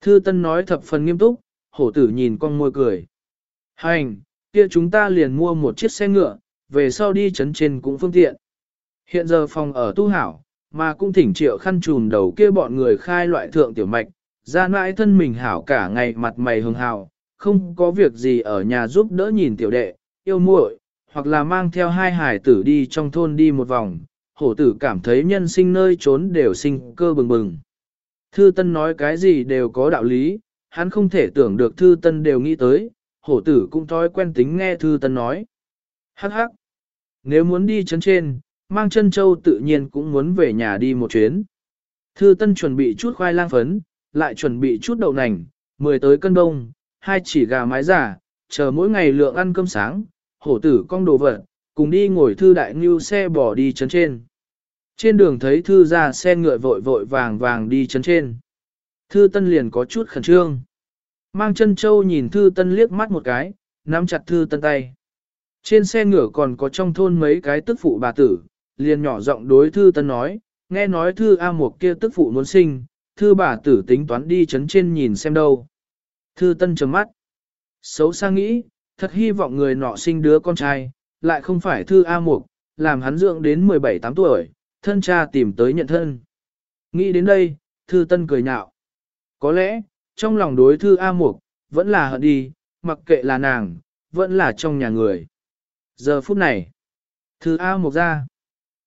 Thư Tân nói thập phần nghiêm túc, hổ tử nhìn con môi cười. Hành, kia chúng ta liền mua một chiếc xe ngựa, về sau đi chấn trên cũng phương tiện. Hiện giờ phòng ở tu hảo, mà cũng thỉnh triệu khăn trùm đầu kia bọn người khai loại thượng tiểu mạch, ra nãi thân mình hảo cả ngày mặt mày hường hào, không có việc gì ở nhà giúp đỡ nhìn tiểu đệ, yêu muội, hoặc là mang theo hai hải tử đi trong thôn đi một vòng, hổ tử cảm thấy nhân sinh nơi trốn đều sinh cơ bừng bừng. Thư Tân nói cái gì đều có đạo lý, hắn không thể tưởng được Thư Tân đều nghĩ tới, hổ tử cũng thói quen tính nghe Thư Tân nói. Hắc hắc, nếu muốn đi chấn trên, mang chân châu tự nhiên cũng muốn về nhà đi một chuyến. Thư Tân chuẩn bị chút khoai lang phấn, lại chuẩn bị chút đậu nành, mười tới cân đông, hai chỉ gà mái giả, chờ mỗi ngày lượng ăn cơm sáng, hổ tử cong đồ vật, cùng đi ngồi thư đại ngưu xe bỏ đi chấn trên. Trên đường thấy thư ra xe ngựa vội vội vàng vàng đi chấn trên. Thư tân liền có chút khẩn trương. Mang chân châu nhìn thư tân liếc mắt một cái, nắm chặt thư tân tay. Trên xe ngựa còn có trong thôn mấy cái tức phụ bà tử, liền nhỏ giọng đối thư tân nói, nghe nói thư A một kia tức phụ muốn sinh, thư bà tử tính toán đi chấn trên nhìn xem đâu. Thư tân trầm mắt. Xấu xa nghĩ, thật hy vọng người nọ sinh đứa con trai, lại không phải thư A Mục, làm hắn dưỡng đến 17-8 tuổi, thân cha tìm tới nhận thân. Nghĩ đến đây, thư tân cười nhạo. Có lẽ, trong lòng đối thư A Mục, vẫn là hận đi, mặc kệ là nàng, vẫn là trong nhà người. Giờ phút này, thư A Mục ra.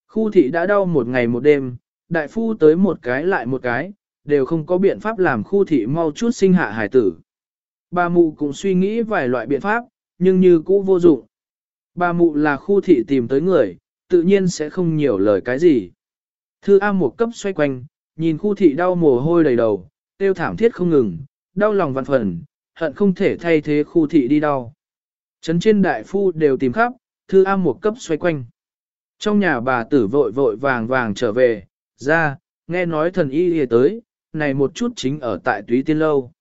Khu thị đã đau một ngày một đêm, đại phu tới một cái lại một cái, đều không có biện pháp làm khu thị mau chút sinh hạ hải tử. Bà mụ cũng suy nghĩ vài loại biện pháp, nhưng như cũ vô dụng. Bà mụ là khu thị tìm tới người, tự nhiên sẽ không nhiều lời cái gì. Thư A một cấp xoay quanh, nhìn khu thị đau mồ hôi đầy đầu, tiêu thảm thiết không ngừng, đau lòng vạn phần, hận không thể thay thế khu thị đi đau. Trấn trên đại phu đều tìm khắp, thư A một cấp xoay quanh. Trong nhà bà tử vội vội vàng vàng trở về, ra, nghe nói thần y đi tới, này một chút chính ở tại túy tiên lâu.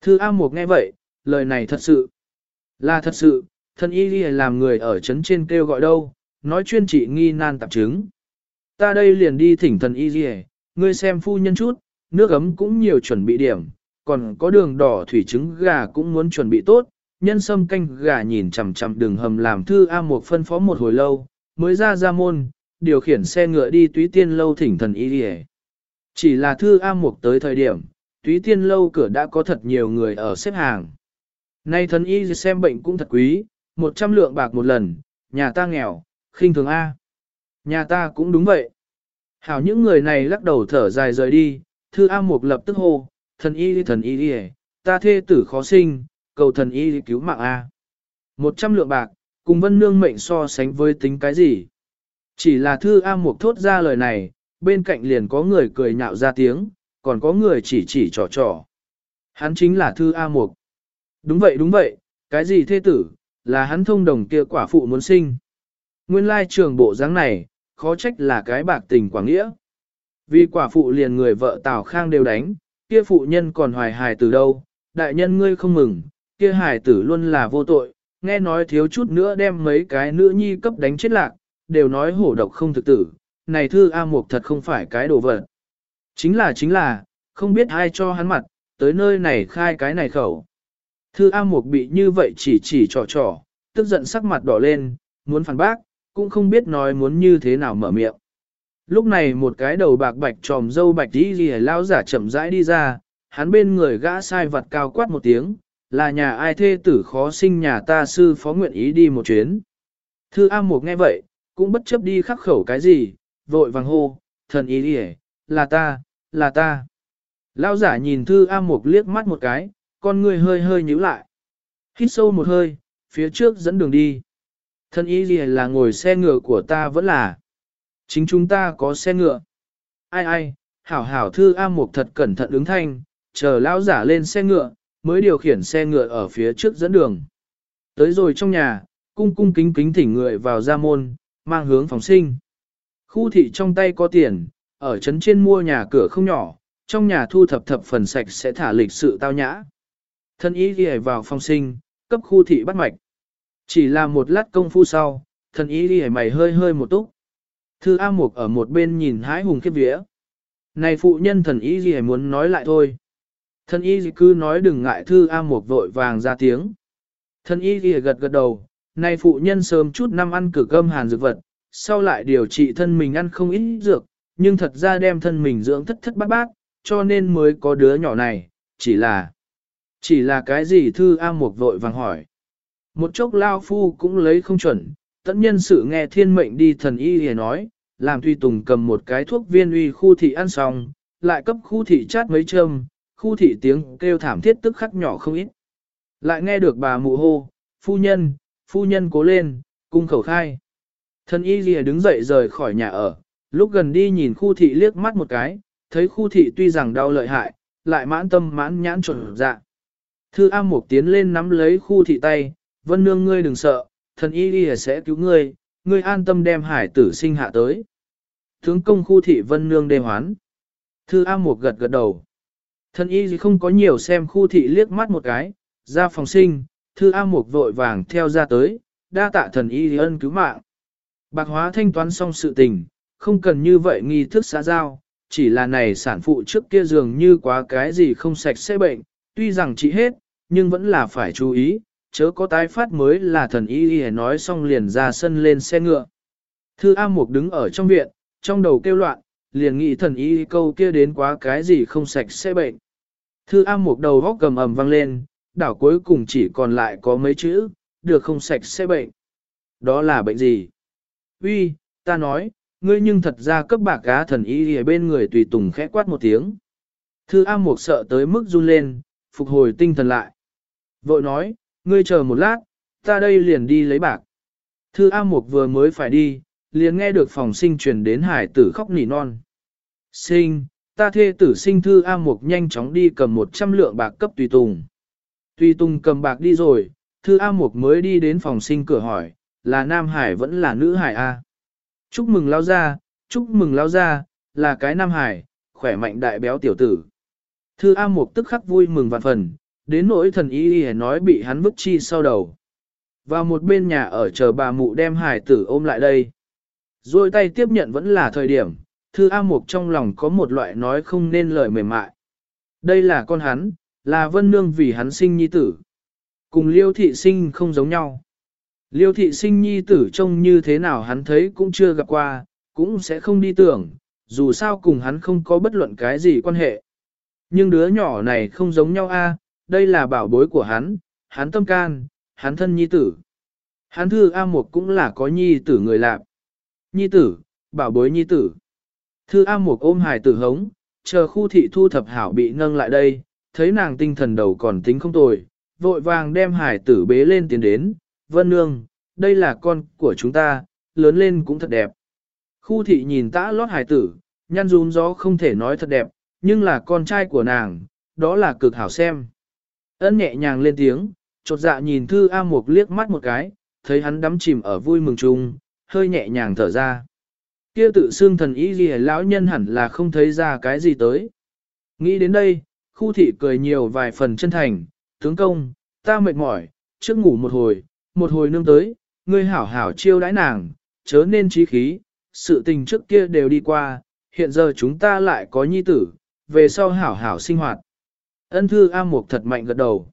Thư A một nghe vậy, lời này thật sự. Là thật sự, thần y đi làm người ở trấn trên kêu gọi đâu, nói chuyên trị nghi nan tạp chứng. Ta đây liền đi thỉnh thần y dì ngươi xem phu nhân chút, nước ấm cũng nhiều chuẩn bị điểm, còn có đường đỏ thủy trứng gà cũng muốn chuẩn bị tốt, nhân sâm canh gà nhìn chằm chằm đường hầm làm thư A Mục phân phó một hồi lâu, mới ra ra môn, điều khiển xe ngựa đi túy tiên lâu thỉnh thần y dì Chỉ là thư A Mục tới thời điểm, túy tiên lâu cửa đã có thật nhiều người ở xếp hàng. Nay thần y xem bệnh cũng thật quý, một trăm lượng bạc một lần, nhà ta nghèo, khinh thường A. Nhà ta cũng đúng vậy. Hảo những người này lắc đầu thở dài rời đi, thư A Mục lập tức hô, thần y thần y đi ta thê tử khó sinh, cầu thần y cứu mạng A. Một trăm lượng bạc, cùng vân nương mệnh so sánh với tính cái gì? Chỉ là thư A Mục thốt ra lời này, bên cạnh liền có người cười nhạo ra tiếng, còn có người chỉ chỉ trò trò. Hắn chính là thư A Mục. Đúng vậy đúng vậy, cái gì thê tử, là hắn thông đồng kia quả phụ muốn sinh. Nguyên lai trường bộ dáng này, khó trách là cái bạc tình quả nghĩa. Vì quả phụ liền người vợ Tào Khang đều đánh, kia phụ nhân còn hoài hài từ đâu, đại nhân ngươi không mừng, kia hài tử luôn là vô tội, nghe nói thiếu chút nữa đem mấy cái nữ nhi cấp đánh chết lạc, đều nói hổ độc không thực tử, này thư A Mục thật không phải cái đồ vật. Chính là chính là, không biết ai cho hắn mặt, tới nơi này khai cái này khẩu. Thư A Mục bị như vậy chỉ chỉ trò trò, tức giận sắc mặt đỏ lên, muốn phản bác, cũng không biết nói muốn như thế nào mở miệng. Lúc này một cái đầu bạc bạch tròm dâu bạch đi ghi lao giả chậm rãi đi ra, hắn bên người gã sai vật cao quát một tiếng, là nhà ai thê tử khó sinh nhà ta sư phó nguyện ý đi một chuyến. Thư A Mục nghe vậy, cũng bất chấp đi khắc khẩu cái gì, vội vàng hô, thần ý đi là ta, là ta. Lao giả nhìn Thư A Mục liếc mắt một cái, con người hơi hơi nhíu lại. Hít sâu một hơi, phía trước dẫn đường đi. Thân ý gì là ngồi xe ngựa của ta vẫn là. Chính chúng ta có xe ngựa. Ai ai, hảo hảo Thư A Mục thật cẩn thận ứng thanh, chờ lão giả lên xe ngựa, mới điều khiển xe ngựa ở phía trước dẫn đường. Tới rồi trong nhà, cung cung kính kính thỉnh người vào ra môn, mang hướng phòng sinh. Khu thị trong tay có tiền, ở trấn trên mua nhà cửa không nhỏ, trong nhà thu thập thập phần sạch sẽ thả lịch sự tao nhã. Thân ý ghi vào phòng sinh, cấp khu thị bắt mạch. Chỉ là một lát công phu sau, thân ý đi mày hơi hơi một túc. Thư A Mục ở một bên nhìn hái hùng khiếp vía. Này phụ nhân thần ý gì muốn nói lại thôi. Thân y cứ nói đừng ngại thư A một vội vàng ra tiếng. Thân y ghi gật gật đầu, nay phụ nhân sớm chút năm ăn cử cơm hàn dược vật, sau lại điều trị thân mình ăn không ít dược, nhưng thật ra đem thân mình dưỡng thất thất bát bát, cho nên mới có đứa nhỏ này, chỉ là... Chỉ là cái gì thư A một vội vàng hỏi. Một chốc lao phu cũng lấy không chuẩn, tận nhân sự nghe thiên mệnh đi thần y hề nói, làm Tùy Tùng cầm một cái thuốc viên uy khu thị ăn xong, lại cấp khu thị chát mấy châm, khu thị tiếng kêu thảm thiết tức khắc nhỏ không ít. Lại nghe được bà mụ hô, phu nhân, phu nhân cố lên, cung khẩu khai. Thần y lìa đứng dậy rời khỏi nhà ở, lúc gần đi nhìn khu thị liếc mắt một cái, thấy khu thị tuy rằng đau lợi hại, lại mãn tâm mãn nhãn chuẩn dạ. Thư A Mục tiến lên nắm lấy khu thị tay, vân nương ngươi đừng sợ, thần y đi sẽ cứu ngươi, ngươi an tâm đem hải tử sinh hạ tới. Tướng công khu thị vân nương đề hoán. Thư A Mục gật gật đầu. Thần y không có nhiều xem khu thị liếc mắt một cái, ra phòng sinh, thư A Mục vội vàng theo ra tới, đa tạ thần y ân cứu mạng. Bạc hóa thanh toán xong sự tình, không cần như vậy nghi thức xã giao, chỉ là này sản phụ trước kia dường như quá cái gì không sạch sẽ bệnh, tuy rằng trị hết, nhưng vẫn là phải chú ý, chớ có tái phát mới là thần y y nói xong liền ra sân lên xe ngựa. Thư A Mục đứng ở trong viện, trong đầu kêu loạn, liền nghĩ thần y câu kia đến quá cái gì không sạch sẽ bệnh. Thư A Mục đầu góc cầm ầm vang lên, đảo cuối cùng chỉ còn lại có mấy chữ, được không sạch sẽ bệnh. Đó là bệnh gì? Uy, ta nói, ngươi nhưng thật ra cấp bạc cá thần y ở bên người tùy tùng khẽ quát một tiếng. Thư A Mục sợ tới mức run lên, phục hồi tinh thần lại. Vội nói, ngươi chờ một lát, ta đây liền đi lấy bạc. Thư A Mục vừa mới phải đi, liền nghe được phòng sinh truyền đến hải tử khóc nỉ non. Sinh, ta thê tử sinh thư A Mục nhanh chóng đi cầm 100 lượng bạc cấp tùy tùng. Tùy tùng cầm bạc đi rồi, thư A Mục mới đi đến phòng sinh cửa hỏi, là Nam Hải vẫn là nữ Hải A. Chúc mừng lao ra, chúc mừng lao ra, là cái Nam Hải, khỏe mạnh đại béo tiểu tử. Thư A Mục tức khắc vui mừng vạn phần, đến nỗi thần y y nói bị hắn vứt chi sau đầu. Vào một bên nhà ở chờ bà mụ đem hải tử ôm lại đây. Rồi tay tiếp nhận vẫn là thời điểm, thư A Mục trong lòng có một loại nói không nên lời mềm mại. Đây là con hắn, là vân nương vì hắn sinh nhi tử. Cùng liêu thị sinh không giống nhau. Liêu thị sinh nhi tử trông như thế nào hắn thấy cũng chưa gặp qua, cũng sẽ không đi tưởng, dù sao cùng hắn không có bất luận cái gì quan hệ. Nhưng đứa nhỏ này không giống nhau a, đây là bảo bối của hắn, hắn tâm can, hắn thân nhi tử. Hắn thư A Mục cũng là có nhi tử người lạc. Nhi tử, bảo bối nhi tử. Thư A Mục ôm hài tử hống, chờ khu thị thu thập hảo bị nâng lại đây, thấy nàng tinh thần đầu còn tính không tồi, vội vàng đem hải tử bế lên tiến đến, vân nương, đây là con của chúng ta, lớn lên cũng thật đẹp. Khu thị nhìn tã lót hải tử, nhăn rún gió không thể nói thật đẹp, nhưng là con trai của nàng, đó là cực hảo xem. Ân nhẹ nhàng lên tiếng, chột dạ nhìn thư A Mục liếc mắt một cái, thấy hắn đắm chìm ở vui mừng chung, hơi nhẹ nhàng thở ra. Kia tự xương thần ý gì lão nhân hẳn là không thấy ra cái gì tới. Nghĩ đến đây, khu thị cười nhiều vài phần chân thành, tướng công, ta mệt mỏi, trước ngủ một hồi, một hồi nương tới, ngươi hảo hảo chiêu đãi nàng, chớ nên trí khí, sự tình trước kia đều đi qua, hiện giờ chúng ta lại có nhi tử, về sau hảo hảo sinh hoạt. Ân thư A Mục thật mạnh gật đầu.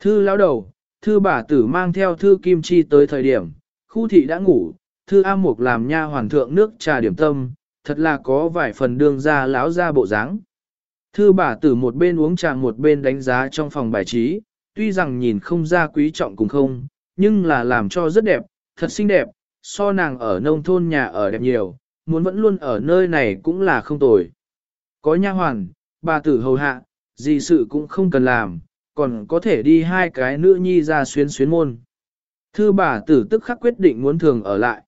Thư lão đầu, thư bà tử mang theo thư kim chi tới thời điểm, khu thị đã ngủ, thư A Mục làm nha hoàn thượng nước trà điểm tâm, thật là có vài phần đường ra lão ra bộ dáng. Thư bà tử một bên uống trà một bên đánh giá trong phòng bài trí, tuy rằng nhìn không ra quý trọng cùng không, nhưng là làm cho rất đẹp, thật xinh đẹp, so nàng ở nông thôn nhà ở đẹp nhiều, muốn vẫn luôn ở nơi này cũng là không tồi. Có nha hoàn, bà tử hầu hạ, gì sự cũng không cần làm, còn có thể đi hai cái nữ nhi ra xuyến xuyến môn. Thư bà tử tức khắc quyết định muốn thường ở lại.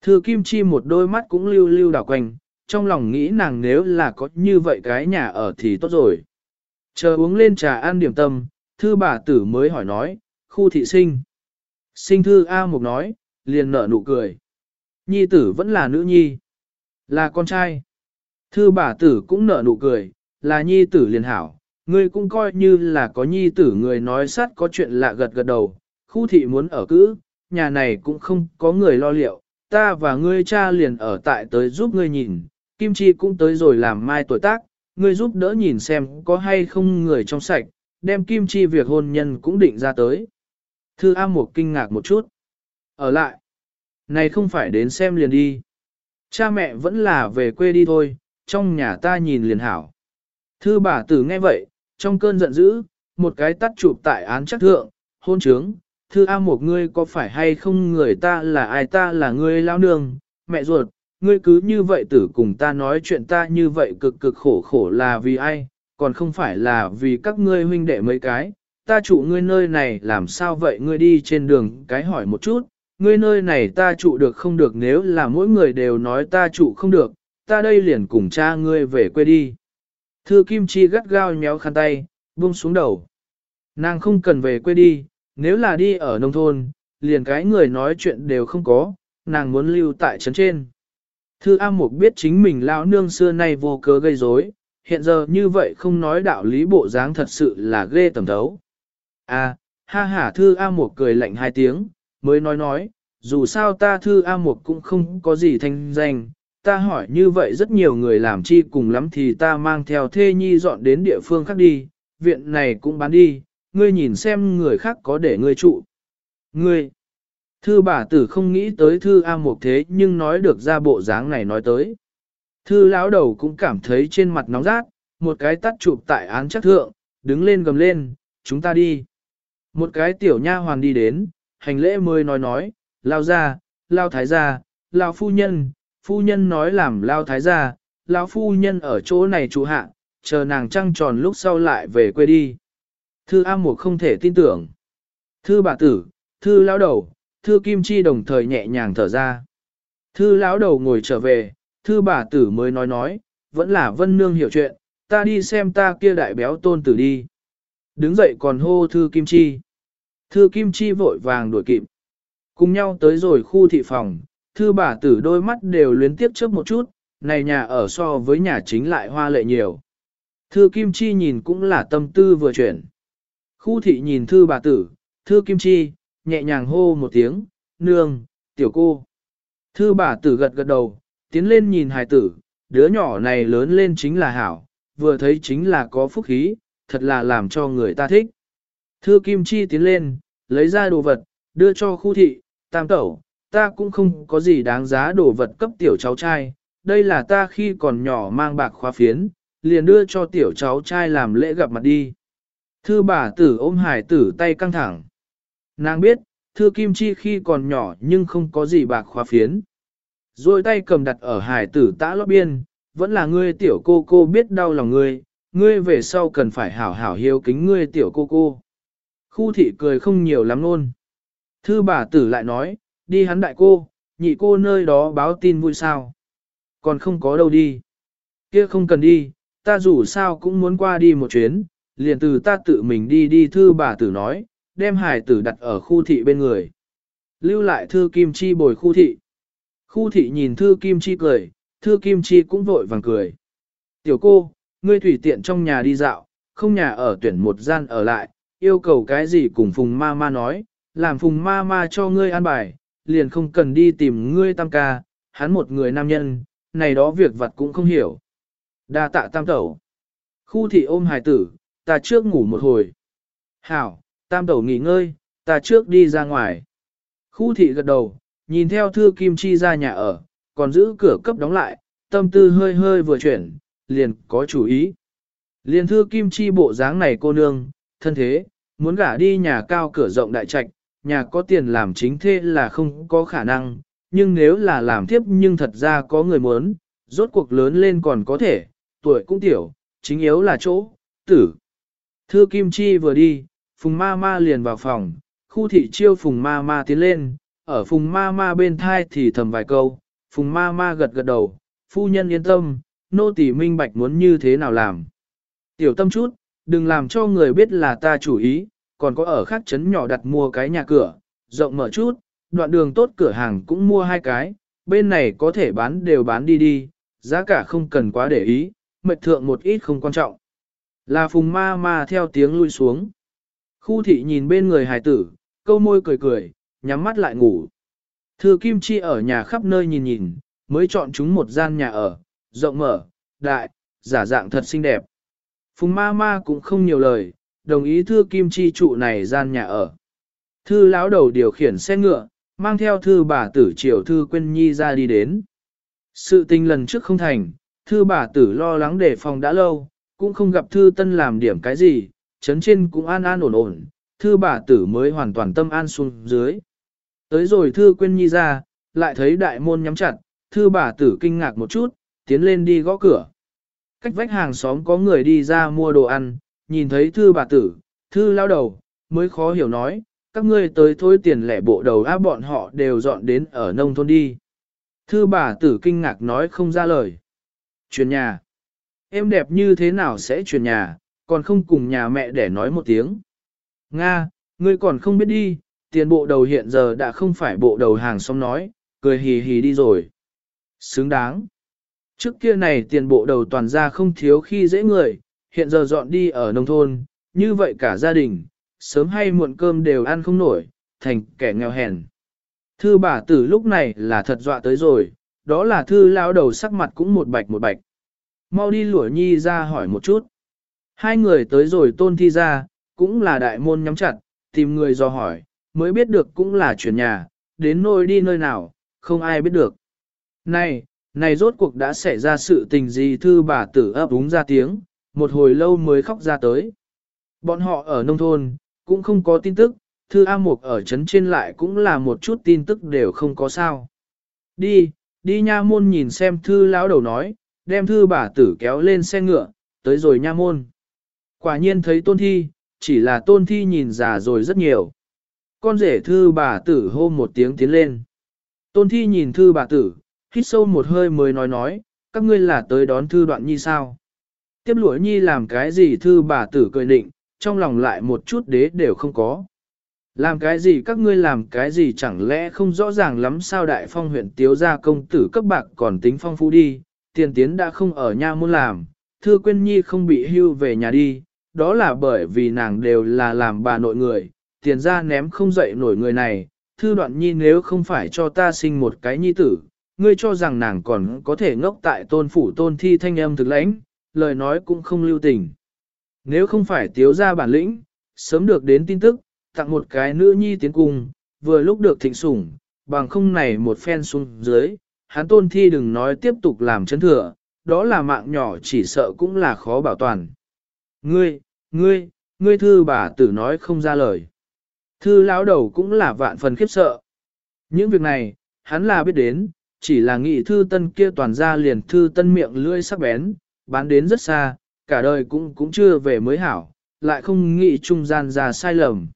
Thư kim chi một đôi mắt cũng lưu lưu đảo quanh, trong lòng nghĩ nàng nếu là có như vậy cái nhà ở thì tốt rồi. Chờ uống lên trà ăn điểm tâm, thư bà tử mới hỏi nói, khu thị sinh. Sinh thư A Mục nói, liền nở nụ cười. Nhi tử vẫn là nữ nhi, là con trai. Thư bà tử cũng nở nụ cười, là nhi tử liền hảo, ngươi cũng coi như là có nhi tử người nói sát có chuyện lạ gật gật đầu, khu thị muốn ở cữ, nhà này cũng không có người lo liệu, ta và ngươi cha liền ở tại tới giúp ngươi nhìn, Kim Chi cũng tới rồi làm mai tuổi tác, ngươi giúp đỡ nhìn xem có hay không người trong sạch, đem kim chi việc hôn nhân cũng định ra tới. Thư A Mục kinh ngạc một chút. Ở lại. Này không phải đến xem liền đi. Cha mẹ vẫn là về quê đi thôi, trong nhà ta nhìn liền hảo. Thư bà tử nghe vậy, trong cơn giận dữ, một cái tắt chụp tại án chắc thượng, hôn trướng. Thư A một ngươi có phải hay không người ta là ai ta là ngươi lao nương, mẹ ruột, ngươi cứ như vậy tử cùng ta nói chuyện ta như vậy cực cực khổ khổ là vì ai, còn không phải là vì các ngươi huynh đệ mấy cái. Ta trụ ngươi nơi này làm sao vậy ngươi đi trên đường cái hỏi một chút, ngươi nơi này ta trụ được không được nếu là mỗi người đều nói ta trụ không được, ta đây liền cùng cha ngươi về quê đi. Thư Kim Chi gắt gao nhéo khăn tay, buông xuống đầu. Nàng không cần về quê đi, nếu là đi ở nông thôn, liền cái người nói chuyện đều không có, nàng muốn lưu tại trấn trên. Thư A Mục biết chính mình lão nương xưa nay vô cớ gây rối, hiện giờ như vậy không nói đạo lý bộ dáng thật sự là ghê tầm thấu. À, ha ha Thư A Mục cười lạnh hai tiếng, mới nói nói, dù sao ta Thư A Mục cũng không có gì thanh danh, ta hỏi như vậy rất nhiều người làm chi cùng lắm thì ta mang theo thê nhi dọn đến địa phương khác đi, viện này cũng bán đi, ngươi nhìn xem người khác có để ngươi trụ. Ngươi, thư bà tử không nghĩ tới thư A Mộc thế nhưng nói được ra bộ dáng này nói tới. Thư lão đầu cũng cảm thấy trên mặt nóng rát, một cái tắt chụp tại án chắc thượng, đứng lên gầm lên, chúng ta đi. Một cái tiểu nha hoàn đi đến, hành lễ mới nói nói, lao ra, lao thái gia, lao phu nhân, phu nhân nói làm lao thái gia, lão phu nhân ở chỗ này trụ hạ, chờ nàng trăng tròn lúc sau lại về quê đi. Thư A Mục không thể tin tưởng. Thư bà tử, thư lão đầu, thư kim chi đồng thời nhẹ nhàng thở ra. Thư lão đầu ngồi trở về, thư bà tử mới nói nói, vẫn là vân nương hiểu chuyện, ta đi xem ta kia đại béo tôn tử đi. Đứng dậy còn hô thư kim chi. Thư kim chi vội vàng đuổi kịp. Cùng nhau tới rồi khu thị phòng, thư bà tử đôi mắt đều luyến tiếp chớp một chút, này nhà ở so với nhà chính lại hoa lệ nhiều. Thư Kim Chi nhìn cũng là tâm tư vừa chuyển. Khu thị nhìn thư bà tử, thư Kim Chi, nhẹ nhàng hô một tiếng, nương, tiểu cô. Thư bà tử gật gật đầu, tiến lên nhìn hài tử, đứa nhỏ này lớn lên chính là hảo, vừa thấy chính là có phúc khí, thật là làm cho người ta thích. Thư Kim Chi tiến lên, lấy ra đồ vật, đưa cho khu thị, tam tẩu, ta cũng không có gì đáng giá đồ vật cấp tiểu cháu trai, đây là ta khi còn nhỏ mang bạc khóa phiến, liền đưa cho tiểu cháu trai làm lễ gặp mặt đi. Thư bà tử ôm hải tử tay căng thẳng. Nàng biết, thư kim chi khi còn nhỏ nhưng không có gì bạc khóa phiến. Rồi tay cầm đặt ở hải tử tã lót biên, vẫn là ngươi tiểu cô cô biết đau lòng ngươi, ngươi về sau cần phải hảo hảo hiếu kính ngươi tiểu cô cô. Khu thị cười không nhiều lắm luôn. Thư bà tử lại nói, đi hắn đại cô, nhị cô nơi đó báo tin vui sao. Còn không có đâu đi. Kia không cần đi, ta dù sao cũng muốn qua đi một chuyến, liền từ ta tự mình đi đi thư bà tử nói, đem hải tử đặt ở khu thị bên người. Lưu lại thư kim chi bồi khu thị. Khu thị nhìn thư kim chi cười, thư kim chi cũng vội vàng cười. Tiểu cô, ngươi thủy tiện trong nhà đi dạo, không nhà ở tuyển một gian ở lại, yêu cầu cái gì cùng phùng ma ma nói, làm phùng ma ma cho ngươi an bài, liền không cần đi tìm ngươi tam ca, hắn một người nam nhân, này đó việc vật cũng không hiểu. Đa tạ tam tẩu. Khu thị ôm hài tử, ta trước ngủ một hồi. Hảo, tam tẩu nghỉ ngơi, ta trước đi ra ngoài. Khu thị gật đầu, nhìn theo thư kim chi ra nhà ở, còn giữ cửa cấp đóng lại, tâm tư hơi hơi vừa chuyển, liền có chủ ý. Liền thư kim chi bộ dáng này cô nương, thân thế, muốn gả đi nhà cao cửa rộng đại trạch, nhà có tiền làm chính thê là không có khả năng, nhưng nếu là làm tiếp nhưng thật ra có người muốn, rốt cuộc lớn lên còn có thể, tuổi cũng tiểu, chính yếu là chỗ, tử. Thư Kim Chi vừa đi, Phùng Ma Ma liền vào phòng, khu thị chiêu Phùng Ma Ma tiến lên, ở Phùng Ma Ma bên thai thì thầm vài câu, Phùng Ma Ma gật gật đầu, phu nhân yên tâm, nô tỳ minh bạch muốn như thế nào làm. Tiểu tâm chút, đừng làm cho người biết là ta chủ ý, còn có ở khác trấn nhỏ đặt mua cái nhà cửa, rộng mở chút, đoạn đường tốt cửa hàng cũng mua hai cái, bên này có thể bán đều bán đi đi, giá cả không cần quá để ý, mệt thượng một ít không quan trọng. Là phùng ma ma theo tiếng lui xuống. Khu thị nhìn bên người hài tử, câu môi cười cười, nhắm mắt lại ngủ. Thư Kim Chi ở nhà khắp nơi nhìn nhìn, mới chọn chúng một gian nhà ở, rộng mở, đại, giả dạng thật xinh đẹp. Phùng ma ma cũng không nhiều lời, đồng ý thư kim chi trụ này gian nhà ở. Thư lão đầu điều khiển xe ngựa, mang theo thư bà tử triều thư quên nhi ra đi đến. Sự tình lần trước không thành, thư bà tử lo lắng đề phòng đã lâu, cũng không gặp thư tân làm điểm cái gì, chấn trên cũng an an ổn ổn, thư bà tử mới hoàn toàn tâm an xuống dưới. Tới rồi thư quên nhi ra, lại thấy đại môn nhắm chặt, thư bà tử kinh ngạc một chút, tiến lên đi gõ cửa. Cách vách hàng xóm có người đi ra mua đồ ăn, nhìn thấy thư bà tử, thư lao đầu, mới khó hiểu nói, các ngươi tới thôi tiền lẻ bộ đầu á bọn họ đều dọn đến ở nông thôn đi. Thư bà tử kinh ngạc nói không ra lời. Chuyển nhà. Em đẹp như thế nào sẽ chuyển nhà, còn không cùng nhà mẹ để nói một tiếng. Nga, ngươi còn không biết đi, tiền bộ đầu hiện giờ đã không phải bộ đầu hàng xóm nói, cười hì hì đi rồi. Xứng đáng. Trước kia này tiền bộ đầu toàn ra không thiếu khi dễ người, hiện giờ dọn đi ở nông thôn, như vậy cả gia đình, sớm hay muộn cơm đều ăn không nổi, thành kẻ nghèo hèn. Thư bà tử lúc này là thật dọa tới rồi, đó là thư lao đầu sắc mặt cũng một bạch một bạch. Mau đi lũa nhi ra hỏi một chút. Hai người tới rồi tôn thi ra, cũng là đại môn nhắm chặt, tìm người do hỏi, mới biết được cũng là chuyển nhà, đến nơi đi nơi nào, không ai biết được. Này, này rốt cuộc đã xảy ra sự tình gì thư bà tử ấp úng ra tiếng, một hồi lâu mới khóc ra tới. Bọn họ ở nông thôn, cũng không có tin tức, thư A Mục ở trấn trên lại cũng là một chút tin tức đều không có sao. Đi, đi nha môn nhìn xem thư lão đầu nói, đem thư bà tử kéo lên xe ngựa, tới rồi nha môn. Quả nhiên thấy tôn thi, chỉ là tôn thi nhìn già rồi rất nhiều. Con rể thư bà tử hô một tiếng tiến lên. Tôn thi nhìn thư bà tử, hít sâu một hơi mới nói nói, các ngươi là tới đón thư đoạn nhi sao. Tiếp lũa nhi làm cái gì thư bà tử cười định, trong lòng lại một chút đế đều không có. Làm cái gì các ngươi làm cái gì chẳng lẽ không rõ ràng lắm sao đại phong huyện tiếu gia công tử cấp bạc còn tính phong phú đi, tiền tiến đã không ở nha muốn làm, thư quên nhi không bị hưu về nhà đi, đó là bởi vì nàng đều là làm bà nội người, tiền ra ném không dậy nổi người này, thư đoạn nhi nếu không phải cho ta sinh một cái nhi tử, ngươi cho rằng nàng còn có thể ngốc tại tôn phủ tôn thi thanh âm thực lãnh, lời nói cũng không lưu tình. Nếu không phải tiếu ra bản lĩnh, sớm được đến tin tức, tặng một cái nữ nhi tiến cung, vừa lúc được thịnh sủng, bằng không này một phen xuống dưới, hắn tôn thi đừng nói tiếp tục làm chấn thừa, đó là mạng nhỏ chỉ sợ cũng là khó bảo toàn. Ngươi, ngươi, ngươi thư bà tử nói không ra lời. Thư lão đầu cũng là vạn phần khiếp sợ. Những việc này, hắn là biết đến, chỉ là nghị thư tân kia toàn ra liền thư tân miệng lưỡi sắc bén, bán đến rất xa, cả đời cũng cũng chưa về mới hảo, lại không nghĩ trung gian ra sai lầm.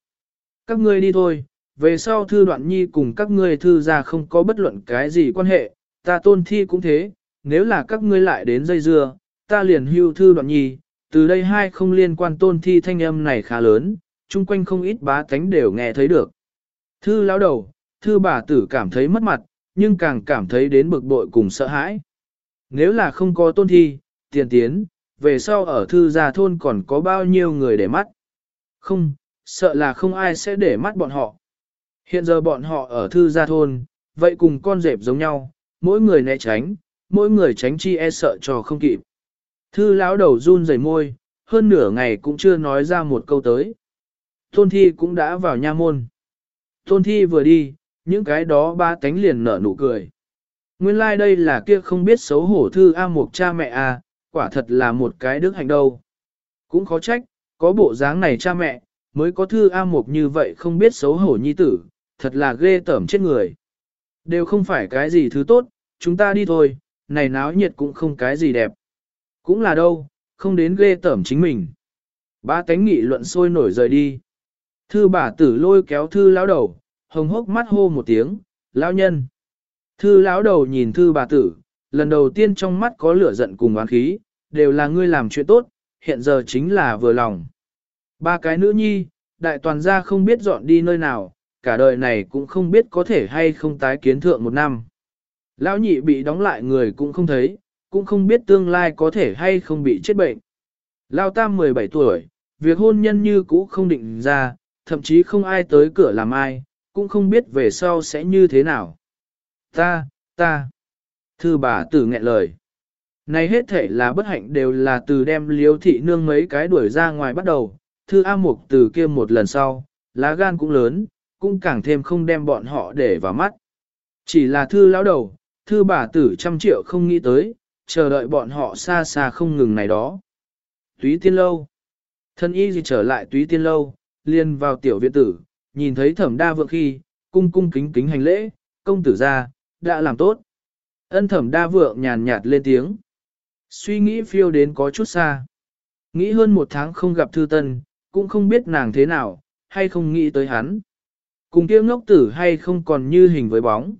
Các ngươi đi thôi, về sau thư đoạn nhi cùng các ngươi thư ra không có bất luận cái gì quan hệ, ta tôn thi cũng thế, nếu là các ngươi lại đến dây dưa, ta liền hưu thư đoạn nhi, từ đây hai không liên quan tôn thi thanh âm này khá lớn, chung quanh không ít bá tánh đều nghe thấy được. Thư lão đầu, thư bà tử cảm thấy mất mặt, nhưng càng cảm thấy đến bực bội cùng sợ hãi. Nếu là không có tôn thi, tiền tiến, về sau ở thư gia thôn còn có bao nhiêu người để mắt. Không, sợ là không ai sẽ để mắt bọn họ. Hiện giờ bọn họ ở thư gia thôn, vậy cùng con dẹp giống nhau, mỗi người né tránh, mỗi người tránh chi e sợ cho không kịp. Thư lão đầu run rẩy môi, hơn nửa ngày cũng chưa nói ra một câu tới. Tôn thi cũng đã vào nha môn. Tôn thi vừa đi, những cái đó ba tánh liền nở nụ cười. Nguyên lai like đây là kia không biết xấu hổ thư A Mục cha mẹ A, quả thật là một cái đức hạnh đâu. Cũng khó trách, có bộ dáng này cha mẹ, mới có thư A Mộc như vậy không biết xấu hổ nhi tử, thật là ghê tởm chết người. Đều không phải cái gì thứ tốt, chúng ta đi thôi, này náo nhiệt cũng không cái gì đẹp. Cũng là đâu, không đến ghê tởm chính mình. Ba tánh nghị luận sôi nổi rời đi. Thư bà tử lôi kéo thư lão đầu, hồng hốc mắt hô một tiếng, lão nhân. Thư lão đầu nhìn thư bà tử, lần đầu tiên trong mắt có lửa giận cùng oán khí, đều là ngươi làm chuyện tốt, hiện giờ chính là vừa lòng. Ba cái nữ nhi, đại toàn gia không biết dọn đi nơi nào, cả đời này cũng không biết có thể hay không tái kiến thượng một năm. Lão nhị bị đóng lại người cũng không thấy, cũng không biết tương lai có thể hay không bị chết bệnh. Lão tam 17 tuổi, việc hôn nhân như cũ không định ra, thậm chí không ai tới cửa làm ai, cũng không biết về sau sẽ như thế nào. Ta, ta, thư bà tử nghẹn lời. Này hết thể là bất hạnh đều là từ đem liếu thị nương mấy cái đuổi ra ngoài bắt đầu, thư A Mục từ kia một lần sau, lá gan cũng lớn, cũng càng thêm không đem bọn họ để vào mắt. Chỉ là thư lão đầu, thư bà tử trăm triệu không nghĩ tới, chờ đợi bọn họ xa xa không ngừng này đó. Túy tiên lâu. Thân y gì trở lại túy tiên lâu, liền vào tiểu viện tử, nhìn thấy thẩm đa vượng khi, cung cung kính kính hành lễ, công tử ra, đã làm tốt. Ân thẩm đa vượng nhàn nhạt lên tiếng. Suy nghĩ phiêu đến có chút xa. Nghĩ hơn một tháng không gặp thư tân, cũng không biết nàng thế nào, hay không nghĩ tới hắn. Cùng kia ngốc tử hay không còn như hình với bóng.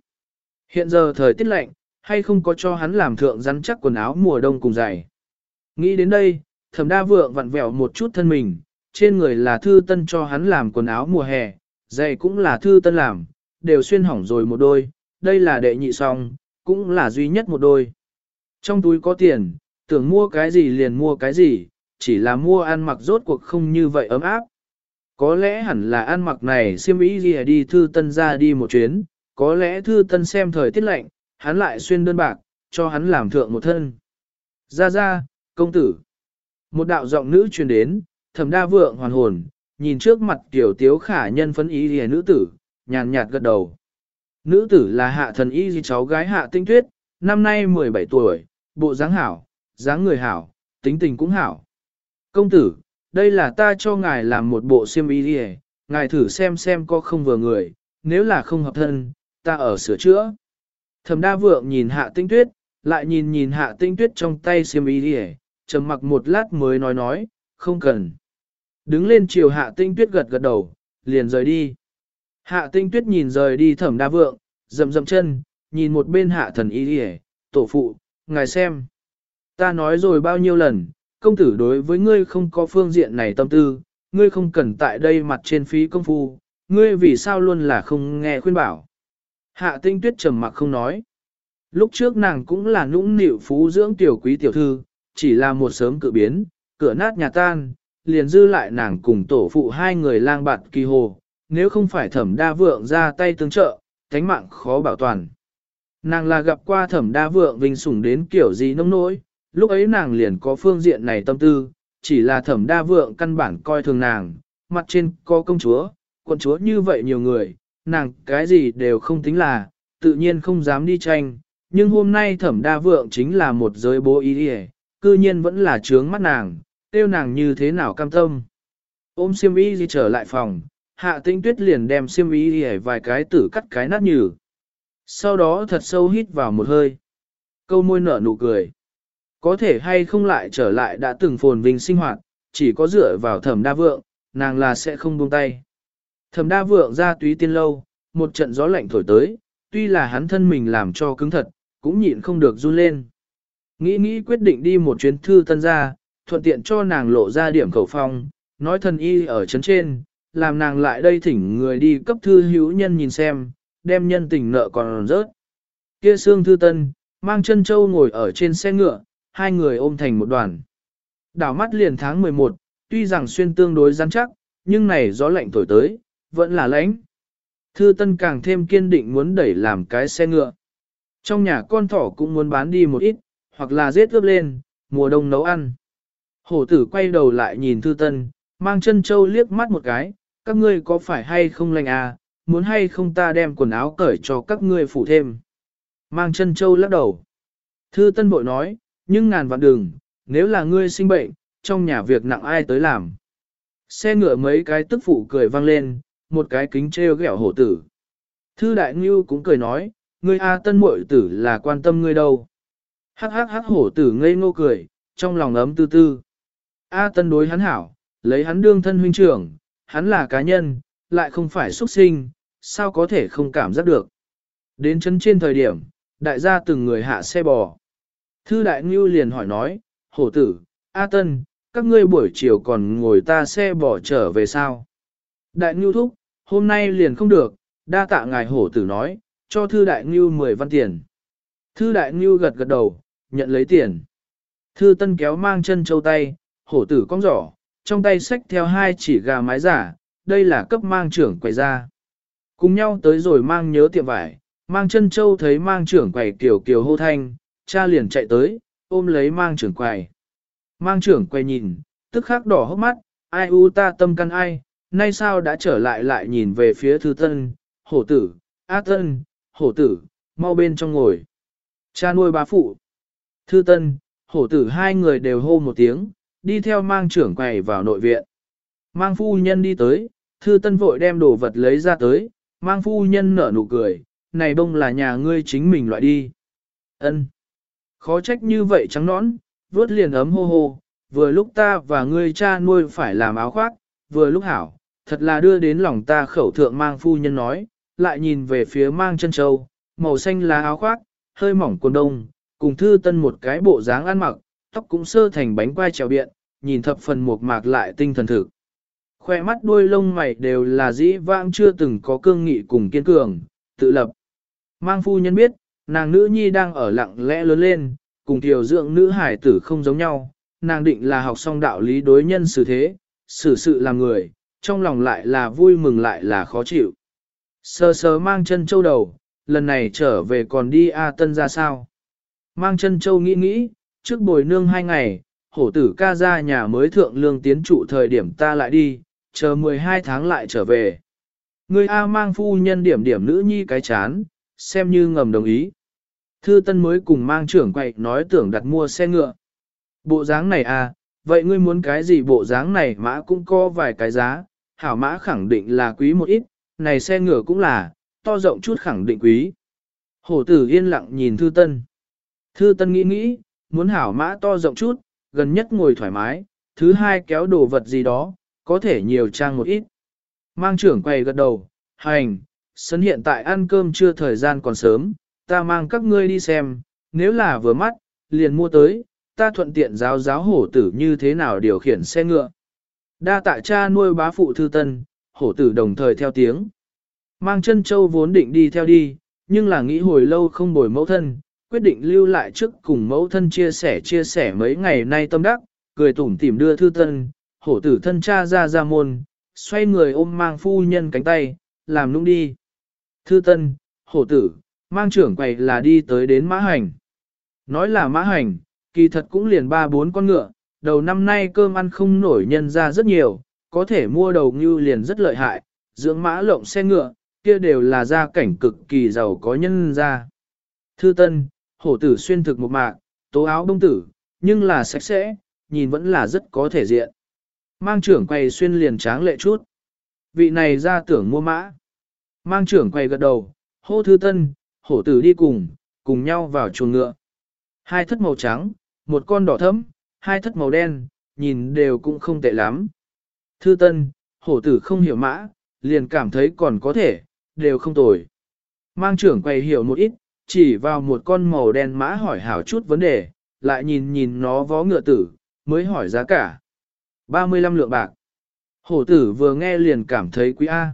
Hiện giờ thời tiết lạnh, hay không có cho hắn làm thượng rắn chắc quần áo mùa đông cùng dày. Nghĩ đến đây, thẩm đa vượng vặn vẹo một chút thân mình, trên người là thư tân cho hắn làm quần áo mùa hè, giày cũng là thư tân làm, đều xuyên hỏng rồi một đôi, đây là đệ nhị song, cũng là duy nhất một đôi. Trong túi có tiền, tưởng mua cái gì liền mua cái gì, chỉ là mua ăn mặc rốt cuộc không như vậy ấm áp. Có lẽ hẳn là ăn mặc này siêm ý gì đi thư tân ra đi một chuyến, có lẽ thư tân xem thời tiết lạnh, hắn lại xuyên đơn bạc, cho hắn làm thượng một thân. Ra ra, công tử. Một đạo giọng nữ truyền đến, thẩm đa vượng hoàn hồn, nhìn trước mặt tiểu tiếu khả nhân phấn ý gì nữ tử, nhàn nhạt gật đầu. Nữ tử là hạ thần y gì cháu gái hạ tinh tuyết, năm nay 17 tuổi, bộ dáng hảo, dáng người hảo, tính tình cũng hảo. Công tử, đây là ta cho ngài làm một bộ xiêm y đi ngài thử xem xem có không vừa người, nếu là không hợp thân, ta ở sửa chữa. Thẩm đa vượng nhìn hạ tinh tuyết, lại nhìn nhìn hạ tinh tuyết trong tay xiêm y đi trầm mặc một lát mới nói nói, không cần. Đứng lên chiều hạ tinh tuyết gật gật đầu, liền rời đi. Hạ tinh tuyết nhìn rời đi thẩm đa vượng, dầm dầm chân, nhìn một bên hạ thần y hề, tổ phụ, ngài xem. Ta nói rồi bao nhiêu lần, công tử đối với ngươi không có phương diện này tâm tư, ngươi không cần tại đây mặt trên phí công phu, ngươi vì sao luôn là không nghe khuyên bảo. Hạ tinh tuyết trầm mặc không nói. Lúc trước nàng cũng là nũng nịu phú dưỡng tiểu quý tiểu thư, chỉ là một sớm cự biến, cửa nát nhà tan, liền dư lại nàng cùng tổ phụ hai người lang bạt kỳ hồ, nếu không phải thẩm đa vượng ra tay tương trợ, thánh mạng khó bảo toàn. Nàng là gặp qua thẩm đa vượng vinh sủng đến kiểu gì nông nỗi, lúc ấy nàng liền có phương diện này tâm tư, chỉ là thẩm đa vượng căn bản coi thường nàng, mặt trên có công chúa, quận chúa như vậy nhiều người, nàng cái gì đều không tính là, tự nhiên không dám đi tranh, nhưng hôm nay thẩm đa vượng chính là một giới bố ý đi cư nhiên vẫn là trướng mắt nàng, tiêu nàng như thế nào cam tâm. Ôm siêm y gì trở lại phòng, hạ tinh tuyết liền đem xiêm y hề vài cái tử cắt cái nát nhừ. Sau đó thật sâu hít vào một hơi. Câu môi nở nụ cười. Có thể hay không lại trở lại đã từng phồn vinh sinh hoạt, chỉ có dựa vào thẩm đa vượng, nàng là sẽ không buông tay. Thẩm đa vượng ra túy tiên lâu, một trận gió lạnh thổi tới, tuy là hắn thân mình làm cho cứng thật, cũng nhịn không được run lên. Nghĩ nghĩ quyết định đi một chuyến thư tân ra, thuận tiện cho nàng lộ ra điểm khẩu phong, nói thần y ở chấn trên, làm nàng lại đây thỉnh người đi cấp thư hữu nhân nhìn xem, đem nhân tình nợ còn rớt. Kia xương thư tân, mang chân châu ngồi ở trên xe ngựa, hai người ôm thành một đoàn. Đảo mắt liền tháng 11, tuy rằng xuyên tương đối rắn chắc, nhưng này gió lạnh thổi tới, vẫn là lãnh. Thư Tân càng thêm kiên định muốn đẩy làm cái xe ngựa. Trong nhà con thỏ cũng muốn bán đi một ít, hoặc là giết ướp lên, mùa đông nấu ăn. Hổ tử quay đầu lại nhìn Thư Tân, mang chân châu liếc mắt một cái, các ngươi có phải hay không lành à, muốn hay không ta đem quần áo cởi cho các ngươi phủ thêm. Mang chân châu lắc đầu. Thư Tân bội nói, nhưng ngàn vạn đừng, nếu là ngươi sinh bệnh, trong nhà việc nặng ai tới làm. Xe ngựa mấy cái tức phụ cười vang lên, một cái kính treo ghẹo hổ tử. Thư đại ngưu cũng cười nói, ngươi A tân muội tử là quan tâm ngươi đâu. Hắc hắc hắc hổ tử ngây ngô cười, trong lòng ấm tư tư. A tân đối hắn hảo, lấy hắn đương thân huynh trưởng, hắn là cá nhân, lại không phải xuất sinh, sao có thể không cảm giác được. Đến chân trên thời điểm, đại gia từng người hạ xe bò. Thư đại ngưu liền hỏi nói, hổ tử, A tân, các ngươi buổi chiều còn ngồi ta xe bò trở về sao? Đại ngưu thúc, hôm nay liền không được, đa tạ ngài hổ tử nói, cho thư đại ngưu 10 văn tiền. Thư đại ngưu gật gật đầu, nhận lấy tiền. Thư tân kéo mang chân châu tay, hổ tử cong giỏ, trong tay xách theo hai chỉ gà mái giả, đây là cấp mang trưởng quầy ra. Cùng nhau tới rồi mang nhớ tiệm vải, mang chân châu thấy mang trưởng quầy kiểu kiểu hô thanh, cha liền chạy tới, ôm lấy mang trưởng quầy. Mang trưởng quầy nhìn, tức khắc đỏ hốc mắt, ai u ta tâm căn ai, nay sao đã trở lại lại nhìn về phía thư tân, hổ tử, á tân, hổ tử, mau bên trong ngồi. Cha nuôi bá phụ. Thư tân, hổ tử hai người đều hô một tiếng, đi theo mang trưởng quầy vào nội viện. Mang phu nhân đi tới, thư tân vội đem đồ vật lấy ra tới, mang phu nhân nở nụ cười, này bông là nhà ngươi chính mình loại đi. ân Khó trách như vậy trắng nõn, vớt liền ấm hô hô, vừa lúc ta và ngươi cha nuôi phải làm áo khoác, vừa lúc hảo, thật là đưa đến lòng ta khẩu thượng mang phu nhân nói, lại nhìn về phía mang chân châu, màu xanh lá áo khoác, hơi mỏng quần đông, cùng thư tân một cái bộ dáng ăn mặc, tóc cũng sơ thành bánh quai trèo biện, nhìn thập phần mộc mạc lại tinh thần thực. Khoe mắt đuôi lông mày đều là dĩ vãng chưa từng có cương nghị cùng kiên cường, tự lập. Mang phu nhân biết, nàng nữ nhi đang ở lặng lẽ lớn lên, cùng tiểu dưỡng nữ hải tử không giống nhau, nàng định là học xong đạo lý đối nhân xử thế, xử sự làm người, trong lòng lại là vui mừng lại là khó chịu. Sơ sơ mang chân châu đầu, lần này trở về còn đi A Tân ra sao? Mang chân châu nghĩ nghĩ, trước bồi nương hai ngày, hổ tử ca ra nhà mới thượng lương tiến trụ thời điểm ta lại đi, chờ 12 tháng lại trở về. Người A mang phu nhân điểm điểm nữ nhi cái chán, xem như ngầm đồng ý. Thư Tân mới cùng mang trưởng quậy nói tưởng đặt mua xe ngựa. Bộ dáng này à, vậy ngươi muốn cái gì bộ dáng này mã cũng có vài cái giá, hảo mã khẳng định là quý một ít, này xe ngựa cũng là, to rộng chút khẳng định quý. Hổ tử yên lặng nhìn Thư Tân. Thư Tân nghĩ nghĩ, muốn hảo mã to rộng chút, gần nhất ngồi thoải mái, thứ hai kéo đồ vật gì đó, có thể nhiều trang một ít. Mang trưởng quầy gật đầu, hành, sân hiện tại ăn cơm chưa thời gian còn sớm, ta mang các ngươi đi xem, nếu là vừa mắt, liền mua tới, ta thuận tiện giáo giáo hổ tử như thế nào điều khiển xe ngựa. Đa tạ cha nuôi bá phụ thư tân, hổ tử đồng thời theo tiếng. Mang chân châu vốn định đi theo đi, nhưng là nghĩ hồi lâu không bồi mẫu thân, quyết định lưu lại trước cùng mẫu thân chia sẻ chia sẻ mấy ngày nay tâm đắc, cười tủm tỉm đưa thư tân, hổ tử thân cha ra ra môn, xoay người ôm mang phu nhân cánh tay, làm nung đi. Thư tân, hổ tử, mang trưởng quầy là đi tới đến mã hành. Nói là mã hành, kỳ thật cũng liền ba bốn con ngựa, đầu năm nay cơm ăn không nổi nhân ra rất nhiều, có thể mua đầu ngưu liền rất lợi hại, dưỡng mã lộng xe ngựa, kia đều là gia cảnh cực kỳ giàu có nhân ra. Thư tân, hổ tử xuyên thực một mạc, tố áo bông tử, nhưng là sạch sẽ, nhìn vẫn là rất có thể diện. Mang trưởng quầy xuyên liền tráng lệ chút. Vị này ra tưởng mua mã. Mang trưởng quầy gật đầu, hô thư tân, hổ tử đi cùng, cùng nhau vào chuồng ngựa. Hai thất màu trắng, một con đỏ thẫm, hai thất màu đen, nhìn đều cũng không tệ lắm. Thư tân, hổ tử không hiểu mã, liền cảm thấy còn có thể, đều không tồi. Mang trưởng quay hiểu một ít, chỉ vào một con màu đen mã hỏi hảo chút vấn đề, lại nhìn nhìn nó vó ngựa tử, mới hỏi giá cả. 35 lượng bạc. Hổ tử vừa nghe liền cảm thấy quý A.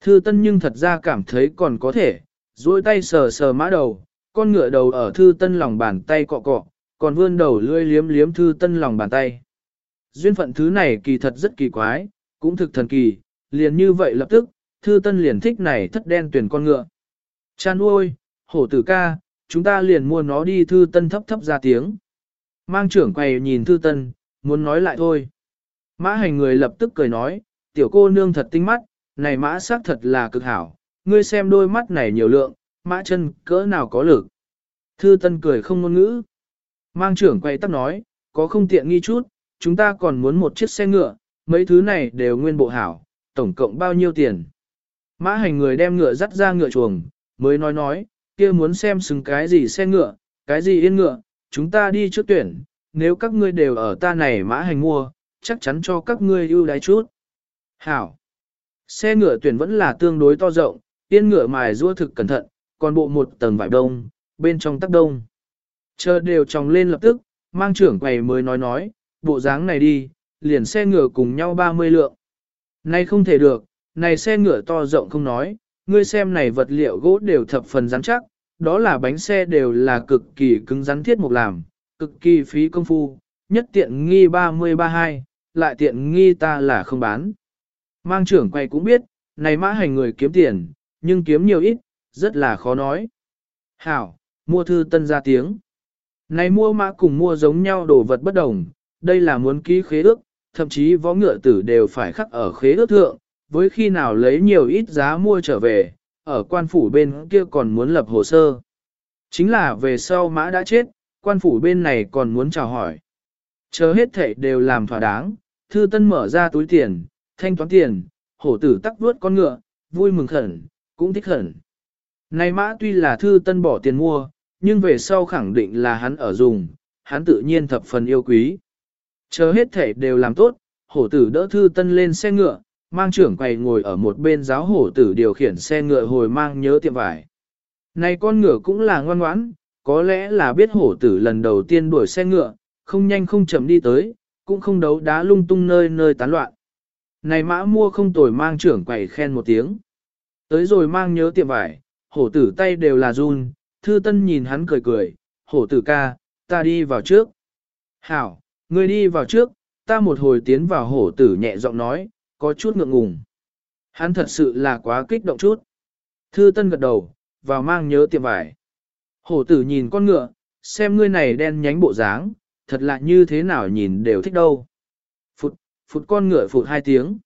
Thư tân nhưng thật ra cảm thấy còn có thể, duỗi tay sờ sờ mã đầu, con ngựa đầu ở thư tân lòng bàn tay cọ cọ, còn vươn đầu lươi liếm liếm thư tân lòng bàn tay. Duyên phận thứ này kỳ thật rất kỳ quái, cũng thực thần kỳ, liền như vậy lập tức, thư tân liền thích này thất đen tuyển con ngựa. Chan ôi, hổ tử ca, chúng ta liền mua nó đi thư tân thấp thấp ra tiếng. Mang trưởng quầy nhìn thư tân, muốn nói lại thôi. Mã hành người lập tức cười nói, tiểu cô nương thật tinh mắt, này mã xác thật là cực hảo, ngươi xem đôi mắt này nhiều lượng, mã chân cỡ nào có lực. Thư tân cười không ngôn ngữ. Mang trưởng quay tắt nói, có không tiện nghi chút, chúng ta còn muốn một chiếc xe ngựa, mấy thứ này đều nguyên bộ hảo, tổng cộng bao nhiêu tiền. Mã hành người đem ngựa dắt ra ngựa chuồng, mới nói nói, kia muốn xem xứng cái gì xe ngựa, cái gì yên ngựa, chúng ta đi trước tuyển, nếu các ngươi đều ở ta này mã hành mua, chắc chắn cho các ngươi ưu đãi chút. Hảo. Xe ngựa tuyển vẫn là tương đối to rộng, yên ngựa mài rua thực cẩn thận, còn bộ một tầng vải đông, bên trong tắc đông. Chờ đều tròng lên lập tức, mang trưởng quầy mới nói nói, bộ dáng này đi, liền xe ngựa cùng nhau 30 lượng. Này không thể được, này xe ngựa to rộng không nói, ngươi xem này vật liệu gỗ đều thập phần rắn chắc, đó là bánh xe đều là cực kỳ cứng rắn thiết mục làm, cực kỳ phí công phu, nhất tiện nghi 30-32, lại tiện nghi ta là không bán. Mang trưởng quay cũng biết, này mã hành người kiếm tiền, nhưng kiếm nhiều ít, rất là khó nói. Hảo, mua thư tân ra tiếng. Này mua mã cùng mua giống nhau đồ vật bất đồng, đây là muốn ký khế ước, thậm chí võ ngựa tử đều phải khắc ở khế ước thượng, với khi nào lấy nhiều ít giá mua trở về, ở quan phủ bên kia còn muốn lập hồ sơ. Chính là về sau mã đã chết, quan phủ bên này còn muốn chào hỏi. Chờ hết thảy đều làm thỏa đáng, thư tân mở ra túi tiền, thanh toán tiền, hổ tử tắc vuốt con ngựa, vui mừng khẩn, cũng thích khẩn. Này mã tuy là thư tân bỏ tiền mua, nhưng về sau khẳng định là hắn ở dùng, hắn tự nhiên thập phần yêu quý. Chờ hết thể đều làm tốt, hổ tử đỡ thư tân lên xe ngựa, mang trưởng quầy ngồi ở một bên giáo hổ tử điều khiển xe ngựa hồi mang nhớ tiệm vải. Này con ngựa cũng là ngoan ngoãn, có lẽ là biết hổ tử lần đầu tiên đuổi xe ngựa, không nhanh không chậm đi tới, cũng không đấu đá lung tung nơi nơi tán loạn. Này mã mua không tồi mang trưởng quầy khen một tiếng. Tới rồi mang nhớ tiệm vải, hổ tử tay đều là run, thư tân nhìn hắn cười cười, hổ tử ca, ta đi vào trước. Hảo, người đi vào trước, ta một hồi tiến vào hổ tử nhẹ giọng nói, có chút ngượng ngùng. Hắn thật sự là quá kích động chút. Thư tân gật đầu, vào mang nhớ tiệm vải. Hổ tử nhìn con ngựa, xem ngươi này đen nhánh bộ dáng, thật là như thế nào nhìn đều thích đâu. Phụt, phụt con ngựa phụt hai tiếng.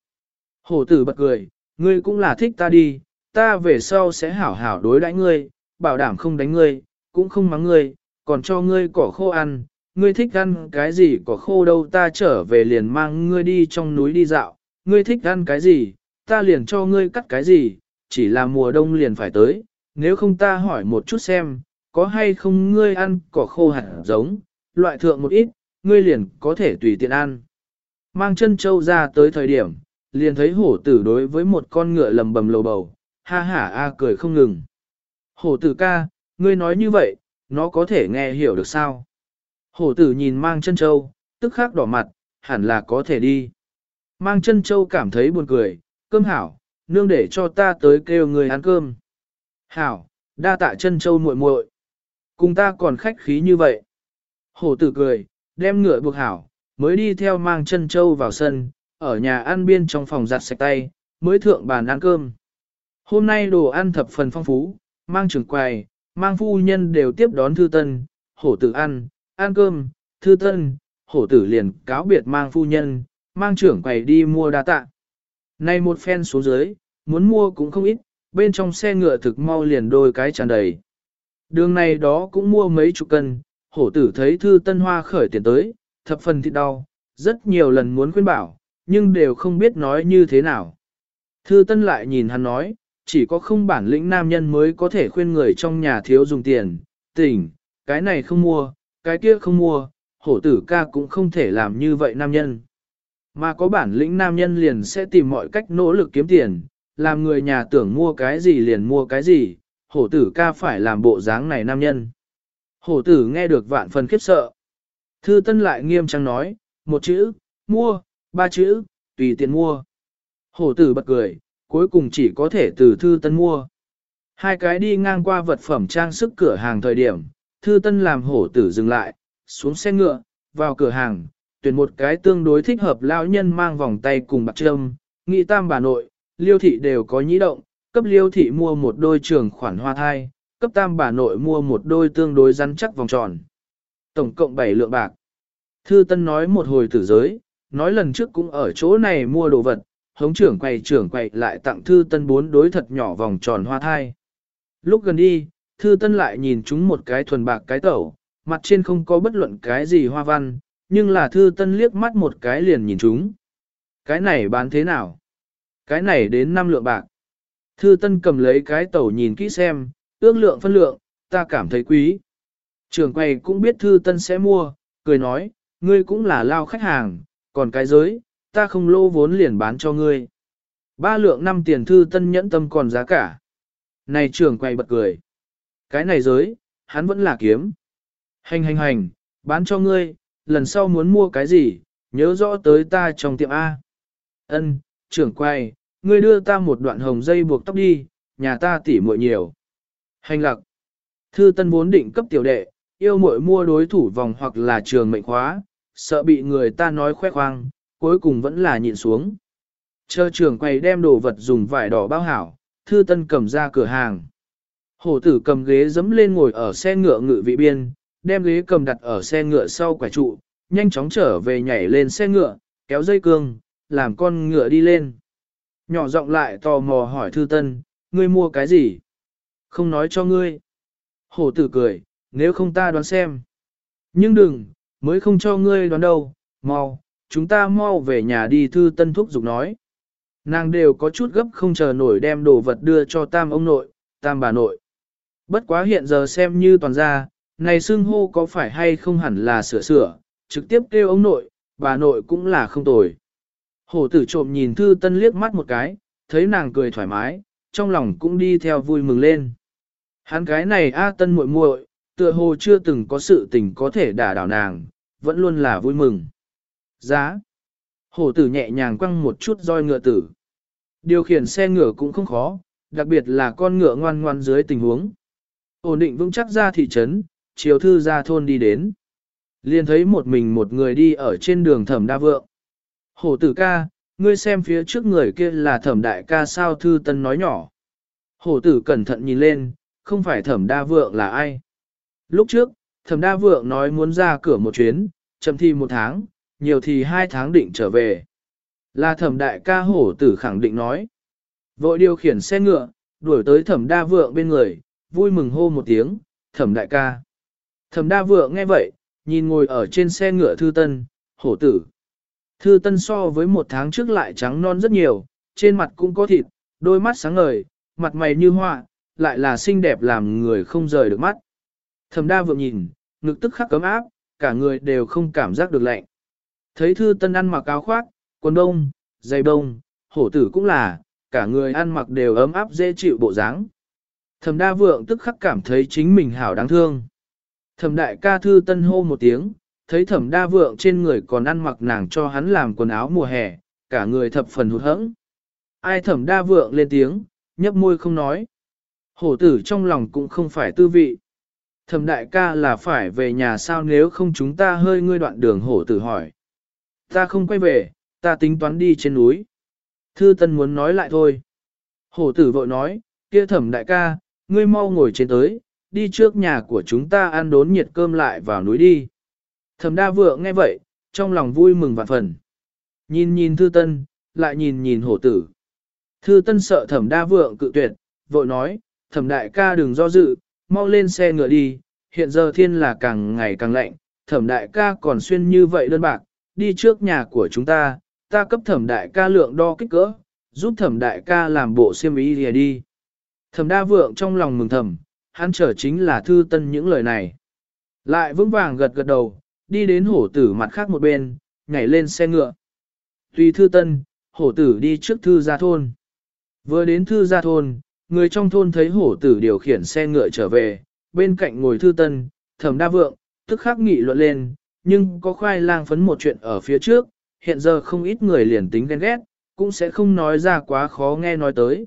Hổ tử bật cười, ngươi cũng là thích ta đi, ta về sau sẽ hảo hảo đối đãi ngươi, bảo đảm không đánh ngươi, cũng không mắng ngươi, còn cho ngươi cỏ khô ăn, ngươi thích ăn cái gì cỏ khô đâu ta trở về liền mang ngươi đi trong núi đi dạo, ngươi thích ăn cái gì, ta liền cho ngươi cắt cái gì, chỉ là mùa đông liền phải tới, nếu không ta hỏi một chút xem, có hay không ngươi ăn cỏ khô hạt giống, loại thượng một ít, ngươi liền có thể tùy tiện ăn. Mang chân châu ra tới thời điểm, liền thấy hổ tử đối với một con ngựa lầm bầm lầu bầu, ha ha a cười không ngừng. Hổ tử ca, ngươi nói như vậy, nó có thể nghe hiểu được sao? Hổ tử nhìn mang chân châu, tức khắc đỏ mặt, hẳn là có thể đi. Mang chân châu cảm thấy buồn cười, cơm hảo, nương để cho ta tới kêu người ăn cơm. Hảo, đa tạ chân châu muội muội, Cùng ta còn khách khí như vậy. Hổ tử cười, đem ngựa buộc hảo, mới đi theo mang chân châu vào sân, ở nhà ăn biên trong phòng giặt sạch tay, mới thượng bàn ăn cơm. Hôm nay đồ ăn thập phần phong phú, mang trưởng quầy, mang phu nhân đều tiếp đón thư tân, hổ tử ăn, ăn cơm, thư tân, hổ tử liền cáo biệt mang phu nhân, mang trưởng quầy đi mua đa tạ. nay một phen xuống dưới, muốn mua cũng không ít, bên trong xe ngựa thực mau liền đôi cái tràn đầy. Đường này đó cũng mua mấy chục cân, hổ tử thấy thư tân hoa khởi tiền tới, thập phần thịt đau, rất nhiều lần muốn khuyên bảo, nhưng đều không biết nói như thế nào. Thư tân lại nhìn hắn nói, chỉ có không bản lĩnh nam nhân mới có thể khuyên người trong nhà thiếu dùng tiền, tỉnh, cái này không mua, cái kia không mua, hổ tử ca cũng không thể làm như vậy nam nhân. Mà có bản lĩnh nam nhân liền sẽ tìm mọi cách nỗ lực kiếm tiền, làm người nhà tưởng mua cái gì liền mua cái gì, hổ tử ca phải làm bộ dáng này nam nhân. Hổ tử nghe được vạn phần khiếp sợ. Thư tân lại nghiêm trang nói, một chữ, mua, ba chữ, tùy tiền mua. Hổ tử bật cười, cuối cùng chỉ có thể từ thư tân mua. Hai cái đi ngang qua vật phẩm trang sức cửa hàng thời điểm, thư tân làm hổ tử dừng lại, xuống xe ngựa, vào cửa hàng, tuyển một cái tương đối thích hợp lão nhân mang vòng tay cùng bạc trâm, nghị tam bà nội, liêu thị đều có nhĩ động, cấp liêu thị mua một đôi trường khoản hoa thai, cấp tam bà nội mua một đôi tương đối rắn chắc vòng tròn. Tổng cộng 7 lượng bạc. Thư Tân nói một hồi tử giới, nói lần trước cũng ở chỗ này mua đồ vật, hống trưởng quầy trưởng quầy lại tặng Thư Tân bốn đối thật nhỏ vòng tròn hoa thai. Lúc gần đi, Thư Tân lại nhìn chúng một cái thuần bạc cái tẩu, mặt trên không có bất luận cái gì hoa văn, nhưng là Thư Tân liếc mắt một cái liền nhìn chúng. Cái này bán thế nào? Cái này đến 5 lượng bạc. Thư Tân cầm lấy cái tẩu nhìn kỹ xem, ước lượng phân lượng, ta cảm thấy quý. Trưởng quầy cũng biết Thư Tân sẽ mua, cười nói, ngươi cũng là lao khách hàng, còn cái giới, ta không lô vốn liền bán cho ngươi. Ba lượng năm tiền Thư Tân nhẫn tâm còn giá cả. Này trưởng quầy bật cười. Cái này giới, hắn vẫn là kiếm. Hành hành hành, bán cho ngươi, lần sau muốn mua cái gì, nhớ rõ tới ta trong tiệm A. Ân, trưởng quầy, ngươi đưa ta một đoạn hồng dây buộc tóc đi, nhà ta tỉ muội nhiều. Hành lạc. Thư tân vốn định cấp tiểu đệ, yêu muội mua đối thủ vòng hoặc là trường mệnh khóa, sợ bị người ta nói khoe khoang, cuối cùng vẫn là nhịn xuống. Chờ trưởng quầy đem đồ vật dùng vải đỏ bao hảo, thư tân cầm ra cửa hàng. Hổ tử cầm ghế dẫm lên ngồi ở xe ngựa ngự vị biên, đem ghế cầm đặt ở xe ngựa sau quả trụ, nhanh chóng trở về nhảy lên xe ngựa, kéo dây cương, làm con ngựa đi lên. Nhỏ giọng lại tò mò hỏi thư tân, ngươi mua cái gì? Không nói cho ngươi. Hổ tử cười, nếu không ta đoán xem. Nhưng đừng, mới không cho ngươi đoán đâu, mau, chúng ta mau về nhà đi thư tân thúc giục nói. Nàng đều có chút gấp không chờ nổi đem đồ vật đưa cho tam ông nội, tam bà nội. Bất quá hiện giờ xem như toàn ra, này xưng hô có phải hay không hẳn là sửa sửa, trực tiếp kêu ông nội, bà nội cũng là không tồi. Hổ tử trộm nhìn thư tân liếc mắt một cái, thấy nàng cười thoải mái, trong lòng cũng đi theo vui mừng lên. Hắn cái này A tân muội muội, tựa hồ chưa từng có sự tình có thể đả đảo nàng, vẫn luôn là vui mừng. Giá. Hổ tử nhẹ nhàng quăng một chút roi ngựa tử. Điều khiển xe ngựa cũng không khó, đặc biệt là con ngựa ngoan ngoan dưới tình huống. Ổn định vững chắc ra thị trấn, chiều thư ra thôn đi đến. Liền thấy một mình một người đi ở trên đường thẩm đa vượng. Hổ tử ca, ngươi xem phía trước người kia là thẩm đại ca sao thư tân nói nhỏ. Hổ tử cẩn thận nhìn lên, không phải thẩm đa vượng là ai. Lúc trước, thẩm đa vượng nói muốn ra cửa một chuyến, chậm thi một tháng, nhiều thì hai tháng định trở về. Là thẩm đại ca hổ tử khẳng định nói. Vội điều khiển xe ngựa, đuổi tới thẩm đa vượng bên người, vui mừng hô một tiếng, thẩm đại ca. Thẩm đa vượng nghe vậy, nhìn ngồi ở trên xe ngựa thư tân, hổ tử. Thư tân so với một tháng trước lại trắng non rất nhiều, trên mặt cũng có thịt, đôi mắt sáng ngời, mặt mày như hoa, lại là xinh đẹp làm người không rời được mắt. Thẩm đa vượng nhìn, ngực tức khắc cấm áp, cả người đều không cảm giác được lạnh. Thấy thư tân ăn mặc áo khoác, quần đông, giày đông, hổ tử cũng là, cả người ăn mặc đều ấm áp dễ chịu bộ dáng. Thẩm đa vượng tức khắc cảm thấy chính mình hảo đáng thương. Thẩm đại ca thư tân hô một tiếng, thấy thẩm đa vượng trên người còn ăn mặc nàng cho hắn làm quần áo mùa hè, cả người thập phần hụt hẫng. Ai thẩm đa vượng lên tiếng, nhấp môi không nói. Hổ tử trong lòng cũng không phải tư vị. Thẩm đại ca là phải về nhà sao nếu không chúng ta hơi ngươi đoạn đường hổ tử hỏi. Ta không quay về, ta tính toán đi trên núi. Thư tân muốn nói lại thôi. Hổ tử vội nói, kia thẩm đại ca, ngươi mau ngồi trên tới, đi trước nhà của chúng ta ăn đốn nhiệt cơm lại vào núi đi. Thẩm đa vượng nghe vậy, trong lòng vui mừng vạn phần. Nhìn nhìn thư tân, lại nhìn nhìn hổ tử. Thư tân sợ thẩm đa vượng cự tuyệt, vội nói, thẩm đại ca đừng do dự, mau lên xe ngựa đi, hiện giờ thiên là càng ngày càng lạnh, thẩm đại ca còn xuyên như vậy đơn bạc, đi trước nhà của chúng ta, ta cấp thẩm đại ca lượng đo kích cỡ, giúp thẩm đại ca làm bộ xiêm ý lìa đi. Thẩm đa vượng trong lòng mừng thầm, hắn trở chính là thư tân những lời này. Lại vững vàng gật gật đầu, đi đến hổ tử mặt khác một bên, nhảy lên xe ngựa. Tùy thư tân, hổ tử đi trước thư gia thôn. Vừa đến thư gia thôn, người trong thôn thấy hổ tử điều khiển xe ngựa trở về, bên cạnh ngồi thư tân, thẩm đa vượng, tức khắc nghị luận lên, nhưng có khoai lang phấn một chuyện ở phía trước, hiện giờ không ít người liền tính ghen ghét, cũng sẽ không nói ra quá khó nghe nói tới.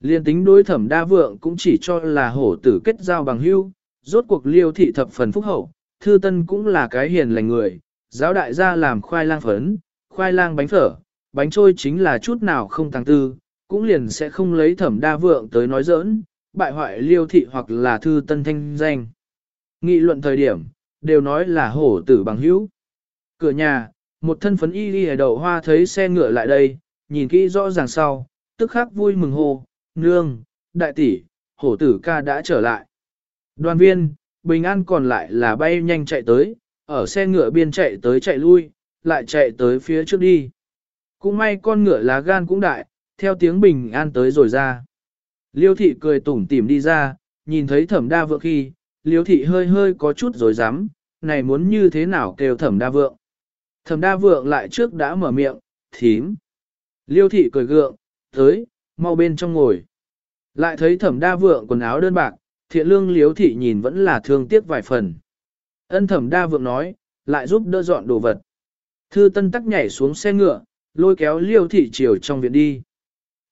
Liên tính đối thẩm đa vượng cũng chỉ cho là hổ tử kết giao bằng hưu, rốt cuộc liêu thị thập phần phúc hậu, thư tân cũng là cái hiền lành người, giáo đại gia làm khoai lang phấn, khoai lang bánh phở, bánh trôi chính là chút nào không tăng tư, cũng liền sẽ không lấy thẩm đa vượng tới nói giỡn, bại hoại liêu thị hoặc là thư tân thanh danh. Nghị luận thời điểm, đều nói là hổ tử bằng hữu. Cửa nhà, một thân phấn y đi đầu hoa thấy xe ngựa lại đây, nhìn kỹ rõ ràng sau, tức khắc vui mừng hô, nương, đại tỷ, hổ tử ca đã trở lại. Đoàn viên, bình an còn lại là bay nhanh chạy tới, ở xe ngựa biên chạy tới chạy lui, lại chạy tới phía trước đi. Cũng may con ngựa lá gan cũng đại, theo tiếng bình an tới rồi ra. Liêu thị cười tủm tỉm đi ra, nhìn thấy thẩm đa vượng khi, liêu thị hơi hơi có chút rồi dám, này muốn như thế nào kêu thẩm đa vượng. Thẩm đa vượng lại trước đã mở miệng, thím. Liêu thị cười gượng, tới, mau bên trong ngồi. Lại thấy thẩm đa vượng quần áo đơn bạc, thiện lương liếu thị nhìn vẫn là thương tiếc vài phần. Ân thẩm đa vượng nói, lại giúp đỡ dọn đồ vật. Thư tân tắc nhảy xuống xe ngựa, lôi kéo liêu thị chiều trong viện đi.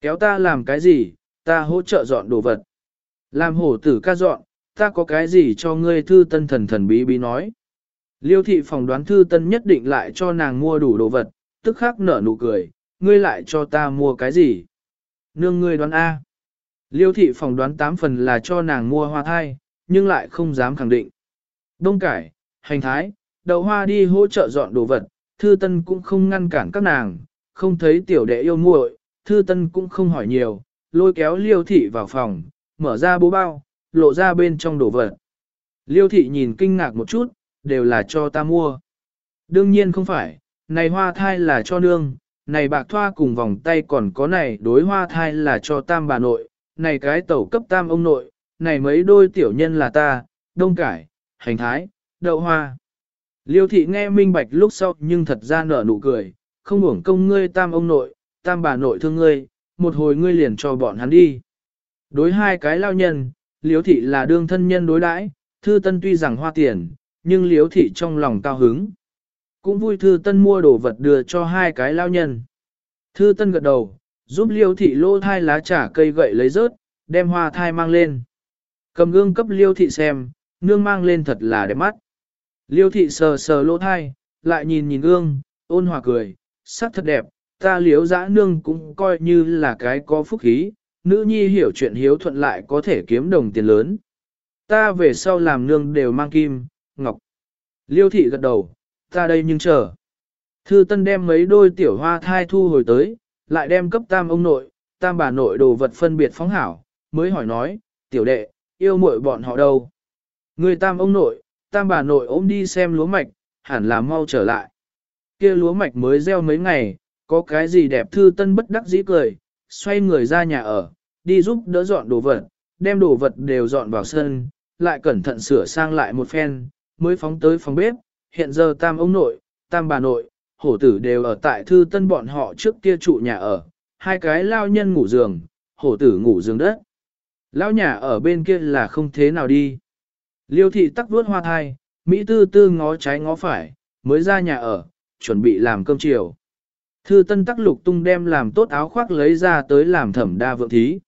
Kéo ta làm cái gì, ta hỗ trợ dọn đồ vật. Làm hổ tử ca dọn, ta có cái gì cho ngươi thư tân thần thần bí bí nói. Liêu thị phòng đoán thư tân nhất định lại cho nàng mua đủ đồ vật, tức khắc nở nụ cười, ngươi lại cho ta mua cái gì. Nương ngươi đoán A. Liêu thị phòng đoán tám phần là cho nàng mua hoa thai, nhưng lại không dám khẳng định. Đông cải, hành thái, đậu hoa đi hỗ trợ dọn đồ vật, thư tân cũng không ngăn cản các nàng, không thấy tiểu đệ yêu muội, thư tân cũng không hỏi nhiều, lôi kéo liêu thị vào phòng, mở ra bố bao, lộ ra bên trong đồ vật. Liêu thị nhìn kinh ngạc một chút, đều là cho ta mua. Đương nhiên không phải, này hoa thai là cho nương, này bạc thoa cùng vòng tay còn có này đối hoa thai là cho tam bà nội, này cái tẩu cấp tam ông nội, này mấy đôi tiểu nhân là ta, đông cải, hành thái, đậu hoa. Liêu thị nghe minh bạch lúc sau nhưng thật ra nở nụ cười, không uổng công ngươi tam ông nội, tam bà nội thương ngươi, một hồi ngươi liền cho bọn hắn đi. Đối hai cái lao nhân, liêu thị là đương thân nhân đối đãi, thư tân tuy rằng hoa tiền, nhưng liêu thị trong lòng cao hứng. Cũng vui thư tân mua đồ vật đưa cho hai cái lao nhân. Thư tân gật đầu, giúp liêu thị lô thai lá trà cây gậy lấy rớt, đem hoa thai mang lên. Cầm gương cấp liêu thị xem, nương mang lên thật là đẹp mắt. Liêu thị sờ sờ lô thai, lại nhìn nhìn gương, ôn hòa cười, sắc thật đẹp, ta liếu dã nương cũng coi như là cái có phúc khí, nữ nhi hiểu chuyện hiếu thuận lại có thể kiếm đồng tiền lớn. Ta về sau làm nương đều mang kim, ngọc. Liêu thị gật đầu, ta đây nhưng chờ. Thư tân đem mấy đôi tiểu hoa thai thu hồi tới, lại đem cấp tam ông nội, tam bà nội đồ vật phân biệt phóng hảo, mới hỏi nói, tiểu đệ, yêu muội bọn họ đâu? Người tam ông nội, tam bà nội ôm đi xem lúa mạch, hẳn là mau trở lại. Kia lúa mạch mới gieo mấy ngày, có cái gì đẹp thư tân bất đắc dĩ cười, xoay người ra nhà ở, đi giúp đỡ dọn đồ vật, đem đồ vật đều dọn vào sân, lại cẩn thận sửa sang lại một phen, mới phóng tới phòng bếp, hiện giờ tam ông nội, tam bà nội, hổ tử đều ở tại thư tân bọn họ trước kia trụ nhà ở, hai cái lao nhân ngủ giường, hổ tử ngủ giường đất. Lao nhà ở bên kia là không thế nào đi. Liêu thị tắc vuốt hoa thai, Mỹ tư tư ngó trái ngó phải, mới ra nhà ở, chuẩn bị làm cơm chiều. Thư tân tắc lục tung đem làm tốt áo khoác lấy ra tới làm thẩm đa vượng thí.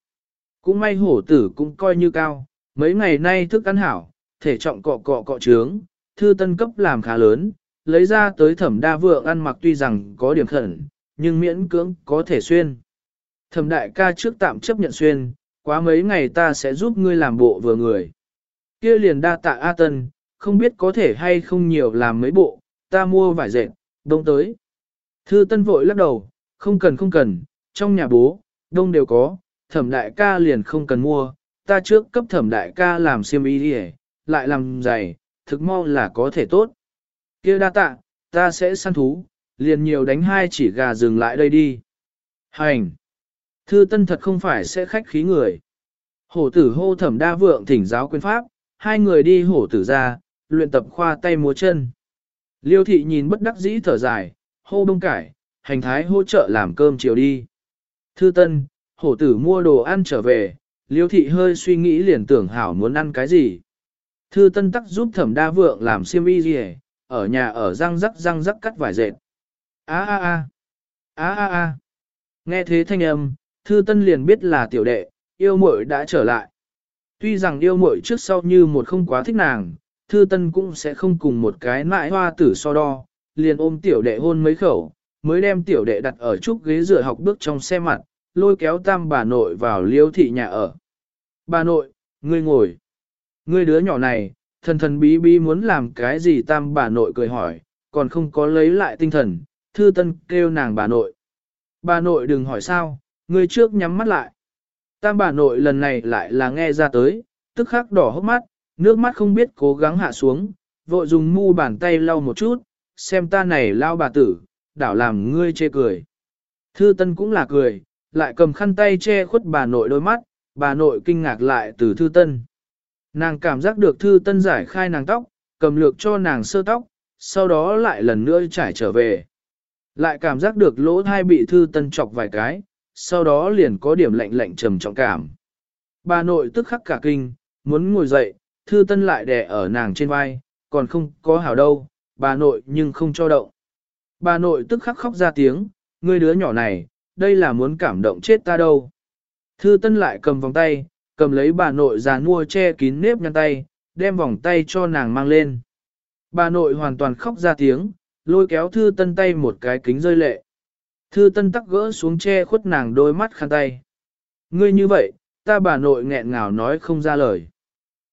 Cũng may hổ tử cũng coi như cao, mấy ngày nay thức ăn hảo, thể trọng cọ cọ cọ trướng, thư tân cấp làm khá lớn, lấy ra tới thẩm đa vượng ăn mặc tuy rằng có điểm khẩn, nhưng miễn cưỡng có thể xuyên. Thẩm đại ca trước tạm chấp nhận xuyên, quá mấy ngày ta sẽ giúp ngươi làm bộ vừa người. Kia liền đa tạ A Tân, không biết có thể hay không nhiều làm mấy bộ, ta mua vải dệt, đông tới. Thư Tân vội lắc đầu, không cần không cần, trong nhà bố, đông đều có, thẩm đại ca liền không cần mua, ta trước cấp thẩm đại ca làm xiêm y đi lại làm giày, thực mau là có thể tốt. Kia đa tạ, ta sẽ săn thú, liền nhiều đánh hai chỉ gà dừng lại đây đi. Hành! Thư Tân thật không phải sẽ khách khí người. Hổ tử hô thẩm đa vượng thỉnh giáo quyền pháp, hai người đi hổ tử ra, luyện tập khoa tay múa chân. Liêu thị nhìn bất đắc dĩ thở dài, hô đông cải, hành thái hỗ trợ làm cơm chiều đi. Thư tân, hổ tử mua đồ ăn trở về, liêu thị hơi suy nghĩ liền tưởng hảo muốn ăn cái gì. Thư tân tắc giúp thẩm đa vượng làm xiêm y gì ở nhà ở răng rắc răng rắc cắt vải dệt. a a a a a a Nghe thế thanh âm, thư tân liền biết là tiểu đệ, yêu muội đã trở lại. Tuy rằng yêu muội trước sau như một không quá thích nàng, thư tân cũng sẽ không cùng một cái mãi hoa tử so đo, liền ôm tiểu đệ hôn mấy khẩu, mới đem tiểu đệ đặt ở trúc ghế rửa học bước trong xe mặt, lôi kéo tam bà nội vào liêu thị nhà ở. Bà nội, ngươi ngồi. Ngươi đứa nhỏ này, thần thần bí bí muốn làm cái gì tam bà nội cười hỏi, còn không có lấy lại tinh thần, thư tân kêu nàng bà nội. Bà nội đừng hỏi sao, ngươi trước nhắm mắt lại. Tam bà nội lần này lại là nghe ra tới, tức khắc đỏ hốc mắt, nước mắt không biết cố gắng hạ xuống, vội dùng mu bàn tay lau một chút, xem ta này lao bà tử, đảo làm ngươi chê cười. Thư tân cũng là cười, lại cầm khăn tay che khuất bà nội đôi mắt, bà nội kinh ngạc lại từ thư tân. Nàng cảm giác được thư tân giải khai nàng tóc, cầm lược cho nàng sơ tóc, sau đó lại lần nữa trải trở về. Lại cảm giác được lỗ thai bị thư tân chọc vài cái, sau đó liền có điểm lạnh lạnh trầm trọng cảm. Bà nội tức khắc cả kinh, muốn ngồi dậy, thư tân lại đè ở nàng trên vai, còn không có hảo đâu, bà nội nhưng không cho động. Bà nội tức khắc khóc ra tiếng, ngươi đứa nhỏ này, đây là muốn cảm động chết ta đâu. Thư tân lại cầm vòng tay, cầm lấy bà nội già nua che kín nếp nhăn tay, đem vòng tay cho nàng mang lên. Bà nội hoàn toàn khóc ra tiếng, lôi kéo thư tân tay một cái kính rơi lệ. Thư tân tắc gỡ xuống che khuất nàng đôi mắt khăn tay. Ngươi như vậy, ta bà nội nghẹn ngào nói không ra lời.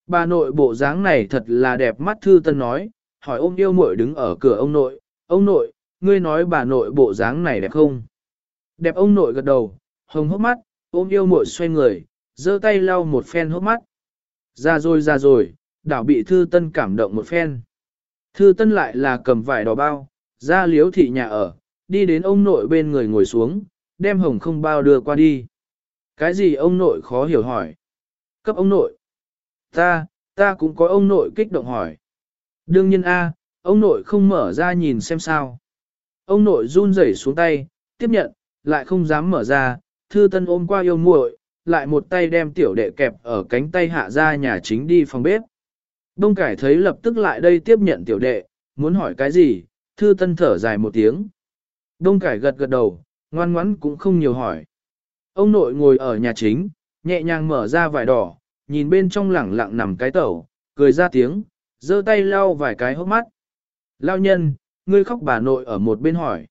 bà nội bộ dáng này thật là đẹp mắt thư tân nói, hỏi ôm yêu muội đứng ở cửa ông nội, ông nội, ngươi nói bà nội bộ dáng này đẹp không? Đẹp ông nội gật đầu, hồng hốc mắt, ôm yêu muội xoay người, giơ tay lau một phen hốc mắt. Ra rồi ra rồi, đảo bị thư tân cảm động một phen. Thư tân lại là cầm vải đỏ bao, ra liếu thị nhà ở, đi đến ông nội bên người ngồi xuống, đem hồng không bao đưa qua đi. Cái gì ông nội khó hiểu hỏi? Cấp ông nội. Ta, ta cũng có ông nội kích động hỏi. Đương nhiên A, ông nội không mở ra nhìn xem sao. Ông nội run rẩy xuống tay, tiếp nhận, lại không dám mở ra, thư tân ôm qua yêu muội, lại một tay đem tiểu đệ kẹp ở cánh tay hạ ra nhà chính đi phòng bếp. Đông cải thấy lập tức lại đây tiếp nhận tiểu đệ, muốn hỏi cái gì, thư tân thở dài một tiếng. Đông cải gật gật đầu, ngoan ngoãn cũng không nhiều hỏi. Ông nội ngồi ở nhà chính, nhẹ nhàng mở ra vải đỏ, nhìn bên trong lẳng lặng nằm cái tẩu, cười ra tiếng, giơ tay lau vài cái hốc mắt. Lao nhân, ngươi khóc bà nội ở một bên hỏi.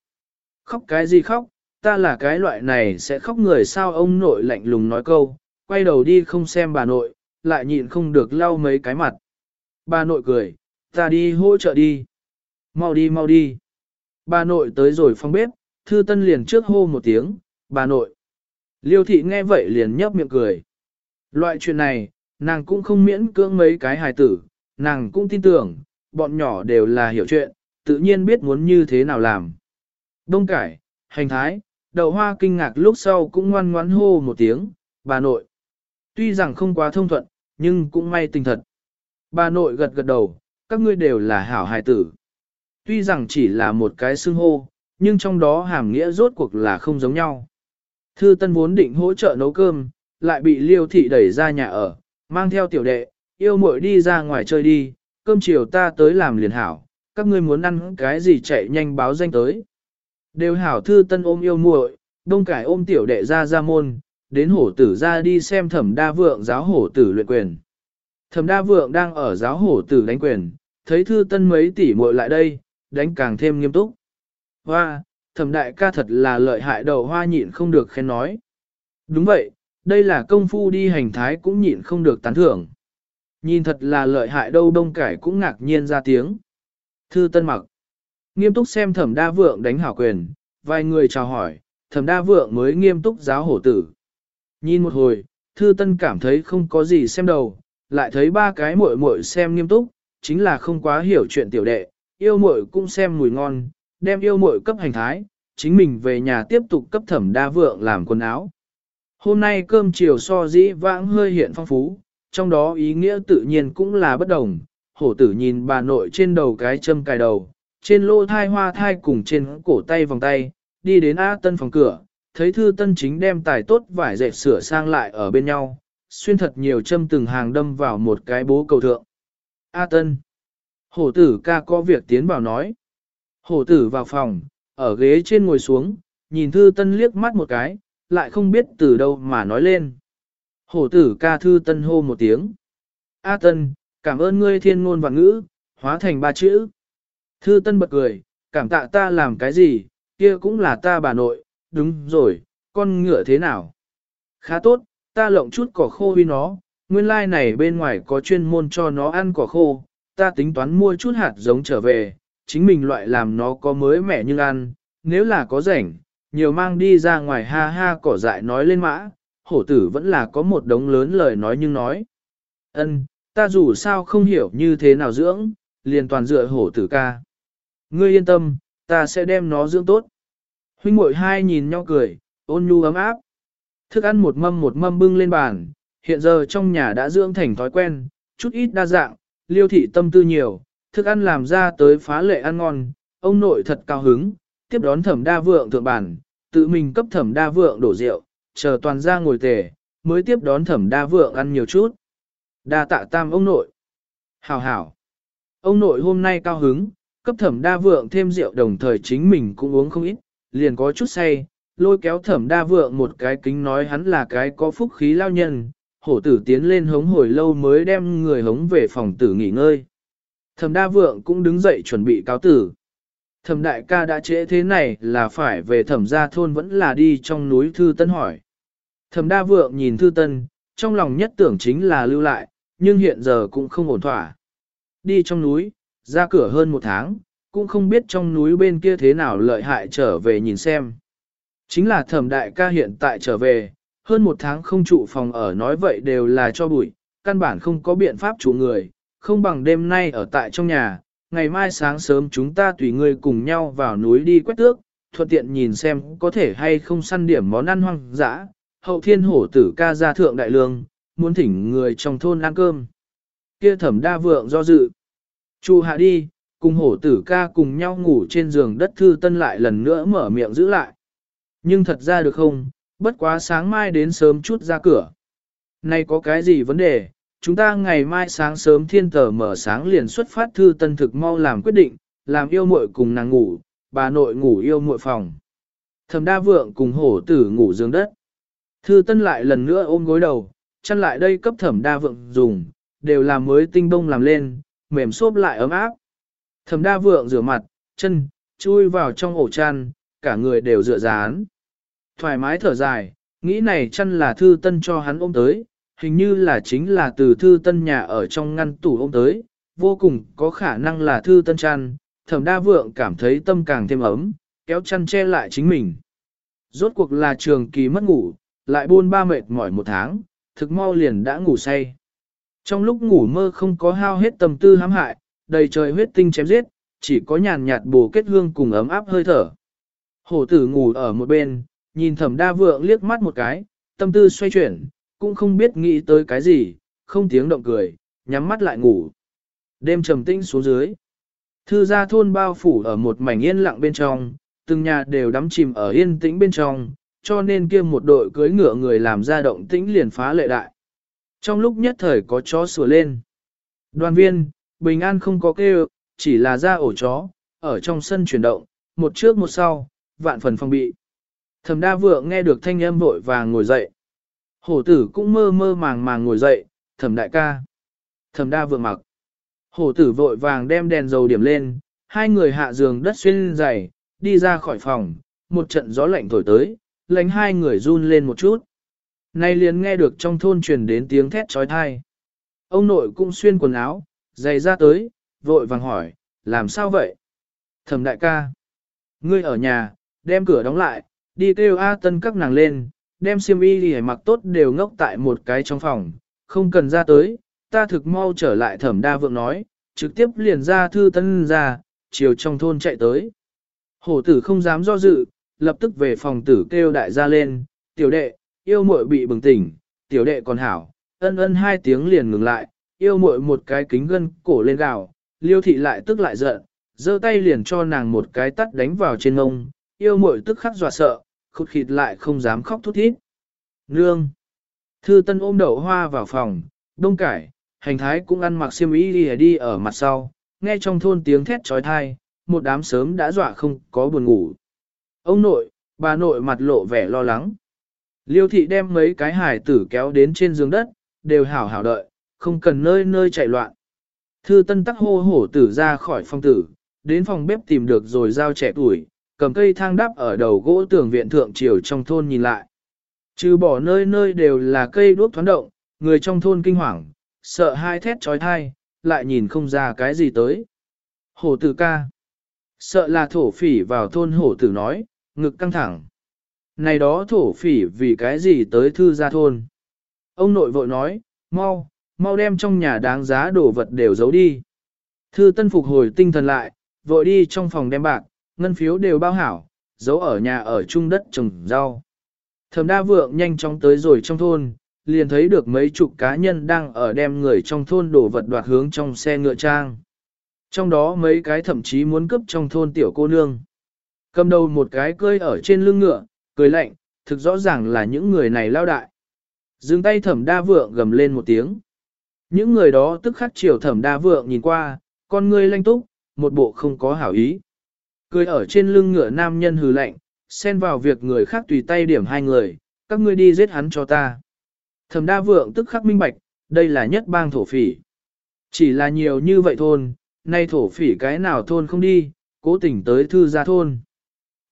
Khóc cái gì khóc, ta là cái loại này sẽ khóc người sao ông nội lạnh lùng nói câu, quay đầu đi không xem bà nội, lại nhịn không được lau mấy cái mặt. Bà nội cười, ta đi hỗ trợ đi. Mau đi mau đi. Bà nội tới rồi phong bếp, thư tân liền trước hô một tiếng, bà nội. Liêu thị nghe vậy liền nhấp miệng cười. Loại chuyện này, nàng cũng không miễn cưỡng mấy cái hài tử, nàng cũng tin tưởng, bọn nhỏ đều là hiểu chuyện, tự nhiên biết muốn như thế nào làm. Đông cải, hành thái, đậu hoa kinh ngạc lúc sau cũng ngoan ngoãn hô một tiếng, bà nội. Tuy rằng không quá thông thuận, nhưng cũng may tình thật. Bà nội gật gật đầu, các ngươi đều là hảo hài tử. Tuy rằng chỉ là một cái xưng hô, nhưng trong đó hàm nghĩa rốt cuộc là không giống nhau. Thư Tân vốn định hỗ trợ nấu cơm, lại bị Liêu thị đẩy ra nhà ở, mang theo tiểu đệ, yêu muội đi ra ngoài chơi đi, cơm chiều ta tới làm liền hảo, các ngươi muốn ăn cái gì chạy nhanh báo danh tới. Đều hảo Thư Tân ôm yêu muội, đông cải ôm tiểu đệ ra ra môn, đến hổ tử ra đi xem thẩm đa vượng giáo hổ tử luyện quyền. Thẩm đa vượng đang ở giáo hổ tử đánh quyền, thấy Thư Tân mấy tỷ muội lại đây, đánh càng thêm nghiêm túc. Hoa, thẩm đại ca thật là lợi hại đầu hoa nhịn không được khen nói. Đúng vậy, đây là công phu đi hành thái cũng nhịn không được tán thưởng. Nhìn thật là lợi hại đâu đông cải cũng ngạc nhiên ra tiếng. Thư tân mặc. Nghiêm túc xem thẩm đa vượng đánh hảo quyền, vài người chào hỏi, thẩm đa vượng mới nghiêm túc giáo hổ tử. Nhìn một hồi, thư tân cảm thấy không có gì xem đầu, lại thấy ba cái muội muội xem nghiêm túc, chính là không quá hiểu chuyện tiểu đệ, yêu muội cũng xem mùi ngon, đem yêu muội cấp hành thái, chính mình về nhà tiếp tục cấp thẩm đa vượng làm quần áo. Hôm nay cơm chiều so dĩ vãng hơi hiện phong phú, trong đó ý nghĩa tự nhiên cũng là bất đồng. Hổ tử nhìn bà nội trên đầu cái châm cài đầu, trên lô thai hoa thai cùng trên cổ tay vòng tay, đi đến A Tân phòng cửa, thấy thư tân chính đem tài tốt vải dệt sửa sang lại ở bên nhau, xuyên thật nhiều châm từng hàng đâm vào một cái bố cầu thượng. A Tân. Hổ tử ca có việc tiến vào nói. Hổ tử vào phòng, ở ghế trên ngồi xuống, nhìn thư tân liếc mắt một cái, lại không biết từ đâu mà nói lên. Hổ tử ca thư tân hô một tiếng. A tân, cảm ơn ngươi thiên ngôn và ngữ, hóa thành ba chữ. Thư tân bật cười, cảm tạ ta làm cái gì, kia cũng là ta bà nội, đúng rồi, con ngựa thế nào? Khá tốt, ta lộng chút cỏ khô huy nó, nguyên lai like này bên ngoài có chuyên môn cho nó ăn cỏ khô, ta tính toán mua chút hạt giống trở về, chính mình loại làm nó có mới mẻ nhưng ăn, nếu là có rảnh, nhiều mang đi ra ngoài ha ha cỏ dại nói lên mã, hổ tử vẫn là có một đống lớn lời nói nhưng nói. ân ta dù sao không hiểu như thế nào dưỡng, liền toàn dựa hổ tử ca. Ngươi yên tâm, ta sẽ đem nó dưỡng tốt. Huynh muội hai nhìn nhau cười, ôn nhu ấm áp. Thức ăn một mâm một mâm bưng lên bàn, hiện giờ trong nhà đã dưỡng thành thói quen, chút ít đa dạng, liêu thị tâm tư nhiều, thức ăn làm ra tới phá lệ ăn ngon, ông nội thật cao hứng, tiếp đón thẩm đa vượng thượng bản, tự mình cấp thẩm đa vượng đổ rượu, chờ toàn ra ngồi tề, mới tiếp đón thẩm đa vượng ăn nhiều chút. Đa tạ tam ông nội. Hảo hảo. Ông nội hôm nay cao hứng, cấp thẩm đa vượng thêm rượu đồng thời chính mình cũng uống không ít, liền có chút say, lôi kéo thẩm đa vượng một cái kính nói hắn là cái có phúc khí lao nhân, hổ tử tiến lên hống hồi lâu mới đem người hống về phòng tử nghỉ ngơi. Thẩm đa vượng cũng đứng dậy chuẩn bị cáo tử. Thẩm đại ca đã trễ thế này là phải về thẩm gia thôn vẫn là đi trong núi Thư Tân hỏi. Thẩm đa vượng nhìn Thư Tân, trong lòng nhất tưởng chính là lưu lại, nhưng hiện giờ cũng không ổn thỏa. Đi trong núi, ra cửa hơn một tháng, cũng không biết trong núi bên kia thế nào lợi hại trở về nhìn xem. Chính là thẩm đại ca hiện tại trở về, hơn một tháng không trụ phòng ở nói vậy đều là cho bụi, căn bản không có biện pháp chủ người, không bằng đêm nay ở tại trong nhà, ngày mai sáng sớm chúng ta tùy người cùng nhau vào núi đi quét tước, thuận tiện nhìn xem có thể hay không săn điểm món ăn hoang dã. Hậu thiên hổ tử ca gia thượng đại lương, muốn thỉnh người trong thôn ăn cơm. Kia thẩm đa vượng do dự. Chu hạ đi, cùng hổ tử ca cùng nhau ngủ trên giường đất thư tân lại lần nữa mở miệng giữ lại. Nhưng thật ra được không, bất quá sáng mai đến sớm chút ra cửa. Này có cái gì vấn đề, chúng ta ngày mai sáng sớm thiên tờ mở sáng liền xuất phát thư tân thực mau làm quyết định, làm yêu muội cùng nàng ngủ, bà nội ngủ yêu muội phòng. Thẩm đa vượng cùng hổ tử ngủ giường đất. Thư tân lại lần nữa ôm gối đầu, chăn lại đây cấp thẩm đa vượng dùng, đều là mới tinh bông làm lên, mềm xốp lại ấm áp. Thẩm đa vượng rửa mặt, chân, chui vào trong ổ chăn, cả người đều dựa dán. Thoải mái thở dài, nghĩ này chăn là thư tân cho hắn ôm tới, hình như là chính là từ thư tân nhà ở trong ngăn tủ ôm tới, vô cùng có khả năng là thư tân chăn, thẩm đa vượng cảm thấy tâm càng thêm ấm, kéo chăn che lại chính mình. Rốt cuộc là trường kỳ mất ngủ, lại buôn ba mệt mỏi một tháng, thực mau liền đã ngủ say. Trong lúc ngủ mơ không có hao hết tâm tư hãm hại, đầy trời huyết tinh chém giết, chỉ có nhàn nhạt bồ kết hương cùng ấm áp hơi thở. Hổ tử ngủ ở một bên, nhìn thẩm đa vượng liếc mắt một cái, tâm tư xoay chuyển, cũng không biết nghĩ tới cái gì, không tiếng động cười, nhắm mắt lại ngủ. Đêm trầm tĩnh xuống dưới. Thư gia thôn bao phủ ở một mảnh yên lặng bên trong, từng nhà đều đắm chìm ở yên tĩnh bên trong, cho nên kia một đội cưới ngựa người làm ra động tĩnh liền phá lệ đại. Trong lúc nhất thời có chó sủa lên. Đoàn viên, bình an không có kêu, chỉ là ra ổ chó, ở trong sân chuyển động, một trước một sau, vạn phần phong bị. Thẩm đa vượng nghe được thanh âm vội vàng ngồi dậy. Hổ tử cũng mơ mơ màng màng ngồi dậy, thẩm đại ca. Thẩm đa vượng mặc. Hổ tử vội vàng đem đèn dầu điểm lên, hai người hạ giường đất xuyên dày, đi ra khỏi phòng, một trận gió lạnh thổi tới, lánh hai người run lên một chút. Nay liền nghe được trong thôn truyền đến tiếng thét trói thai. Ông nội cũng xuyên quần áo, giày ra tới, vội vàng hỏi, làm sao vậy? Thẩm đại ca, ngươi ở nhà, đem cửa đóng lại, đi kêu A tân các nàng lên, đem xiêm y đi mặc tốt đều ngốc tại một cái trong phòng, không cần ra tới, ta thực mau trở lại thẩm đa vượng nói, trực tiếp liền ra thư tân ra, chiều trong thôn chạy tới. Hổ tử không dám do dự, lập tức về phòng tử kêu đại gia lên, tiểu đệ, yêu muội bị bừng tỉnh, tiểu đệ còn hảo, ân ân hai tiếng liền ngừng lại, yêu muội một cái kính gân cổ lên gào, liêu thị lại tức lại giận, giơ tay liền cho nàng một cái tắt đánh vào trên ngông, yêu muội tức khắc dọa sợ, khụt khịt lại không dám khóc thút thít. Nương! Thư tân ôm đậu hoa vào phòng, đông cải, hành thái cũng ăn mặc xiêm y đi, đi ở mặt sau, nghe trong thôn tiếng thét trói thai, một đám sớm đã dọa không có buồn ngủ. Ông nội, bà nội mặt lộ vẻ lo lắng. Liêu thị đem mấy cái hải tử kéo đến trên giường đất, đều hảo hảo đợi, không cần nơi nơi chạy loạn. Thư tân tắc hô hổ tử ra khỏi phòng tử, đến phòng bếp tìm được rồi giao trẻ tuổi, cầm cây thang đắp ở đầu gỗ tường viện thượng triều trong thôn nhìn lại. Trừ bỏ nơi nơi đều là cây đuốc thoáng động, người trong thôn kinh hoàng, sợ hai thét trói thai, lại nhìn không ra cái gì tới. Hổ tử ca. Sợ là thổ phỉ vào thôn hổ tử nói, ngực căng thẳng. Này đó thổ phỉ vì cái gì tới thư gia thôn. Ông nội vội nói, mau, mau đem trong nhà đáng giá đồ vật đều giấu đi. Thư tân phục hồi tinh thần lại, vội đi trong phòng đem bạc, ngân phiếu đều bao hảo, giấu ở nhà ở trung đất trồng rau. Thẩm đa vượng nhanh chóng tới rồi trong thôn, liền thấy được mấy chục cá nhân đang ở đem người trong thôn đổ vật đoạt hướng trong xe ngựa trang. Trong đó mấy cái thậm chí muốn cướp trong thôn tiểu cô nương. Cầm đầu một cái cơi ở trên lưng ngựa, cười lạnh, thực rõ ràng là những người này lao đại. Dừng tay thẩm đa vượng gầm lên một tiếng. Những người đó tức khắc chiều thẩm đa vượng nhìn qua, con ngươi lanh túc, một bộ không có hảo ý. Cười ở trên lưng ngựa nam nhân hừ lạnh, xen vào việc người khác tùy tay điểm hai người, các ngươi đi giết hắn cho ta. Thẩm đa vượng tức khắc minh bạch, đây là nhất bang thổ phỉ. Chỉ là nhiều như vậy thôn, nay thổ phỉ cái nào thôn không đi, cố tình tới thư gia thôn.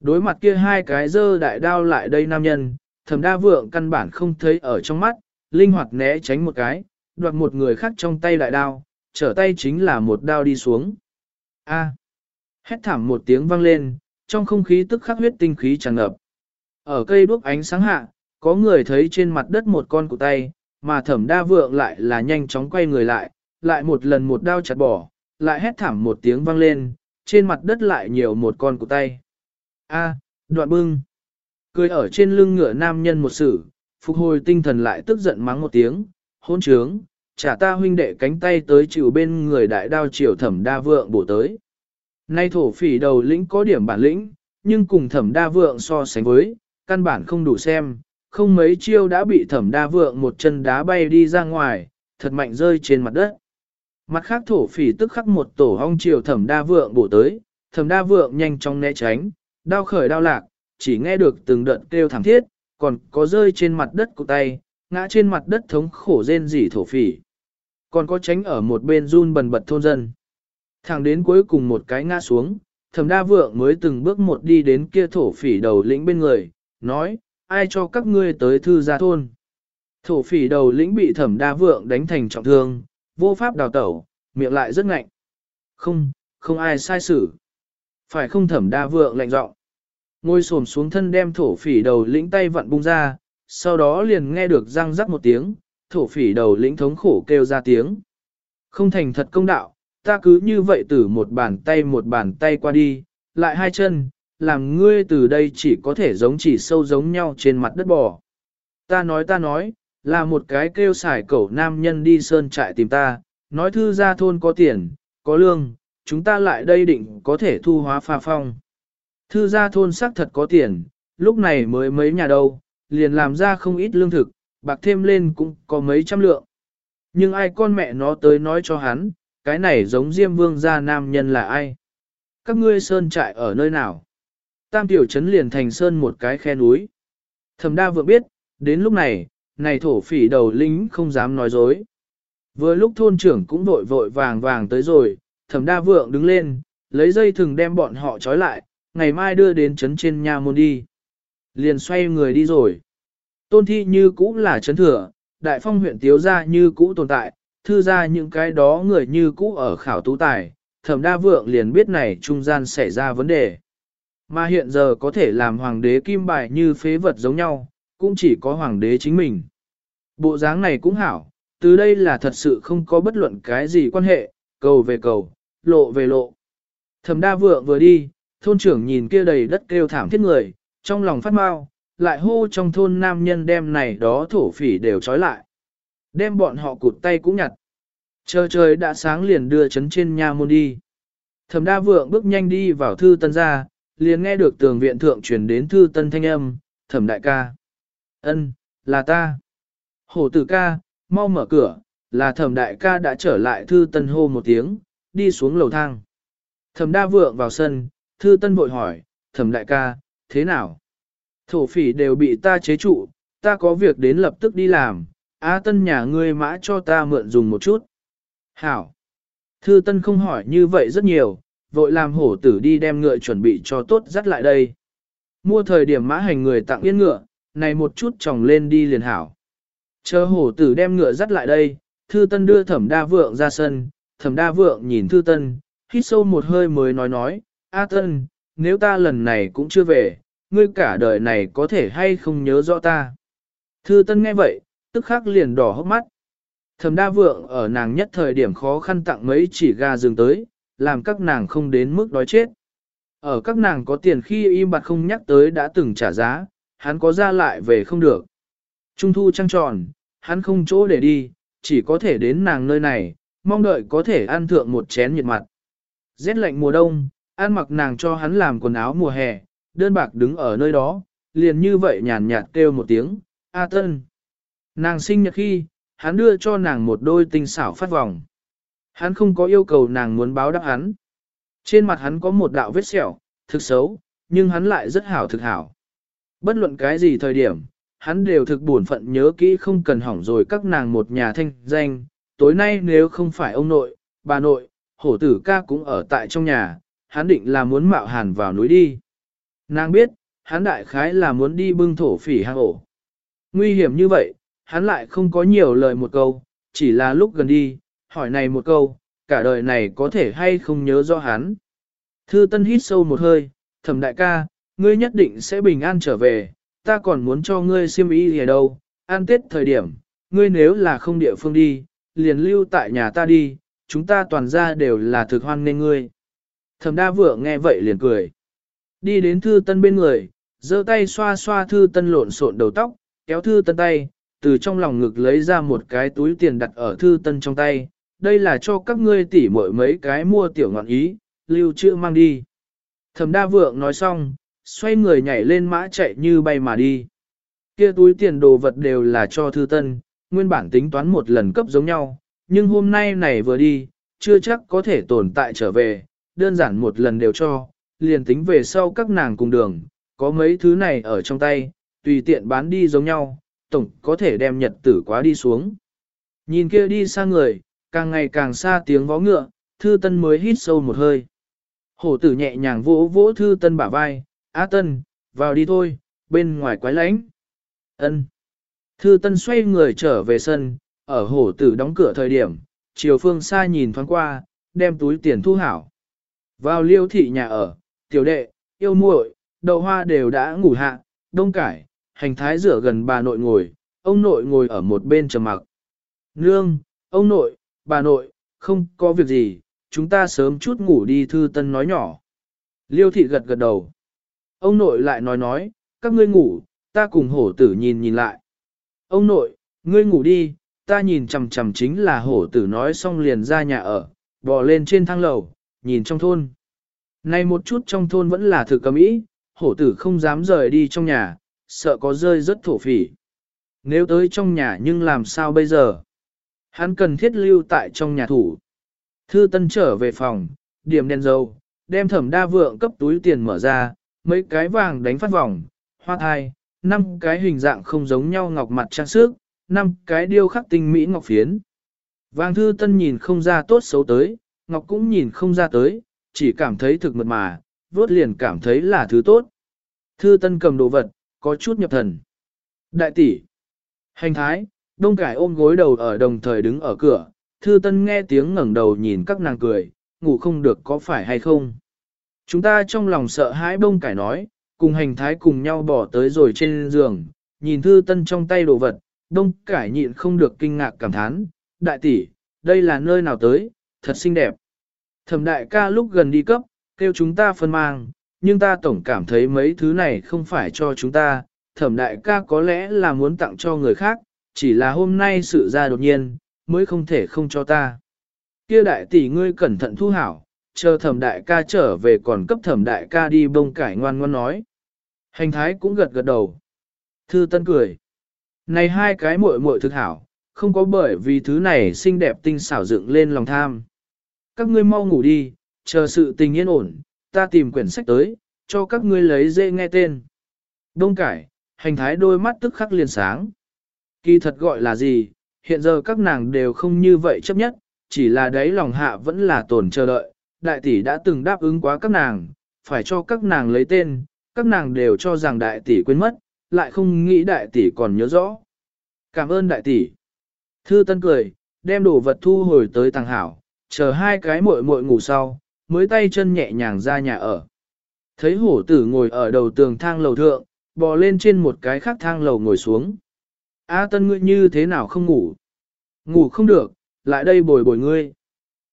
Đối mặt kia hai cái dơ đại đao lại đây nam nhân, thẩm đa vượng căn bản không thấy ở trong mắt, linh hoạt né tránh một cái, đoạt một người khác trong tay đại đao, trở tay chính là một đao đi xuống. A. Hét thảm một tiếng vang lên, trong không khí tức khắc huyết tinh khí tràn ngập. Ở cây đuốc ánh sáng hạ, có người thấy trên mặt đất một con cụ tay, mà thẩm đa vượng lại là nhanh chóng quay người lại, lại một lần một đao chặt bỏ, lại hét thảm một tiếng vang lên, trên mặt đất lại nhiều một con cụ tay. A, đoạn bưng. Cười ở trên lưng ngựa nam nhân một sự, phục hồi tinh thần lại tức giận mắng một tiếng, hôn trướng, trả ta huynh đệ cánh tay tới chịu bên người đại đao triều thẩm đa vượng bổ tới. Nay thổ phỉ đầu lĩnh có điểm bản lĩnh, nhưng cùng thẩm đa vượng so sánh với, căn bản không đủ xem, không mấy chiêu đã bị thẩm đa vượng một chân đá bay đi ra ngoài, thật mạnh rơi trên mặt đất. Mặt khác thổ phỉ tức khắc một tổ hong chiều thẩm đa vượng bổ tới, thẩm đa vượng nhanh chóng né tránh, đao khởi đao lạc, chỉ nghe được từng đợt kêu thảm thiết, còn có rơi trên mặt đất của tay, ngã trên mặt đất thống khổ rên rỉ thổ phỉ. Còn có tránh ở một bên run bần bật thôn dân. Thẳng đến cuối cùng một cái ngã xuống, thẩm đa vượng mới từng bước một đi đến kia thổ phỉ đầu lĩnh bên người, nói, ai cho các ngươi tới thư gia thôn. Thổ phỉ đầu lĩnh bị thẩm đa vượng đánh thành trọng thương, vô pháp đào tẩu, miệng lại rất ngạnh. Không, không ai sai xử. Phải không thẩm đa vượng lạnh giọng. Ngôi xổm xuống thân đem thổ phỉ đầu lĩnh tay vặn bung ra, sau đó liền nghe được răng rắc một tiếng, thổ phỉ đầu lĩnh thống khổ kêu ra tiếng. Không thành thật công đạo, ta cứ như vậy từ một bàn tay một bàn tay qua đi, lại hai chân, làm ngươi từ đây chỉ có thể giống chỉ sâu giống nhau trên mặt đất bò. Ta nói ta nói, là một cái kêu xài cẩu nam nhân đi sơn trại tìm ta, nói thư ra thôn có tiền, có lương, chúng ta lại đây định có thể thu hóa pha phong. Thư gia thôn xác thật có tiền, lúc này mới mấy nhà đâu, liền làm ra không ít lương thực, bạc thêm lên cũng có mấy trăm lượng. Nhưng ai con mẹ nó tới nói cho hắn, cái này giống Diêm Vương gia nam nhân là ai? Các ngươi sơn trại ở nơi nào? Tam tiểu trấn liền thành sơn một cái khe núi. Thẩm đa vừa biết, đến lúc này, này thổ phỉ đầu lính không dám nói dối. Vừa lúc thôn trưởng cũng vội vội vàng vàng tới rồi, thẩm đa vượng đứng lên, lấy dây thừng đem bọn họ trói lại, ngày mai đưa đến trấn trên nhà môn đi. Liền xoay người đi rồi. Tôn thi như cũ là trấn thừa, đại phong huyện tiếu ra như cũ tồn tại, thư ra những cái đó người như cũ ở khảo tú tài, thẩm đa vượng liền biết này trung gian xảy ra vấn đề. Mà hiện giờ có thể làm hoàng đế kim bài như phế vật giống nhau, cũng chỉ có hoàng đế chính mình. Bộ dáng này cũng hảo, từ đây là thật sự không có bất luận cái gì quan hệ, cầu về cầu, lộ về lộ. Thẩm đa vượng vừa đi, thôn trưởng nhìn kia đầy đất kêu thảm thiết người, trong lòng phát mau, lại hô trong thôn nam nhân đem này đó thổ phỉ đều trói lại. Đem bọn họ cụt tay cũng nhặt. trời trời đã sáng liền đưa chấn trên nhà môn đi. Thẩm đa vượng bước nhanh đi vào thư tân gia, liền nghe được tường viện thượng truyền đến thư tân thanh âm, thẩm đại ca. ân là ta. Hổ tử ca, mau mở cửa, là thẩm đại ca đã trở lại thư tân hô một tiếng, đi xuống lầu thang. Thẩm đa vượng vào sân, thư tân vội hỏi, thẩm đại ca, thế nào? Thổ phỉ đều bị ta chế trụ, ta có việc đến lập tức đi làm, á tân nhà ngươi mã cho ta mượn dùng một chút. Hảo! Thư tân không hỏi như vậy rất nhiều, vội làm hổ tử đi đem ngựa chuẩn bị cho tốt dắt lại đây. Mua thời điểm mã hành người tặng yên ngựa, này một chút tròng lên đi liền hảo. Chờ hổ tử đem ngựa dắt lại đây, thư tân đưa thẩm đa vượng ra sân, thẩm đa vượng nhìn thư tân, hít sâu một hơi mới nói nói, A tân, nếu ta lần này cũng chưa về, ngươi cả đời này có thể hay không nhớ rõ ta. Thư tân nghe vậy, tức khắc liền đỏ hốc mắt. Thẩm đa vượng ở nàng nhất thời điểm khó khăn tặng mấy chỉ gà rừng tới, làm các nàng không đến mức đói chết. Ở các nàng có tiền khi im bặt không nhắc tới đã từng trả giá, hắn có ra lại về không được. Trung thu trăng tròn, hắn không chỗ để đi, chỉ có thể đến nàng nơi này, mong đợi có thể ăn thượng một chén nhiệt mặt. Rét lạnh mùa đông, ăn mặc nàng cho hắn làm quần áo mùa hè, đơn bạc đứng ở nơi đó, liền như vậy nhàn nhạt kêu một tiếng, A Tân. Nàng sinh nhật khi, hắn đưa cho nàng một đôi tinh xảo phát vòng. Hắn không có yêu cầu nàng muốn báo đáp hắn. Trên mặt hắn có một đạo vết sẹo, thực xấu, nhưng hắn lại rất hảo thực hảo. Bất luận cái gì thời điểm, hắn đều thực buồn phận nhớ kỹ không cần hỏng rồi các nàng một nhà thanh danh. Tối nay nếu không phải ông nội, bà nội, hổ tử ca cũng ở tại trong nhà, hắn định là muốn mạo hàn vào núi đi. Nàng biết, hắn đại khái là muốn đi bưng thổ phỉ hang ổ. Nguy hiểm như vậy, hắn lại không có nhiều lời một câu, chỉ là lúc gần đi, hỏi này một câu, cả đời này có thể hay không nhớ rõ hắn. Thư Tân hít sâu một hơi, thẩm đại ca, ngươi nhất định sẽ bình an trở về, ta còn muốn cho ngươi xiêm y ở đâu, an tết thời điểm, ngươi nếu là không địa phương đi, liền lưu tại nhà ta đi, chúng ta toàn ra đều là thực hoan nên ngươi. Thẩm đa vượng nghe vậy liền cười. Đi đến thư tân bên người, giơ tay xoa xoa thư tân lộn xộn đầu tóc, kéo thư tân tay, từ trong lòng ngực lấy ra một cái túi tiền đặt ở thư tân trong tay. Đây là cho các ngươi tỉ mỗi mấy cái mua tiểu ngọn ý, lưu trữ mang đi. Thẩm đa vượng nói xong, xoay người nhảy lên mã chạy như bay mà đi. Kia túi tiền đồ vật đều là cho thư tân, nguyên bản tính toán một lần cấp giống nhau, nhưng hôm nay này vừa đi, chưa chắc có thể tồn tại trở về, đơn giản một lần đều cho, liền tính về sau các nàng cùng đường, có mấy thứ này ở trong tay, tùy tiện bán đi giống nhau, tổng có thể đem nhật tử quá đi xuống. Nhìn kia đi xa người, càng ngày càng xa tiếng vó ngựa, thư tân mới hít sâu một hơi. Hổ tử nhẹ nhàng vỗ vỗ thư tân bả vai, á tân, vào đi thôi, bên ngoài quái lánh. ân Thư tân xoay người trở về sân, ở hổ tử đóng cửa thời điểm, chiều phương xa nhìn thoáng qua, đem túi tiền thu hảo. Vào liêu thị nhà ở, tiểu đệ, yêu muội, đậu hoa đều đã ngủ hạ, đông cải, hành thái rửa gần bà nội ngồi, ông nội ngồi ở một bên trầm mặc. Nương, ông nội, bà nội, không có việc gì, chúng ta sớm chút ngủ đi thư tân nói nhỏ. Liêu thị gật gật đầu. Ông nội lại nói nói, các ngươi ngủ, ta cùng hổ tử nhìn nhìn lại. Ông nội, ngươi ngủ đi, ta nhìn chằm chằm chính là hổ tử nói xong liền ra nhà ở, bò lên trên thang lầu, nhìn trong thôn. Này một chút trong thôn vẫn là thực cầm ý, hổ tử không dám rời đi trong nhà, sợ có rơi rất thổ phỉ. Nếu tới trong nhà nhưng làm sao bây giờ? Hắn cần thiết lưu tại trong nhà thủ. Thư Tân trở về phòng, điểm đèn dầu, đem thẩm đa vượng cấp túi tiền mở ra, mấy cái vàng đánh phát vòng, hoa thai, năm cái hình dạng không giống nhau ngọc mặt trang sức, năm cái điêu khắc tinh mỹ ngọc phiến. Vàng Thư Tân nhìn không ra tốt xấu tới, ngọc cũng nhìn không ra tới, chỉ cảm thấy thực mật mà, vốt liền cảm thấy là thứ tốt. Thư Tân cầm đồ vật, có chút nhập thần. Đại tỷ, hành thái, đông cải ôm gối đầu ở đồng thời đứng ở cửa, Thư Tân nghe tiếng ngẩng đầu nhìn các nàng cười, ngủ không được có phải hay không. Chúng ta trong lòng sợ hãi bông cải nói, cùng hành thái cùng nhau bỏ tới rồi trên giường, nhìn Thư Tân trong tay đồ vật, đông cải nhịn không được kinh ngạc cảm thán, đại tỷ, đây là nơi nào tới, thật xinh đẹp. Thẩm đại ca lúc gần đi cấp, kêu chúng ta phân mang, nhưng ta tổng cảm thấy mấy thứ này không phải cho chúng ta, thẩm đại ca có lẽ là muốn tặng cho người khác, chỉ là hôm nay sự ra đột nhiên, mới không thể không cho ta. Kia đại tỷ ngươi cẩn thận thu hảo, chờ thẩm đại ca trở về còn cấp thẩm đại ca đi bông cải ngoan ngoan nói. Hành thái cũng gật gật đầu. Thư tân cười. Này hai cái muội muội thực hảo, không có bởi vì thứ này xinh đẹp tinh xảo dựng lên lòng tham. Các ngươi mau ngủ đi, chờ sự tình yên ổn, ta tìm quyển sách tới, cho các ngươi lấy dễ nghe tên. Đông cải, hành thái đôi mắt tức khắc liền sáng. Kỳ thật gọi là gì, hiện giờ các nàng đều không như vậy chấp nhất, chỉ là đấy lòng hạ vẫn là tồn chờ đợi. Đại tỷ đã từng đáp ứng quá các nàng, phải cho các nàng lấy tên, các nàng đều cho rằng đại tỷ quên mất, lại không nghĩ đại tỷ còn nhớ rõ. Cảm ơn đại tỷ. Thư Tân cười, đem đồ vật thu hồi tới tàng hảo, chờ hai cái muội muội ngủ sau, mới tay chân nhẹ nhàng ra nhà ở. Thấy hổ tử ngồi ở đầu tường thang lầu thượng, bò lên trên một cái khác thang lầu ngồi xuống. A tân ngươi như thế nào không ngủ? Ngủ không được, lại đây bồi bồi ngươi.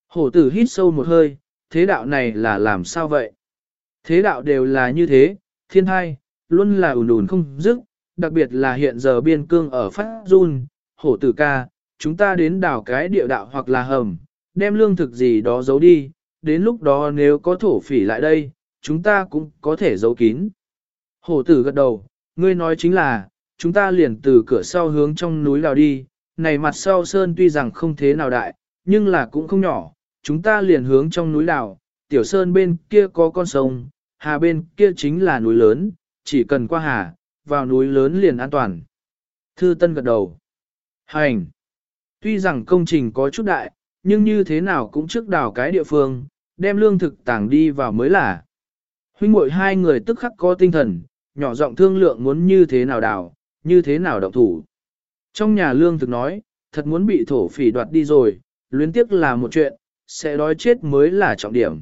Hổ tử hít sâu một hơi, thế đạo này là làm sao vậy? Thế đạo đều là như thế, thiên hai, luôn là ủn ủn không dứt, đặc biệt là hiện giờ biên cương ở phát Dun, hổ tử ca, chúng ta đến đảo cái địa đạo hoặc là hầm, đem lương thực gì đó giấu đi, đến lúc đó nếu có thổ phỉ lại đây, chúng ta cũng có thể giấu kín. Hổ tử gật đầu, ngươi nói chính là, chúng ta liền từ cửa sau hướng trong núi đào đi, này mặt sau sơn tuy rằng không thế nào đại, nhưng là cũng không nhỏ, chúng ta liền hướng trong núi đảo, tiểu sơn bên kia có con sông, hà bên kia chính là núi lớn, chỉ cần qua hà, vào núi lớn liền an toàn. Thư Tân gật đầu. Hành. Tuy rằng công trình có chút đại, nhưng như thế nào cũng trước đảo cái địa phương, đem lương thực tàng đi vào mới là. Huynh muội hai người tức khắc có tinh thần, nhỏ giọng thương lượng muốn như thế nào đảo, như thế nào động thủ. Trong nhà lương thực nói, thật muốn bị thổ phỉ đoạt đi rồi, luyến tiếc là một chuyện, sẽ đói chết mới là trọng điểm.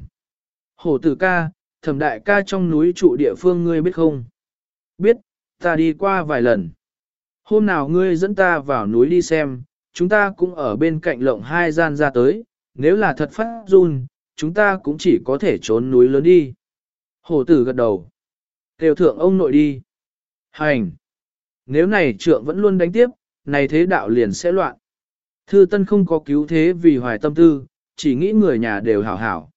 Hổ tử ca, thẩm đại ca trong núi trụ địa phương ngươi biết không? Biết, ta đi qua vài lần. Hôm nào ngươi dẫn ta vào núi đi xem, chúng ta cũng ở bên cạnh lộng hai gian ra tới, nếu là thật phát run, chúng ta cũng chỉ có thể trốn núi lớn đi. Hổ tử gật đầu. Kêu thượng ông nội đi. Hành. Nếu này trượng vẫn luôn đánh tiếp, này thế đạo liền sẽ loạn. Thư Tân không có cứu thế vì hoài tâm tư, chỉ nghĩ người nhà đều hảo hảo.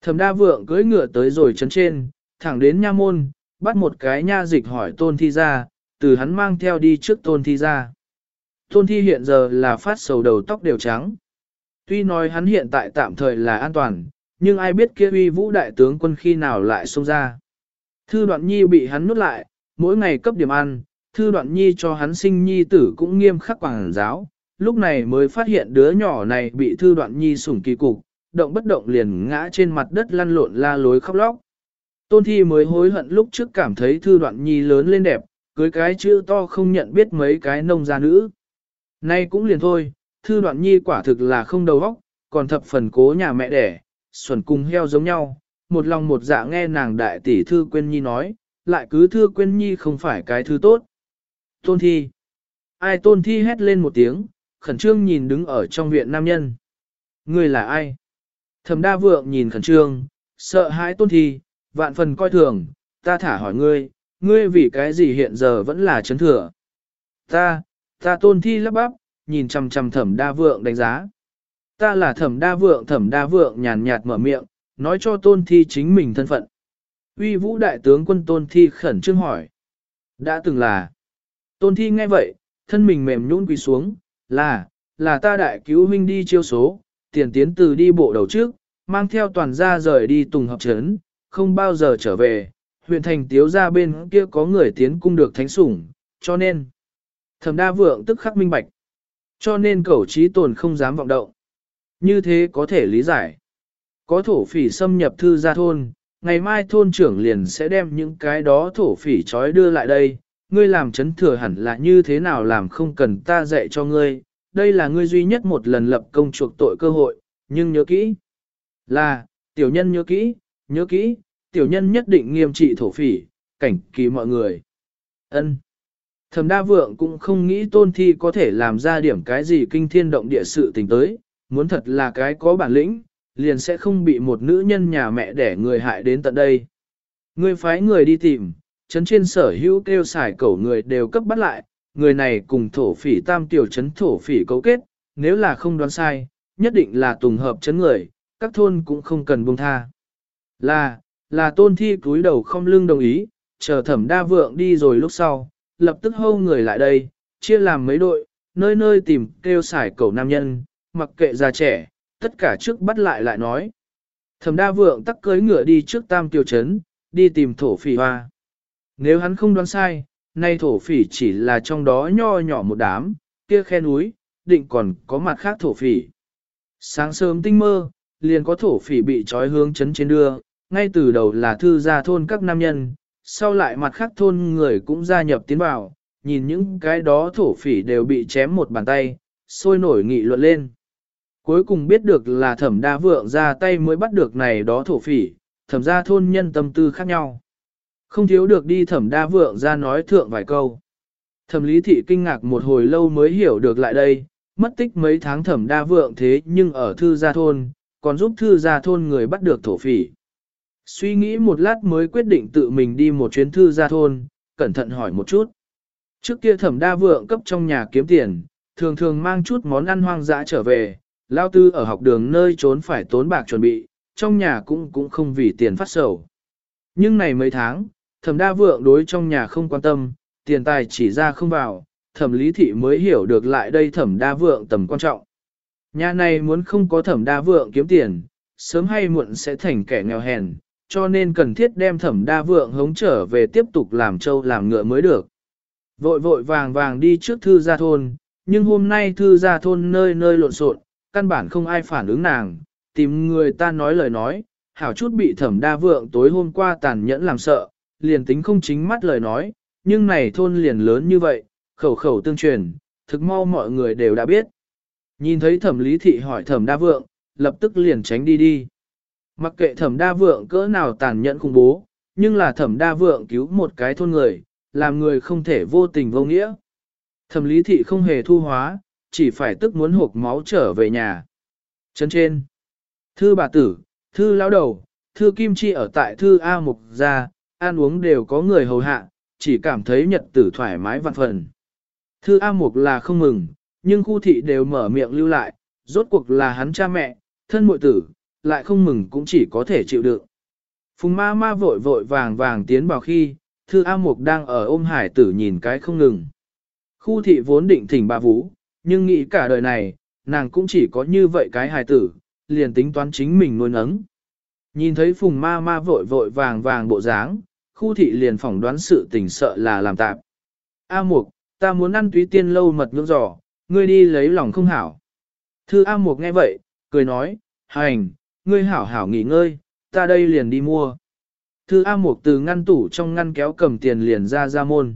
Thẩm đa vượng cưỡi ngựa tới rồi chấn trên, thẳng đến nha môn, bắt một cái nha dịch hỏi tôn thi ra, từ hắn mang theo đi trước tôn thi ra. Tôn thi hiện giờ là phát sầu đầu tóc đều trắng. Tuy nói hắn hiện tại tạm thời là an toàn, nhưng ai biết kia uy vũ đại tướng quân khi nào lại xông ra. Thư đoạn nhi bị hắn nuốt lại, mỗi ngày cấp điểm ăn, thư đoạn nhi cho hắn sinh nhi tử cũng nghiêm khắc quảng giáo, lúc này mới phát hiện đứa nhỏ này bị thư đoạn nhi sủng kỳ cục, động bất động liền ngã trên mặt đất lăn lộn la lối khóc lóc. Tôn thi mới hối hận lúc trước cảm thấy thư đoạn nhi lớn lên đẹp, cưới cái chữ to không nhận biết mấy cái nông gia nữ. Nay cũng liền thôi, thư đoạn nhi quả thực là không đầu óc, còn thập phần cố nhà mẹ đẻ, xuẩn cùng heo giống nhau, một lòng một dạ nghe nàng đại tỷ thư quên nhi nói, lại cứ thư quên nhi không phải cái thứ tốt. Tôn thi. Ai tôn thi hét lên một tiếng, khẩn trương nhìn đứng ở trong viện nam nhân. Người là ai? Thẩm đa vượng nhìn khẩn trương, sợ hãi tôn thi, vạn phần coi thường, ta thả hỏi ngươi, ngươi vì cái gì hiện giờ vẫn là chấn thừa? Ta, ta tôn thi lắp bắp, nhìn chằm chằm thẩm đa vượng đánh giá. Ta là thẩm đa vượng thẩm đa vượng nhàn nhạt mở miệng, nói cho tôn thi chính mình thân phận. Uy vũ đại tướng quân tôn thi khẩn trương hỏi. Đã từng là. Tôn thi nghe vậy, thân mình mềm nhũn quỳ xuống, là, là ta đại cứu huynh đi chiêu số, tiền tiến từ đi bộ đầu trước, mang theo toàn gia rời đi tùng hợp trấn, không bao giờ trở về, huyện thành tiếu ra bên kia có người tiến cung được thánh sủng, cho nên, thẩm đa vượng tức khắc minh bạch, cho nên cẩu trí tồn không dám vọng động. Như thế có thể lý giải. Có thổ phỉ xâm nhập thư gia thôn, ngày mai thôn trưởng liền sẽ đem những cái đó thổ phỉ trói đưa lại đây, ngươi làm chấn thừa hẳn là như thế nào làm không cần ta dạy cho ngươi, đây là ngươi duy nhất một lần lập công chuộc tội cơ hội, nhưng nhớ kỹ. Là, tiểu nhân nhớ kỹ, nhớ kỹ, tiểu nhân nhất định nghiêm trị thổ phỉ, cảnh kỳ mọi người. ân Thẩm đa vượng cũng không nghĩ tôn thi có thể làm ra điểm cái gì kinh thiên động địa sự tình tới, muốn thật là cái có bản lĩnh, liền sẽ không bị một nữ nhân nhà mẹ đẻ người hại đến tận đây. Ngươi phái người đi tìm, chấn trên sở hữu kêu xài cẩu người đều cấp bắt lại, người này cùng thổ phỉ tam tiểu chấn thổ phỉ cấu kết, nếu là không đoán sai, nhất định là tùng hợp chấn người, các thôn cũng không cần buông tha. Là, là tôn thi cúi đầu không lưng đồng ý, chờ thẩm đa vượng đi rồi lúc sau, lập tức hâu người lại đây, chia làm mấy đội, nơi nơi tìm kêu xài cẩu nam nhân, mặc kệ già trẻ, tất cả trước bắt lại lại nói. Thẩm đa vượng tắc cưới ngựa đi trước tam tiêu chấn, đi tìm thổ phỉ hoa. Nếu hắn không đoán sai, nay thổ phỉ chỉ là trong đó nho nhỏ một đám, kia khe núi, định còn có mặt khác thổ phỉ. Sáng sớm tinh mơ, liền có thổ phỉ bị trói hướng chấn trên đưa, ngay từ đầu là thư gia thôn các nam nhân, sau lại mặt khác thôn người cũng gia nhập tiến vào, nhìn những cái đó thổ phỉ đều bị chém một bàn tay, sôi nổi nghị luận lên. Cuối cùng biết được là thẩm đa vượng ra tay mới bắt được này đó thổ phỉ, thẩm gia thôn nhân tâm tư khác nhau. Không thiếu được đi thẩm đa vượng ra nói thượng vài câu. Thẩm lý thị kinh ngạc một hồi lâu mới hiểu được lại đây, mất tích mấy tháng thẩm đa vượng thế nhưng ở thư gia thôn, còn giúp thư gia thôn người bắt được thổ phỉ. Suy nghĩ một lát mới quyết định tự mình đi một chuyến thư gia thôn, cẩn thận hỏi một chút. Trước kia thẩm đa vượng cấp trong nhà kiếm tiền, thường thường mang chút món ăn hoang dã trở về, lao tư ở học đường nơi trốn phải tốn bạc chuẩn bị, trong nhà cũng cũng không vì tiền phát sầu. Nhưng này mấy tháng, thẩm đa vượng đối trong nhà không quan tâm, tiền tài chỉ ra không vào, thẩm lý thị mới hiểu được lại đây thẩm đa vượng tầm quan trọng. Nhà này muốn không có thẩm đa vượng kiếm tiền, sớm hay muộn sẽ thành kẻ nghèo hèn, cho nên cần thiết đem thẩm đa vượng hống trở về tiếp tục làm trâu làm ngựa mới được. Vội vội vàng vàng đi trước thư gia thôn, nhưng hôm nay thư gia thôn nơi nơi lộn xộn, căn bản không ai phản ứng nàng, tìm người ta nói lời nói, hảo chút bị thẩm đa vượng tối hôm qua tàn nhẫn làm sợ, liền tính không chính mắt lời nói, nhưng này thôn liền lớn như vậy, khẩu khẩu tương truyền, thực mau mọi người đều đã biết. Nhìn thấy thẩm lý thị hỏi thẩm đa vượng, lập tức liền tránh đi đi. Mặc kệ thẩm đa vượng cỡ nào tàn nhẫn khủng bố, nhưng là thẩm đa vượng cứu một cái thôn người, làm người không thể vô tình vô nghĩa. Thẩm lý thị không hề thu hóa, chỉ phải tức muốn hộp máu trở về nhà. Chân trên. Thư bà tử, thư lão đầu, thư kim chi ở tại thư A Mục gia, ăn uống đều có người hầu hạ, chỉ cảm thấy nhật tử thoải mái vạn phần. Thư A Mục là không mừng, nhưng khu thị đều mở miệng lưu lại, rốt cuộc là hắn cha mẹ, thân muội tử, lại không mừng cũng chỉ có thể chịu đựng. Phùng ma ma vội vội vàng vàng tiến vào khi, thư A Mục đang ở ôm hải tử nhìn cái không ngừng. Khu thị vốn định thỉnh bà vũ, nhưng nghĩ cả đời này, nàng cũng chỉ có như vậy cái hài tử, liền tính toán chính mình nuôi nấng. Nhìn thấy phùng ma ma vội vội vàng vàng bộ dáng, khu thị liền phỏng đoán sự tình sợ là làm tạp. A Mục, ta muốn ăn túy tiên lâu mật ngưỡng giò, ngươi đi lấy lòng không hảo. Thư A Mục nghe vậy, cười nói, hành, ngươi hảo hảo nghỉ ngơi, ta đây liền đi mua. Thư A Mục từ ngăn tủ trong ngăn kéo cầm tiền liền ra ra môn.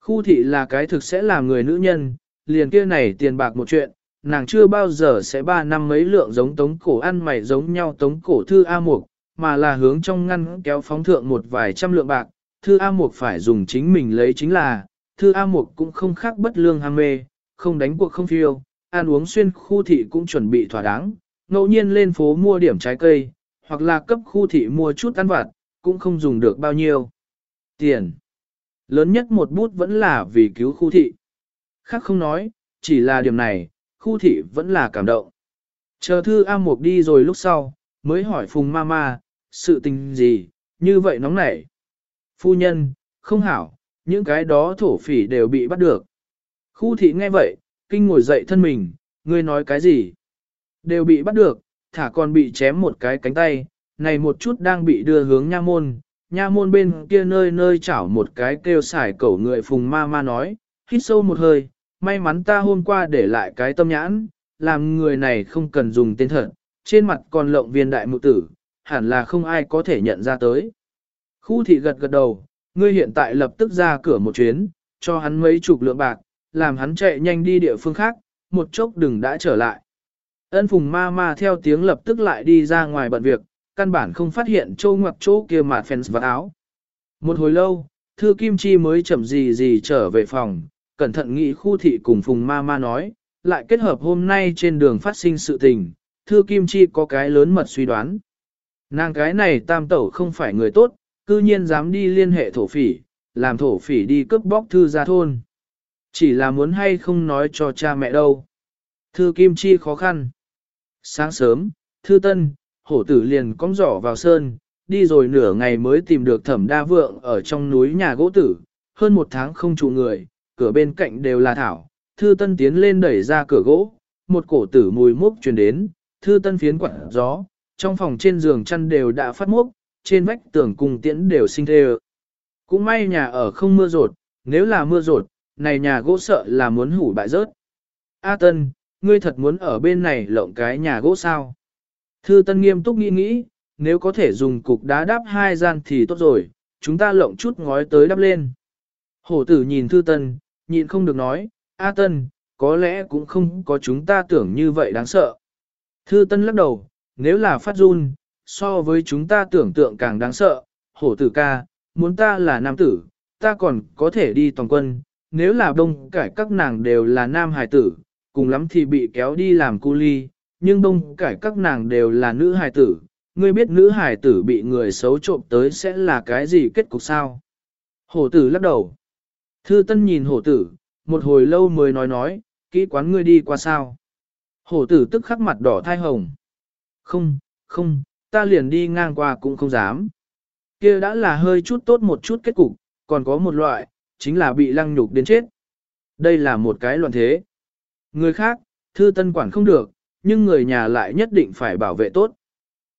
Khu thị là cái thực sẽ làm người nữ nhân, liền kia này tiền bạc một chuyện, nàng chưa bao giờ sẽ ba năm mấy lượng giống tống cổ ăn mày giống nhau tống cổ thư A Mục, mà là hướng trong ngăn kéo phóng thượng một vài trăm lượng bạc, thư A Mục phải dùng chính mình lấy chính là, thư A Mục cũng không khác bất lương ham mê, không đánh cuộc không phiêu, ăn uống xuyên khu thị cũng chuẩn bị thỏa đáng, ngẫu nhiên lên phố mua điểm trái cây, hoặc là cấp khu thị mua chút ăn vặt, cũng không dùng được bao nhiêu. Tiền. Lớn nhất một bút vẫn là vì cứu khu thị. Khác không nói, chỉ là điểm này, khu thị vẫn là cảm động. Chờ thư A Mục đi rồi lúc sau, mới hỏi Phùng Mama, sự tình gì, như vậy nóng nảy. Phu nhân, không hảo, những cái đó thổ phỉ đều bị bắt được. Khu thị nghe vậy, kinh ngồi dậy thân mình, ngươi nói cái gì? Đều bị bắt được, thả còn bị chém một cái cánh tay, này một chút đang bị đưa hướng nha môn. Nha môn bên kia nơi nơi chảo một cái kêu xài cẩu người phùng ma ma nói, hít sâu một hơi, may mắn ta hôm qua để lại cái tâm nhãn, làm người này không cần dùng tên thật, trên mặt còn lộng viên đại mụ tử, hẳn là không ai có thể nhận ra tới. Khu thị gật gật đầu, ngươi hiện tại lập tức ra cửa một chuyến, cho hắn mấy chục lượng bạc, làm hắn chạy nhanh đi địa phương khác, một chốc đừng đã trở lại. Ân phùng ma ma theo tiếng lập tức lại đi ra ngoài bận việc, căn bản không phát hiện châu ngoặc chỗ kia mà phèn vật áo. Một hồi lâu, thư kim chi mới chậm gì gì trở về phòng, cẩn thận nghĩ khu thị cùng phùng ma ma nói, lại kết hợp hôm nay trên đường phát sinh sự tình, thư kim chi có cái lớn mật suy đoán. Nàng cái này tam tẩu không phải người tốt, cư nhiên dám đi liên hệ thổ phỉ, làm thổ phỉ đi cướp bóc thư ra thôn. Chỉ là muốn hay không nói cho cha mẹ đâu. Thư kim chi khó khăn. Sáng sớm, thư tân, hổ tử liền cong giỏ vào sơn, đi rồi nửa ngày mới tìm được thẩm đa vượng ở trong núi nhà gỗ tử, hơn một tháng không trụ người, cửa bên cạnh đều là thảo, thư tân tiến lên đẩy ra cửa gỗ, một cổ tử mùi mốc truyền đến, thư tân phiến quặn gió, trong phòng trên giường chăn đều đã phát mốc, trên vách tường cùng tiễn đều sinh thê Cũng may nhà ở không mưa rột, nếu là mưa rột, này nhà gỗ sợ là muốn hủ bại rớt. A Tân, ngươi thật muốn ở bên này lộng cái nhà gỗ sao? Thư Tân nghiêm túc nghĩ nghĩ, nếu có thể dùng cục đá đắp hai gian thì tốt rồi, chúng ta lộng chút ngói tới đắp lên. Hổ tử nhìn Thư Tân, nhịn không được nói, A Tân, có lẽ cũng không có chúng ta tưởng như vậy đáng sợ. Thư Tân lắc đầu, nếu là phát run, so với chúng ta tưởng tượng càng đáng sợ, hổ tử ca, muốn ta là nam tử, ta còn có thể đi toàn quân, nếu là đông cải các nàng đều là nam hài tử, cùng lắm thì bị kéo đi làm cu ly, nhưng đông cải các nàng đều là nữ hài tử, ngươi biết nữ hài tử bị người xấu trộm tới sẽ là cái gì kết cục sao? Hổ tử lắc đầu. Thư Tân nhìn hổ tử, một hồi lâu mới nói nói, kỹ quán ngươi đi qua sao. Hổ tử tức khắc mặt đỏ thai hồng. Không, không, ta liền đi ngang qua cũng không dám. kia đã là hơi chút tốt một chút kết cục, còn có một loại, chính là bị lăng nhục đến chết. Đây là một cái loạn thế. Người khác, thư tân quản không được, nhưng người nhà lại nhất định phải bảo vệ tốt.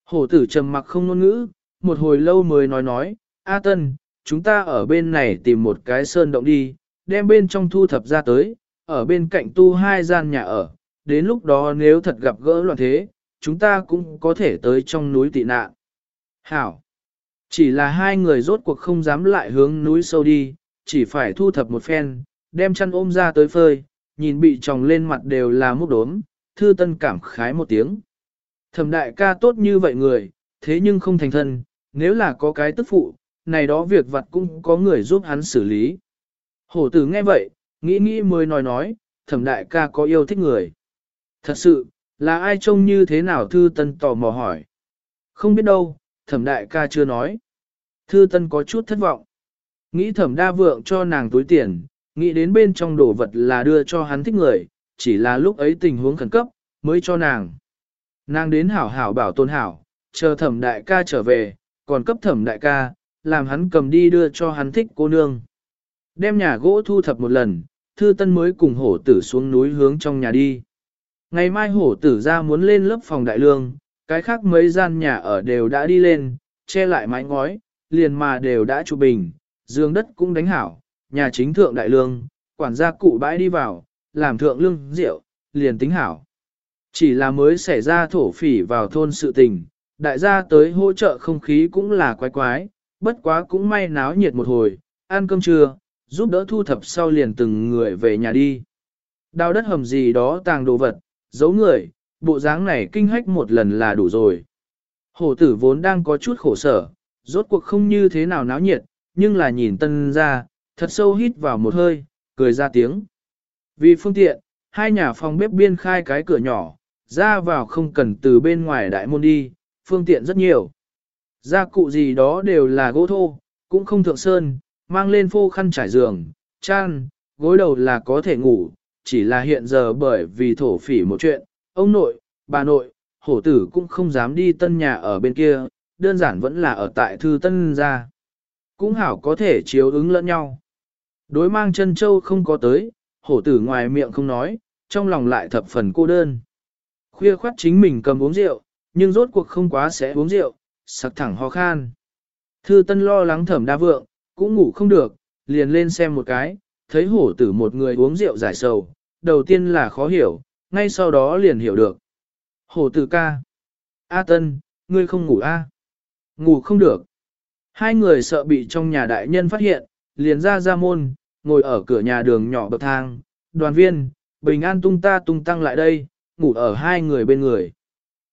Hổ tử trầm mặc không ngôn ngữ, một hồi lâu mới nói nói, A tân, chúng ta ở bên này tìm một cái sơn động đi, đem bên trong thu thập ra tới, ở bên cạnh tu hai gian nhà ở, đến lúc đó nếu thật gặp gỡ loạn thế, chúng ta cũng có thể tới trong núi tị nạn. Hảo! Chỉ là hai người rốt cuộc không dám lại hướng núi sâu đi, chỉ phải thu thập một phen, đem chăn ôm ra tới phơi, nhìn bị tròng lên mặt đều là múc đốm, thư tân cảm khái một tiếng. Thẩm đại ca tốt như vậy người, thế nhưng không thành thân, nếu là có cái tức phụ, này đó việc vặt cũng có người giúp hắn xử lý. Hổ tử nghe vậy, nghĩ nghĩ mới nói nói, thẩm đại ca có yêu thích người. Thật sự, là ai trông như thế nào thư tân tò mò hỏi. Không biết đâu, thẩm đại ca chưa nói. Thư tân có chút thất vọng. Nghĩ thẩm đa vượng cho nàng túi tiền, nghĩ đến bên trong đồ vật là đưa cho hắn thích người, chỉ là lúc ấy tình huống khẩn cấp, mới cho nàng. Nàng đến hảo hảo bảo tôn hảo, chờ thẩm đại ca trở về, còn cấp thẩm đại ca, làm hắn cầm đi đưa cho hắn thích cô nương. Đem nhà gỗ thu thập một lần, thư tân mới cùng hổ tử xuống núi hướng trong nhà đi. Ngày mai hổ tử ra muốn lên lớp phòng đại lương, cái khác mấy gian nhà ở đều đã đi lên, che lại mái ngói, liền mà đều đã chụp bình, giường đất cũng đánh hảo, nhà chính thượng đại lương, quản gia cụ bãi đi vào, làm thượng lương rượu, liền tính hảo. Chỉ là mới xảy ra thổ phỉ vào thôn sự tình, đại gia tới hỗ trợ không khí cũng là quái quái, bất quá cũng may náo nhiệt một hồi, ăn cơm trưa, giúp đỡ thu thập sau liền từng người về nhà đi. Đào đất hầm gì đó tàng đồ vật, giấu người, bộ dáng này kinh hách một lần là đủ rồi. Hổ tử vốn đang có chút khổ sở, rốt cuộc không như thế nào náo nhiệt, nhưng là nhìn tân ra, thật sâu hít vào một hơi, cười ra tiếng. Vì phương tiện, hai nhà phòng bếp biên khai cái cửa nhỏ, ra vào không cần từ bên ngoài đại môn đi, phương tiện rất nhiều. Gia cụ gì đó đều là gỗ thô, cũng không thượng sơn, mang lên phô khăn trải giường, chăn, gối đầu là có thể ngủ, chỉ là hiện giờ bởi vì thổ phỉ một chuyện, ông nội, bà nội, hổ tử cũng không dám đi tân nhà ở bên kia, đơn giản vẫn là ở tại thư tân gia. Cũng hảo có thể chiếu ứng lẫn nhau. Đối mang chân châu không có tới, hổ tử ngoài miệng không nói, trong lòng lại thập phần cô đơn. Khuya khoát chính mình cầm uống rượu, nhưng rốt cuộc không quá sẽ uống rượu, sặc thẳng ho khan. Thư tân lo lắng thẩm đa vượng, cũng ngủ không được, liền lên xem một cái, thấy hổ tử một người uống rượu giải sầu, đầu tiên là khó hiểu, ngay sau đó liền hiểu được. Hổ tử ca. A tân, ngươi không ngủ a? Ngủ không được. Hai người sợ bị trong nhà đại nhân phát hiện, liền ra ra môn, ngồi ở cửa nhà đường nhỏ bậc thang, đoàn viên, bình an tung ta tung tăng lại đây, ngủ ở hai người bên người.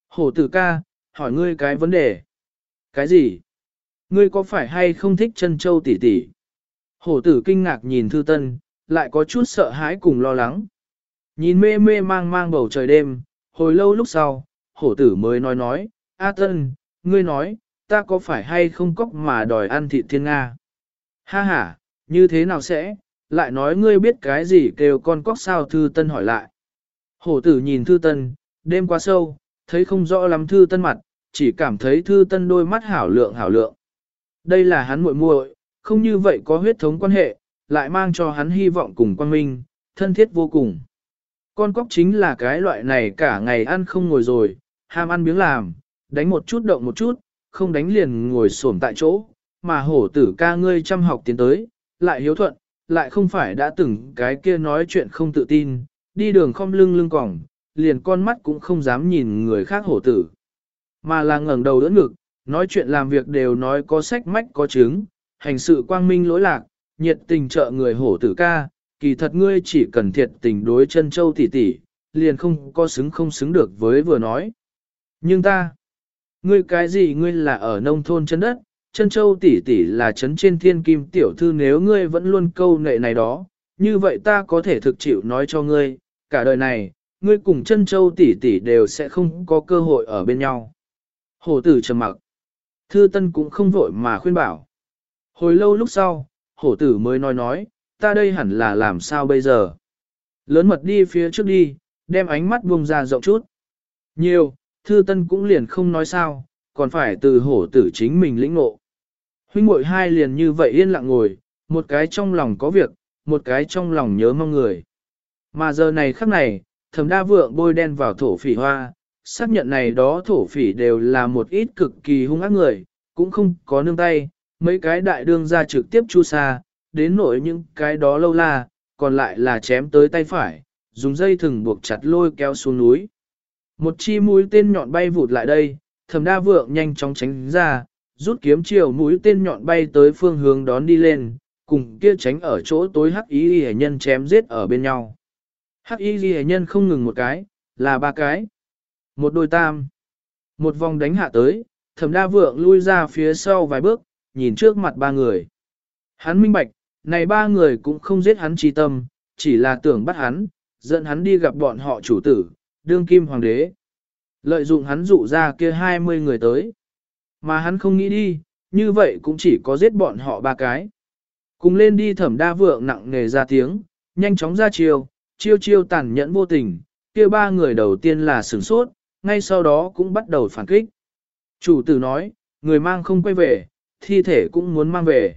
Hổ tử ca, hỏi ngươi cái vấn đề. Cái gì? Ngươi có phải hay không thích chân châu tỷ tỷ? Hổ tử kinh ngạc nhìn thư tân, lại có chút sợ hãi cùng lo lắng. Nhìn mê mê mang mang bầu trời đêm, hồi lâu lúc sau, hổ tử mới nói nói, A tân, ngươi nói, ta có phải hay không cóc mà đòi ăn thịt thiên Nga? Ha ha, như thế nào sẽ? Lại nói ngươi biết cái gì kêu con cóc sao thư tân hỏi lại. Hổ tử nhìn thư tân, đêm qua sâu, thấy không rõ lắm thư tân mặt, chỉ cảm thấy thư tân đôi mắt hảo lượng hảo lượng. Đây là hắn muội muội, không như vậy có huyết thống quan hệ, lại mang cho hắn hy vọng cùng quan minh, thân thiết vô cùng. Con cóc chính là cái loại này cả ngày ăn không ngồi rồi, ham ăn miếng làm, đánh một chút động một chút, không đánh liền ngồi xổm tại chỗ, mà hổ tử ca ngươi chăm học tiến tới, lại hiếu thuận, lại không phải đã từng cái kia nói chuyện không tự tin, đi đường không lưng lưng còng, liền con mắt cũng không dám nhìn người khác hổ tử. Mà là ngẩng đầu đỡ ngực, nói chuyện làm việc đều nói có sách mách có chứng, hành sự quang minh lỗi lạc, nhiệt tình trợ người hổ tử ca, kỳ thật ngươi chỉ cần thiệt tình đối chân châu tỷ tỷ, liền không có xứng không xứng được với vừa nói. Nhưng ta, ngươi cái gì ngươi là ở nông thôn chân đất, chân châu tỷ tỷ là chấn trên thiên kim tiểu thư nếu ngươi vẫn luôn câu nệ này đó, như vậy ta có thể thực chịu nói cho ngươi, cả đời này, ngươi cùng chân châu tỷ tỷ đều sẽ không có cơ hội ở bên nhau. Hổ tử trầm mặc. Thư Tân cũng không vội mà khuyên bảo. Hồi lâu lúc sau, hổ tử mới nói nói, ta đây hẳn là làm sao bây giờ. Lớn mật đi phía trước đi, đem ánh mắt buông ra rộng chút. Nhiều, Thư Tân cũng liền không nói sao, còn phải từ hổ tử chính mình lĩnh ngộ. Huynh muội hai liền như vậy yên lặng ngồi, một cái trong lòng có việc, một cái trong lòng nhớ mong người. Mà giờ này khắc này, thầm đa vượng bôi đen vào thổ phỉ hoa, xác nhận này đó thổ phỉ đều là một ít cực kỳ hung ác người, cũng không có nương tay, mấy cái đại đương ra trực tiếp chu sa, đến nổi những cái đó lâu la, còn lại là chém tới tay phải, dùng dây thừng buộc chặt lôi kéo xuống núi. Một chi mũi tên nhọn bay vụt lại đây, thầm đa vượng nhanh chóng tránh ra, rút kiếm chiều mũi tên nhọn bay tới phương hướng đón đi lên, cùng kia tránh ở chỗ tối hắc ý ghi nhân chém giết ở bên nhau. Hắc y ghi nhân không ngừng một cái, là ba cái. Một đôi tam. Một vòng đánh hạ tới, thẩm đa vượng lui ra phía sau vài bước, nhìn trước mặt ba người. Hắn minh bạch, này ba người cũng không giết hắn trí tâm, chỉ là tưởng bắt hắn, dẫn hắn đi gặp bọn họ chủ tử, đương kim hoàng đế. Lợi dụng hắn dụ ra kia 20 người tới. Mà hắn không nghĩ đi, như vậy cũng chỉ có giết bọn họ ba cái. Cùng lên đi thẩm đa vượng nặng nề ra tiếng, nhanh chóng ra chiêu, chiêu chiêu tàn nhẫn vô tình, kia ba người đầu tiên là sửng sốt, ngay sau đó cũng bắt đầu phản kích. Chủ tử nói, người mang không quay về, thi thể cũng muốn mang về.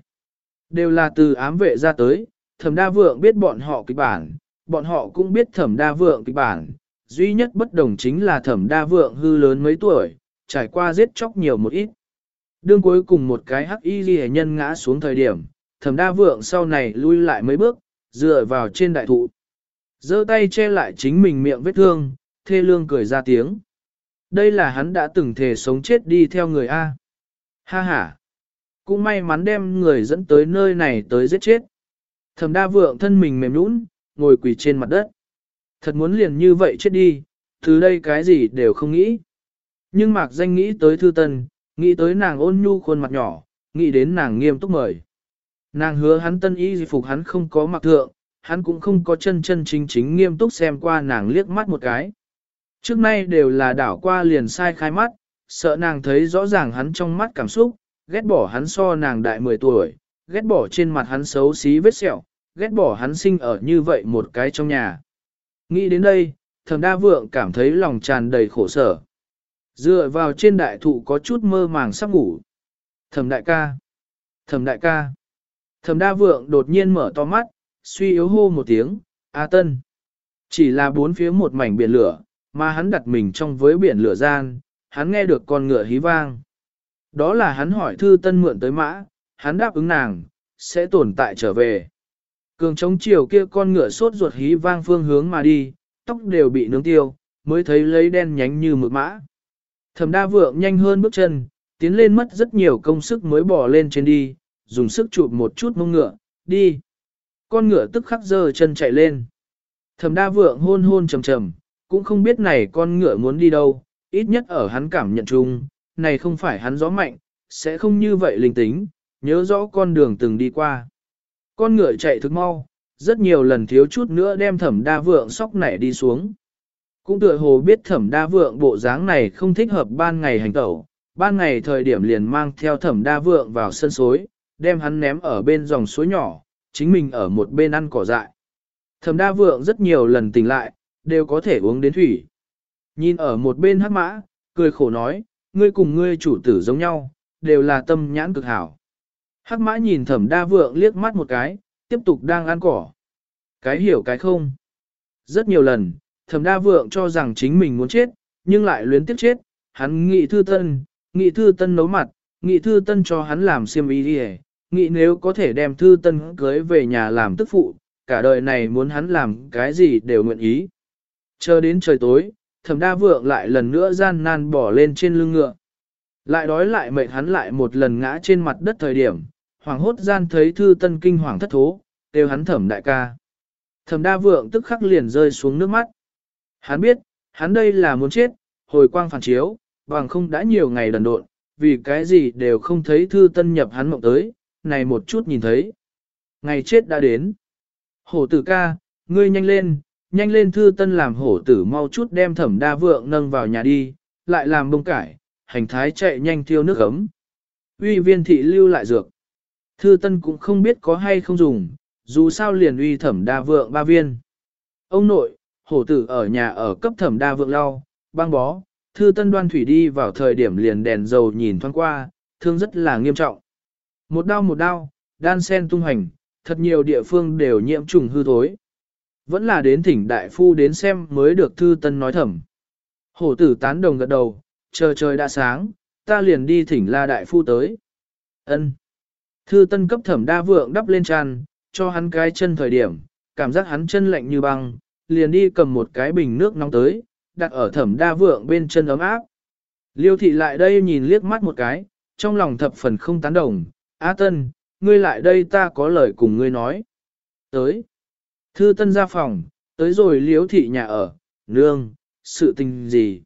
Đều là từ ám vệ ra tới, thẩm đa vượng biết bọn họ kịch bản, bọn họ cũng biết thẩm đa vượng kịch bản, duy nhất bất đồng chính là thẩm đa vượng hư lớn mấy tuổi, trải qua giết chóc nhiều một ít. Đương cuối cùng một cái hắc y ghi nhân ngã xuống thời điểm, thẩm đa vượng sau này lui lại mấy bước, dựa vào trên đại thụ. giơ tay che lại chính mình miệng vết thương, thê lương cười ra tiếng. Đây là hắn đã từng thể sống chết đi theo người A. Ha ha. Cũng may mắn đem người dẫn tới nơi này tới giết chết. Thẩm đa vượng thân mình mềm nhũn ngồi quỳ trên mặt đất. Thật muốn liền như vậy chết đi, từ đây cái gì đều không nghĩ. Nhưng mạc danh nghĩ tới thư tân, nghĩ tới nàng ôn nhu khuôn mặt nhỏ, nghĩ đến nàng nghiêm túc mời. Nàng hứa hắn tân y phục hắn không có mặc thượng, hắn cũng không có chân chân chính chính nghiêm túc xem qua nàng liếc mắt một cái. Trước nay đều là đảo qua liền sai khai mắt, sợ nàng thấy rõ ràng hắn trong mắt cảm xúc, ghét bỏ hắn so nàng đại 10 tuổi, ghét bỏ trên mặt hắn xấu xí vết sẹo, ghét bỏ hắn sinh ở như vậy một cái trong nhà. Nghĩ đến đây, thầm đa vượng cảm thấy lòng tràn đầy khổ sở. Dựa vào trên đại thụ có chút mơ màng sắp ngủ. Thầm đại ca. Thầm đại ca. Thầm đa vượng đột nhiên mở to mắt, suy yếu hô một tiếng, A Tân. Chỉ là bốn phía một mảnh biển lửa, mà hắn đặt mình trong với biển lửa gian, hắn nghe được con ngựa hí vang. Đó là hắn hỏi thư tân mượn tới mã, hắn đáp ứng nàng, sẽ tồn tại trở về. Cường chống chiều kia con ngựa sốt ruột hí vang phương hướng mà đi, tóc đều bị nướng tiêu, mới thấy lấy đen nhánh như mực mã. Thẩm đa vượng nhanh hơn bước chân, tiến lên mất rất nhiều công sức mới bỏ lên trên đi, dùng sức chụp một chút mông ngựa, đi. Con ngựa tức khắc giơ chân chạy lên. Thẩm đa vượng hôn hôn trầm trầm, cũng không biết này con ngựa muốn đi đâu, ít nhất ở hắn cảm nhận chung, này không phải hắn gió mạnh, sẽ không như vậy linh tính, nhớ rõ con đường từng đi qua. Con ngựa chạy thức mau, rất nhiều lần thiếu chút nữa đem thẩm đa vượng sóc nảy đi xuống. Cũng tựa hồ biết thẩm đa vượng bộ dáng này không thích hợp ban ngày hành tẩu, ban ngày thời điểm liền mang theo thẩm đa vượng vào sân suối, đem hắn ném ở bên dòng suối nhỏ, chính mình ở một bên ăn cỏ dại. Thẩm đa vượng rất nhiều lần tỉnh lại, đều có thể uống đến thủy. Nhìn ở một bên hắc mã, cười khổ nói, ngươi cùng ngươi chủ tử giống nhau, đều là tâm nhãn cực hảo. Hắc mã nhìn thẩm đa vượng liếc mắt một cái, tiếp tục đang ăn cỏ. Cái hiểu cái không. Rất nhiều lần, thẩm đa vượng cho rằng chính mình muốn chết, nhưng lại luyến tiếc chết, hắn nghị thư tân, nghị thư tân nấu mặt, nghị thư tân cho hắn làm xiêm y đi nghị nếu có thể đem thư tân cưới về nhà làm tức phụ, cả đời này muốn hắn làm cái gì đều nguyện ý. Chờ đến trời tối, thẩm đa vượng lại lần nữa gian nan bỏ lên trên lưng ngựa. Lại đói lại mệt hắn lại một lần ngã trên mặt đất thời điểm, hoàng hốt gian thấy thư tân kinh hoàng thất thố, đều hắn thẩm đại ca. Thẩm đa vượng tức khắc liền rơi xuống nước mắt. Hắn biết, hắn đây là muốn chết, hồi quang phản chiếu, bằng không đã nhiều ngày đần độn, vì cái gì đều không thấy thư tân nhập hắn mộng tới, này một chút nhìn thấy. Ngày chết đã đến. Hổ tử ca, ngươi nhanh lên, nhanh lên thư tân làm hổ tử mau chút đem thẩm đa vượng nâng vào nhà đi, lại làm bông cải, hành thái chạy nhanh thiêu nước ấm. Uy viên thị lưu lại dược. Thư tân cũng không biết có hay không dùng, dù sao liền uy thẩm đa vượng ba viên. Ông nội, hổ tử ở nhà ở cấp thẩm đa vượng lau, băng bó, thư tân đoan thủy đi vào thời điểm liền đèn dầu nhìn thoáng qua, thương rất là nghiêm trọng. Một đau một đau, đan sen tung hành, thật nhiều địa phương đều nhiễm trùng hư thối. Vẫn là đến thỉnh đại phu đến xem mới được thư tân nói thầm Hổ tử tán đồng gật đầu, chờ trời đã sáng, ta liền đi thỉnh la đại phu tới. ân Thư tân cấp thẩm đa vượng đắp lên tràn, cho hắn cái chân thời điểm, cảm giác hắn chân lạnh như băng, liền đi cầm một cái bình nước nóng tới, đặt ở thẩm đa vượng bên chân ấm áp. Liêu thị lại đây nhìn liếc mắt một cái, trong lòng thập phần không tán đồng, Á Tân, ngươi lại đây ta có lời cùng ngươi nói. Tới. Thư Tân ra phòng, tới rồi liếu thị nhà ở, nương, sự tình gì?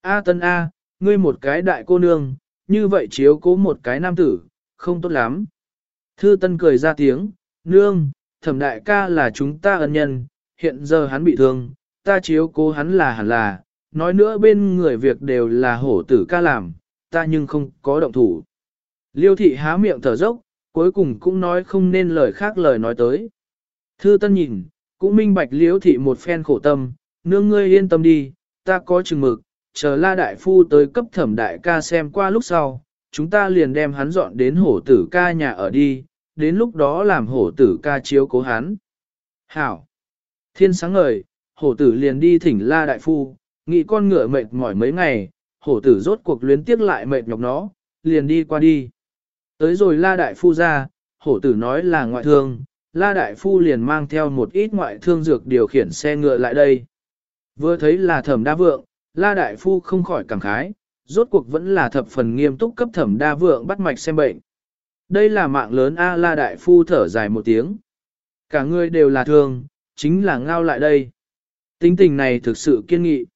A tân A, ngươi một cái đại cô nương, như vậy chiếu cố một cái nam tử, không tốt lắm. Thư tân cười ra tiếng, nương, thẩm đại ca là chúng ta ân nhân, hiện giờ hắn bị thương, ta chiếu cố hắn là hẳn là, nói nữa bên người việc đều là hổ tử ca làm, ta nhưng không có động thủ. Liêu thị há miệng thở dốc, cuối cùng cũng nói không nên lời khác lời nói tới. Thư tân nhìn, cũng minh bạch liễu thị một phen khổ tâm, nương ngươi yên tâm đi, ta có chừng mực, chờ la đại phu tới cấp thẩm đại ca xem qua lúc sau, chúng ta liền đem hắn dọn đến hổ tử ca nhà ở đi, đến lúc đó làm hổ tử ca chiếu cố hắn. Hảo! Thiên sáng ngời, hổ tử liền đi thỉnh la đại phu, nghĩ con ngựa mệt mỏi mấy ngày, hổ tử rốt cuộc luyến tiếc lại mệt nhọc nó, liền đi qua đi. Tới rồi la đại phu ra, hổ tử nói là ngoại thương, la đại phu liền mang theo một ít ngoại thương dược điều khiển xe ngựa lại đây. Vừa thấy là thẩm đa vượng, la đại phu không khỏi cảm khái, rốt cuộc vẫn là thập phần nghiêm túc cấp thẩm đa vượng bắt mạch xem bệnh. Đây là mạng lớn A la đại phu thở dài một tiếng. Cả người đều là thương, chính là ngao lại đây. Tính tình này thực sự kiên nghị.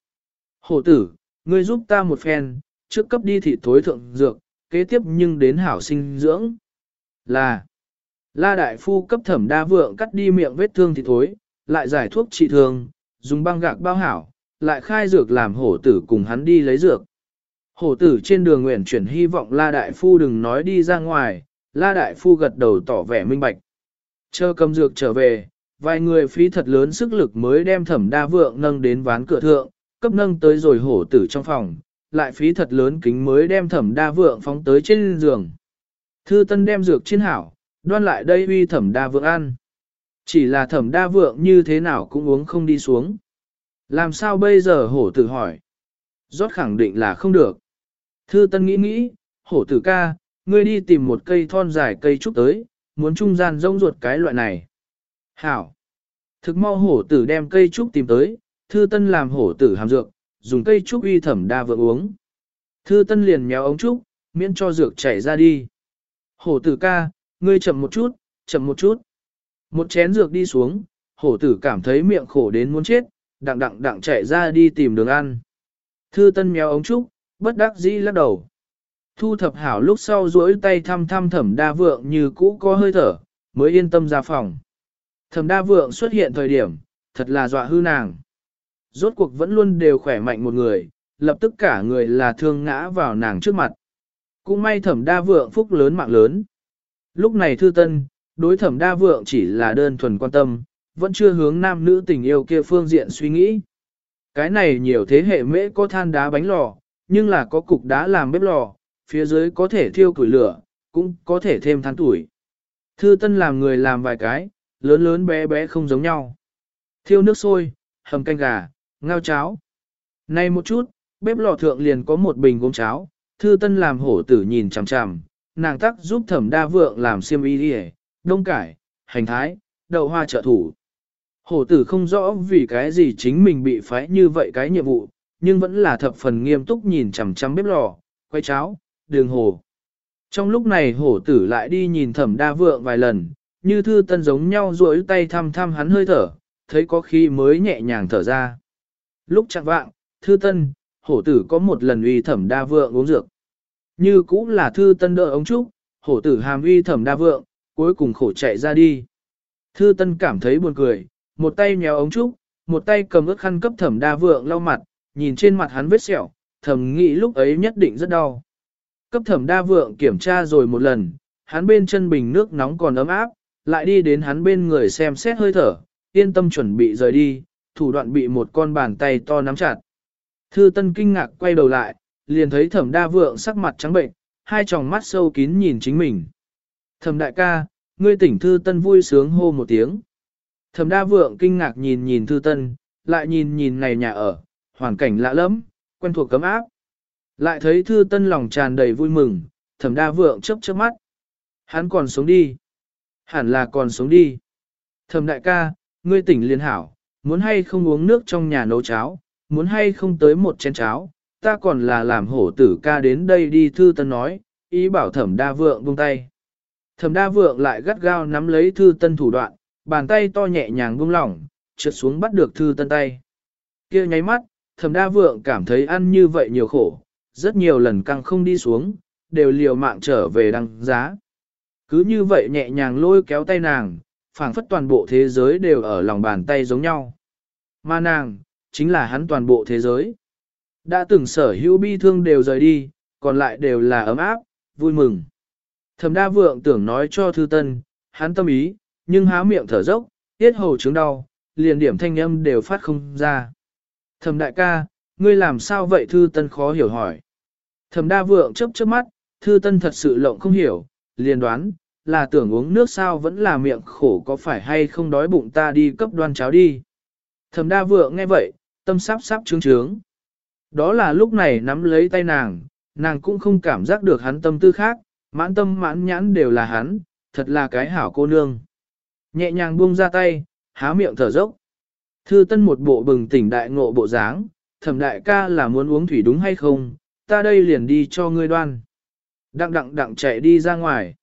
Hổ tử, ngươi giúp ta một phen, trước cấp đi thị thối thượng dược, kế tiếp nhưng đến hảo sinh dưỡng. Là, la đại phu cấp thẩm đa vượng cắt đi miệng vết thương thì thối, lại giải thuốc trị thương, dùng băng gạc bao hảo, lại khai dược làm hổ tử cùng hắn đi lấy dược. Hổ tử trên đường nguyện chuyển hy vọng la đại phu đừng nói đi ra ngoài, la đại phu gật đầu tỏ vẻ minh bạch. Chờ cầm dược trở về, vài người phí thật lớn sức lực mới đem thẩm đa vượng nâng đến ván cửa thượng, cấp nâng tới rồi hổ tử trong phòng, lại phí thật lớn kính mới đem thẩm đa vượng phóng tới trên giường. Thư tân đem dược trên hảo, đoan lại đây uy thẩm đa vượng ăn. Chỉ là thẩm đa vượng như thế nào cũng uống không đi xuống. Làm sao bây giờ hổ tử hỏi? Rót khẳng định là không được. Thư tân nghĩ nghĩ, hổ tử ca, ngươi đi tìm một cây thon dài cây trúc tới, muốn trung gian rông ruột cái loại này. Hảo. Thực mau hổ tử đem cây trúc tìm tới, thư tân làm hổ tử hàm dược, dùng cây trúc uy thẩm đa vượng uống. Thư tân liền méo ống trúc, miễn cho dược chảy ra đi. Hổ tử ca, ngươi chậm một chút, chậm một chút. Một chén dược đi xuống, hổ tử cảm thấy miệng khổ đến muốn chết, đặng đặng đặng chạy ra đi tìm đường ăn. Thư tân méo ống trúc, bất đắc dĩ lắc đầu. Thu thập hảo lúc sau duỗi tay thăm thăm thẩm đa vượng như cũ có hơi thở, mới yên tâm ra phòng. Thẩm đa vượng xuất hiện thời điểm, thật là dọa hư nàng. Rốt cuộc vẫn luôn đều khỏe mạnh một người, lập tức cả người là thương ngã vào nàng trước mặt. Cũng may thẩm đa vượng phúc lớn mạng lớn. Lúc này thư tân, đối thẩm đa vượng chỉ là đơn thuần quan tâm, vẫn chưa hướng nam nữ tình yêu kia phương diện suy nghĩ. Cái này nhiều thế hệ mễ có than đá bánh lò, nhưng là có cục đá làm bếp lò, phía dưới có thể thiêu củi lửa, cũng có thể thêm than tuổi. Thư tân làm người làm vài cái, lớn lớn bé bé không giống nhau. Thiêu nước sôi, hầm canh gà, ngao cháo. Nay một chút, bếp lò thượng liền có một bình gốm cháo, thư tân làm hổ tử nhìn chằm chằm, nàng tắc giúp thẩm đa vượng làm xiêm y đi đông cải, hành thái, đậu hoa trợ thủ. Hổ tử không rõ vì cái gì chính mình bị phái như vậy cái nhiệm vụ, nhưng vẫn là thập phần nghiêm túc nhìn chằm chằm bếp lò, quay cháo, đường hồ. Trong lúc này hổ tử lại đi nhìn thẩm đa vượng vài lần, như thư tân giống nhau duỗi tay thăm thăm hắn hơi thở, thấy có khi mới nhẹ nhàng thở ra. Lúc chặn vạng, thư tân, hổ tử có một lần uy thẩm đa vượng uống dược. Như cũng là thư tân đỡ ống trúc, hổ tử hàm uy thẩm đa vượng, cuối cùng khổ chạy ra đi. Thư tân cảm thấy buồn cười, một tay nhéo ống trúc, một tay cầm ướt khăn cấp thẩm đa vượng lau mặt, nhìn trên mặt hắn vết sẹo, thầm nghĩ lúc ấy nhất định rất đau. Cấp thẩm đa vượng kiểm tra rồi một lần, hắn bên chân bình nước nóng còn ấm áp, lại đi đến hắn bên người xem xét hơi thở, yên tâm chuẩn bị rời đi, thủ đoạn bị một con bàn tay to nắm chặt. Thư Tân kinh ngạc quay đầu lại, liền thấy Thẩm Đa Vượng sắc mặt trắng bệnh, hai tròng mắt sâu kín nhìn chính mình. "Thẩm đại ca, ngươi tỉnh Thư Tân vui sướng hô một tiếng." Thẩm Đa Vượng kinh ngạc nhìn nhìn Thư Tân, lại nhìn nhìn này nhà ở, hoàn cảnh lạ lẫm, quen thuộc cấm áp. Lại thấy Thư Tân lòng tràn đầy vui mừng, Thẩm Đa Vượng chớp chớp mắt. Hắn còn sống đi. Hẳn là còn sống đi. Thẩm đại ca, ngươi tỉnh liên hảo, muốn hay không uống nước trong nhà nấu cháo, muốn hay không tới một chén cháo, ta còn là làm hổ tử ca đến đây đi thư tân nói, ý bảo thẩm đa vượng buông tay. Thẩm đa vượng lại gắt gao nắm lấy thư tân thủ đoạn, bàn tay to nhẹ nhàng buông lỏng, trượt xuống bắt được thư tân tay. kia nháy mắt, thẩm đa vượng cảm thấy ăn như vậy nhiều khổ, rất nhiều lần căng không đi xuống, đều liều mạng trở về đăng giá. Cứ như vậy nhẹ nhàng lôi kéo tay nàng, phảng phất toàn bộ thế giới đều ở lòng bàn tay giống nhau. Mà nàng, chính là hắn toàn bộ thế giới. Đã từng sở hữu bi thương đều rời đi, còn lại đều là ấm áp, vui mừng. Thẩm đa vượng tưởng nói cho thư tân, hắn tâm ý, nhưng há miệng thở dốc, tiết hầu chứng đau, liền điểm thanh âm đều phát không ra. Thẩm đại ca, ngươi làm sao vậy thư tân khó hiểu hỏi. Thẩm đa vượng chớp chớp mắt, thư tân thật sự lộng không hiểu, liền đoán, là tưởng uống nước sao vẫn là miệng khổ có phải hay không đói bụng ta đi cấp đoan cháo đi. Thẩm đa vượng nghe vậy, tâm sắp sắp trướng trướng. Đó là lúc này nắm lấy tay nàng, nàng cũng không cảm giác được hắn tâm tư khác, mãn tâm mãn nhãn đều là hắn, thật là cái hảo cô nương. Nhẹ nhàng buông ra tay, há miệng thở dốc. Thư tân một bộ bừng tỉnh đại ngộ bộ dáng, thẩm đại ca là muốn uống thủy đúng hay không, ta đây liền đi cho ngươi đoan. Đặng đặng đặng chạy đi ra ngoài.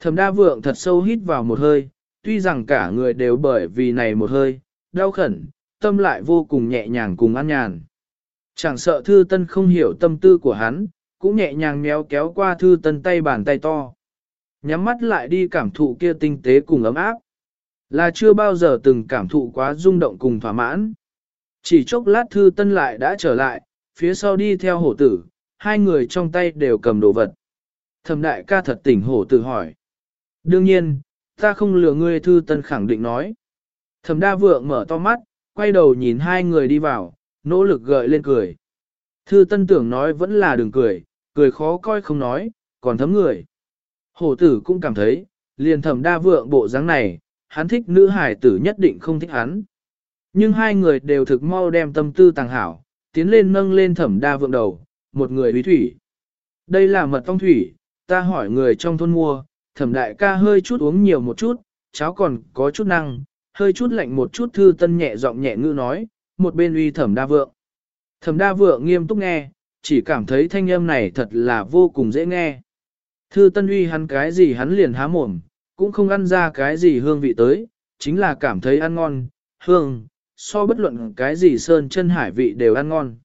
Thẩm đa vượng thật sâu hít vào một hơi, tuy rằng cả người đều bởi vì này một hơi, đau khẩn, tâm lại vô cùng nhẹ nhàng cùng an nhàn. Chẳng sợ thư tân không hiểu tâm tư của hắn, cũng nhẹ nhàng méo kéo qua thư tân tay bàn tay to. Nhắm mắt lại đi cảm thụ kia tinh tế cùng ấm áp. Là chưa bao giờ từng cảm thụ quá rung động cùng thỏa mãn. Chỉ chốc lát thư tân lại đã trở lại, phía sau đi theo hổ tử, hai người trong tay đều cầm đồ vật. Thẩm đại ca thật tỉnh hổ tử hỏi. Đương nhiên, ta không lừa ngươi thư tân khẳng định nói. Thẩm đa vượng mở to mắt, quay đầu nhìn hai người đi vào, nỗ lực gợi lên cười. Thư tân tưởng nói vẫn là đừng cười, cười khó coi không nói, còn thấm người. Hổ tử cũng cảm thấy, liền thẩm đa vượng bộ dáng này, hắn thích nữ hải tử nhất định không thích hắn. Nhưng hai người đều thực mau đem tâm tư tàng hảo, tiến lên nâng lên thẩm đa vượng đầu, một người bí thủy. Đây là mật phong thủy, ta hỏi người trong thôn mua, thẩm đại ca hơi chút uống nhiều một chút, cháu còn có chút năng, hơi chút lạnh một chút thư tân nhẹ giọng nhẹ ngữ nói, một bên uy thẩm đa vượng. Thẩm đa vượng nghiêm túc nghe, chỉ cảm thấy thanh âm này thật là vô cùng dễ nghe. Thư tân uy hắn cái gì hắn liền há mồm, cũng không ăn ra cái gì hương vị tới, chính là cảm thấy ăn ngon, hương, so bất luận cái gì sơn chân hải vị đều ăn ngon.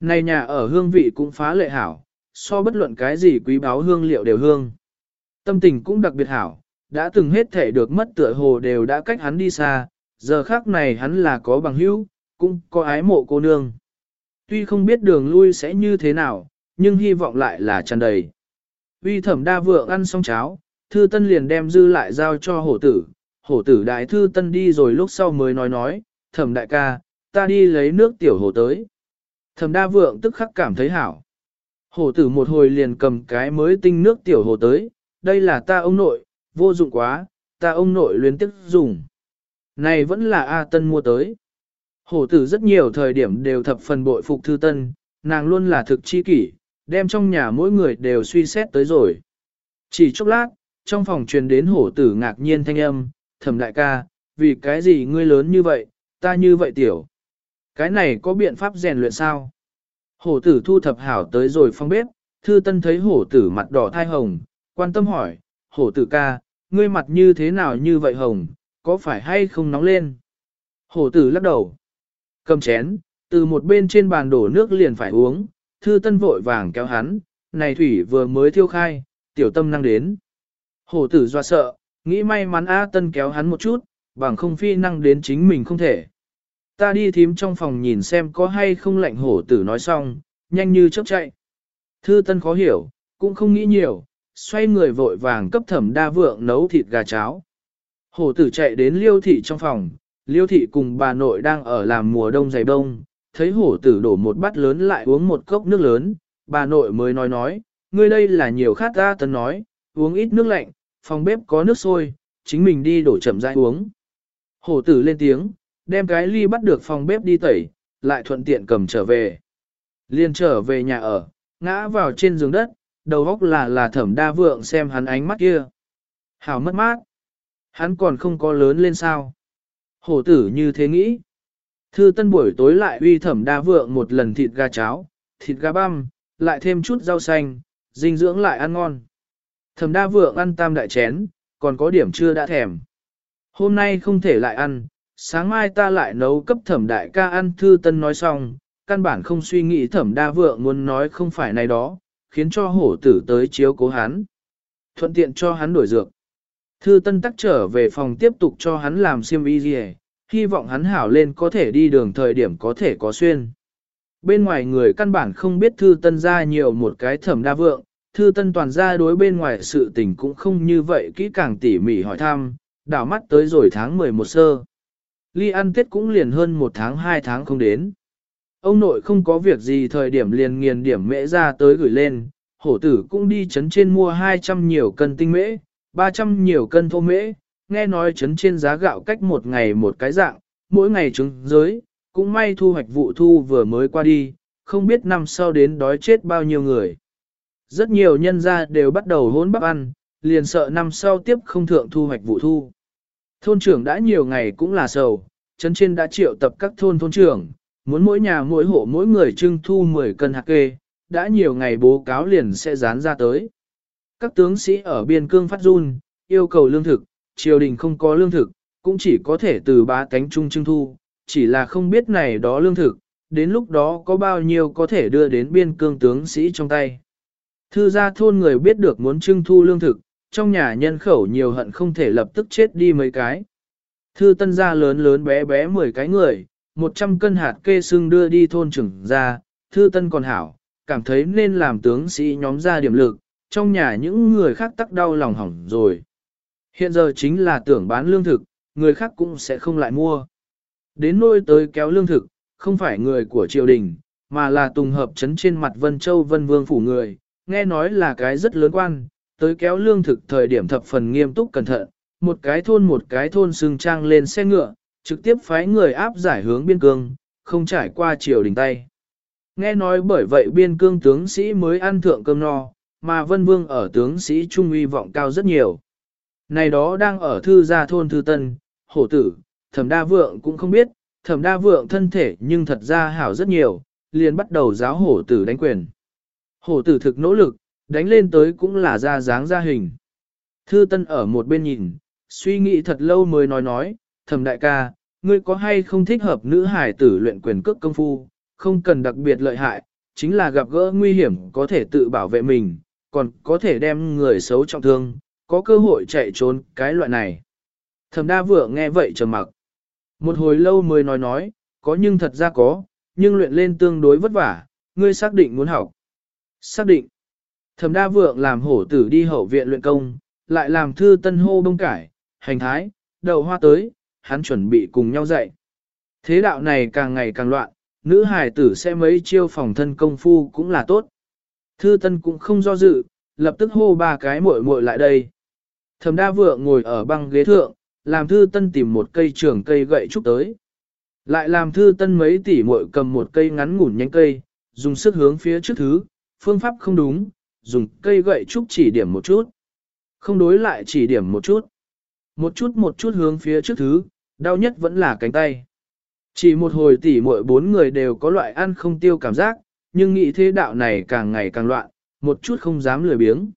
Này nhà ở hương vị cũng phá lệ hảo, so bất luận cái gì quý báo hương liệu đều hương. Tâm tình cũng đặc biệt hảo, đã từng hết thể được mất tựa hồ đều đã cách hắn đi xa, giờ khác này hắn là có bằng hữu, cũng có ái mộ cô nương. Tuy không biết đường lui sẽ như thế nào, nhưng hy vọng lại là tràn đầy. Vi thẩm đa vượng ăn xong cháo, thư tân liền đem dư lại giao cho hổ tử. Hổ tử đại thư tân đi rồi lúc sau mới nói nói, thẩm đại ca, ta đi lấy nước tiểu hồ tới. Thẩm đa vượng tức khắc cảm thấy hảo. Hổ tử một hồi liền cầm cái mới tinh nước tiểu hồ tới, đây là ta ông nội, vô dụng quá, ta ông nội luyến tiếc dùng. Này vẫn là A Tân mua tới. Hổ tử rất nhiều thời điểm đều thập phần bội phục thư tân, nàng luôn là thực chi kỷ, đem trong nhà mỗi người đều suy xét tới rồi. Chỉ chốc lát, trong phòng truyền đến hổ tử ngạc nhiên thanh âm, thẩm đại ca, vì cái gì ngươi lớn như vậy, ta như vậy tiểu. Cái này có biện pháp rèn luyện sao? Hổ tử thu thập hảo tới rồi phong bếp, thư tân thấy hổ tử mặt đỏ thai hồng, quan tâm hỏi, hổ tử ca, ngươi mặt như thế nào như vậy hồng, có phải hay không nóng lên? Hổ tử lắc đầu, cầm chén, từ một bên trên bàn đổ nước liền phải uống, thư tân vội vàng kéo hắn, này thủy vừa mới thiêu khai, tiểu tâm năng đến. Hổ tử doa sợ, nghĩ may mắn A tân kéo hắn một chút, bằng không phi năng đến chính mình không thể. Ta đi thím trong phòng nhìn xem có hay không lạnh hổ tử nói xong, nhanh như chớp chạy. Thư tân khó hiểu, cũng không nghĩ nhiều, xoay người vội vàng cấp thẩm đa vượng nấu thịt gà cháo. Hổ tử chạy đến liêu thị trong phòng, liêu thị cùng bà nội đang ở làm mùa đông dày đông, thấy hổ tử đổ một bát lớn lại uống một cốc nước lớn, bà nội mới nói nói, ngươi đây là nhiều khát ra tấn nói, uống ít nước lạnh, phòng bếp có nước sôi, chính mình đi đổ chậm rãi uống. Hổ tử lên tiếng, đem cái ly bắt được phòng bếp đi tẩy, lại thuận tiện cầm trở về. Liên trở về nhà ở, ngã vào trên giường đất, đầu góc là là thẩm đa vượng xem hắn ánh mắt kia. Hảo mất mát. Hắn còn không có lớn lên sao. Hổ tử như thế nghĩ. Thư tân buổi tối lại uy thẩm đa vượng một lần thịt gà cháo, thịt gà băm, lại thêm chút rau xanh, dinh dưỡng lại ăn ngon. Thẩm đa vượng ăn tam đại chén, còn có điểm chưa đã thèm. Hôm nay không thể lại ăn, sáng mai ta lại nấu cấp thẩm đại ca ăn thư tân nói xong, căn bản không suy nghĩ thẩm đa vượng muốn nói không phải này đó, khiến cho hổ tử tới chiếu cố hắn. Thuận tiện cho hắn đổi dược. Thư Tân tắc trở về phòng tiếp tục cho hắn làm xiêm y gì hy vọng hắn hảo lên có thể đi đường thời điểm có thể có xuyên. Bên ngoài người căn bản không biết Thư Tân ra nhiều một cái thẩm đa vượng, Thư Tân toàn ra đối bên ngoài sự tình cũng không như vậy kỹ càng tỉ mỉ hỏi thăm, đảo mắt tới rồi tháng 11 sơ. Ly ăn Tết cũng liền hơn một tháng hai tháng không đến. Ông nội không có việc gì thời điểm liền nghiền điểm mễ ra tới gửi lên, hổ tử cũng đi chấn trên mua 200 nhiều cân tinh mễ, 300 nhiều cân thô mễ, nghe nói chấn trên giá gạo cách một ngày một cái dạng, mỗi ngày trứng giới, cũng may thu hoạch vụ thu vừa mới qua đi, không biết năm sau đến đói chết bao nhiêu người. Rất nhiều nhân gia đều bắt đầu hỗn bắp ăn, liền sợ năm sau tiếp không thượng thu hoạch vụ thu. Thôn trưởng đã nhiều ngày cũng là sầu, chấn trên đã triệu tập các thôn thôn trưởng, muốn mỗi nhà mỗi hộ mỗi người trưng thu 10 cân hạt kê, đã nhiều ngày bố cáo liền sẽ dán ra tới. Các tướng sĩ ở biên cương phát run, yêu cầu lương thực, triều đình không có lương thực, cũng chỉ có thể từ bá cánh trung trưng thu, chỉ là không biết này đó lương thực, đến lúc đó có bao nhiêu có thể đưa đến biên cương tướng sĩ trong tay. Thư gia thôn người biết được muốn trưng thu lương thực, trong nhà nhân khẩu nhiều hận không thể lập tức chết đi mấy cái. Thư tân gia lớn lớn bé bé 10 cái người, 100 cân hạt kê xương đưa đi thôn trưởng ra, thư tân còn hảo, cảm thấy nên làm tướng sĩ nhóm ra điểm lực, trong nhà những người khác tắc đau lòng hỏng rồi. Hiện giờ chính là tưởng bán lương thực, người khác cũng sẽ không lại mua. Đến nôi tới kéo lương thực, không phải người của triều đình, mà là tùng hợp chấn trên mặt Vân Châu Vân Vương phủ người, nghe nói là cái rất lớn quan, tới kéo lương thực thời điểm thập phần nghiêm túc cẩn thận, một cái thôn một cái thôn xưng trang lên xe ngựa, trực tiếp phái người áp giải hướng biên cương, không trải qua triều đình tay. Nghe nói bởi vậy biên cương tướng sĩ mới ăn thượng cơm no, mà vân vương ở tướng sĩ trung uy vọng cao rất nhiều. Này đó đang ở thư gia thôn thư tân, hổ tử, thẩm đa vượng cũng không biết, thẩm đa vượng thân thể nhưng thật ra hảo rất nhiều, liền bắt đầu giáo hổ tử đánh quyền. Hổ tử thực nỗ lực, đánh lên tới cũng là ra dáng ra hình. Thư tân ở một bên nhìn, suy nghĩ thật lâu mới nói nói, thẩm đại ca, ngươi có hay không thích hợp nữ hải tử luyện quyền cước công phu, không cần đặc biệt lợi hại, chính là gặp gỡ nguy hiểm có thể tự bảo vệ mình, còn có thể đem người xấu trọng thương, có cơ hội chạy trốn cái loại này. Thẩm đa vượng nghe vậy trầm mặc. Một hồi lâu mới nói nói, có nhưng thật ra có, nhưng luyện lên tương đối vất vả, ngươi xác định muốn học. Xác định. Thẩm đa vượng làm hổ tử đi hậu viện luyện công, lại làm thư tân hô bông cải, hành thái, đậu hoa tới, hắn chuẩn bị cùng nhau dạy. Thế đạo này càng ngày càng loạn, nữ hài tử sẽ mấy chiêu phòng thân công phu cũng là tốt. Thư tân cũng không do dự, lập tức hô ba cái muội muội lại đây. Thẩm đa vượng ngồi ở băng ghế thượng, làm thư tân tìm một cây trường cây gậy trúc tới. Lại làm thư tân mấy tỷ muội cầm một cây ngắn ngủn nhánh cây, dùng sức hướng phía trước thứ, phương pháp không đúng, dùng cây gậy trúc chỉ điểm một chút. Không đối lại chỉ điểm một chút. Một chút một chút hướng phía trước thứ, đau nhất vẫn là cánh tay. Chỉ một hồi tỷ muội bốn người đều có loại ăn không tiêu cảm giác, nhưng nghĩ thế đạo này càng ngày càng loạn, một chút không dám lười biếng.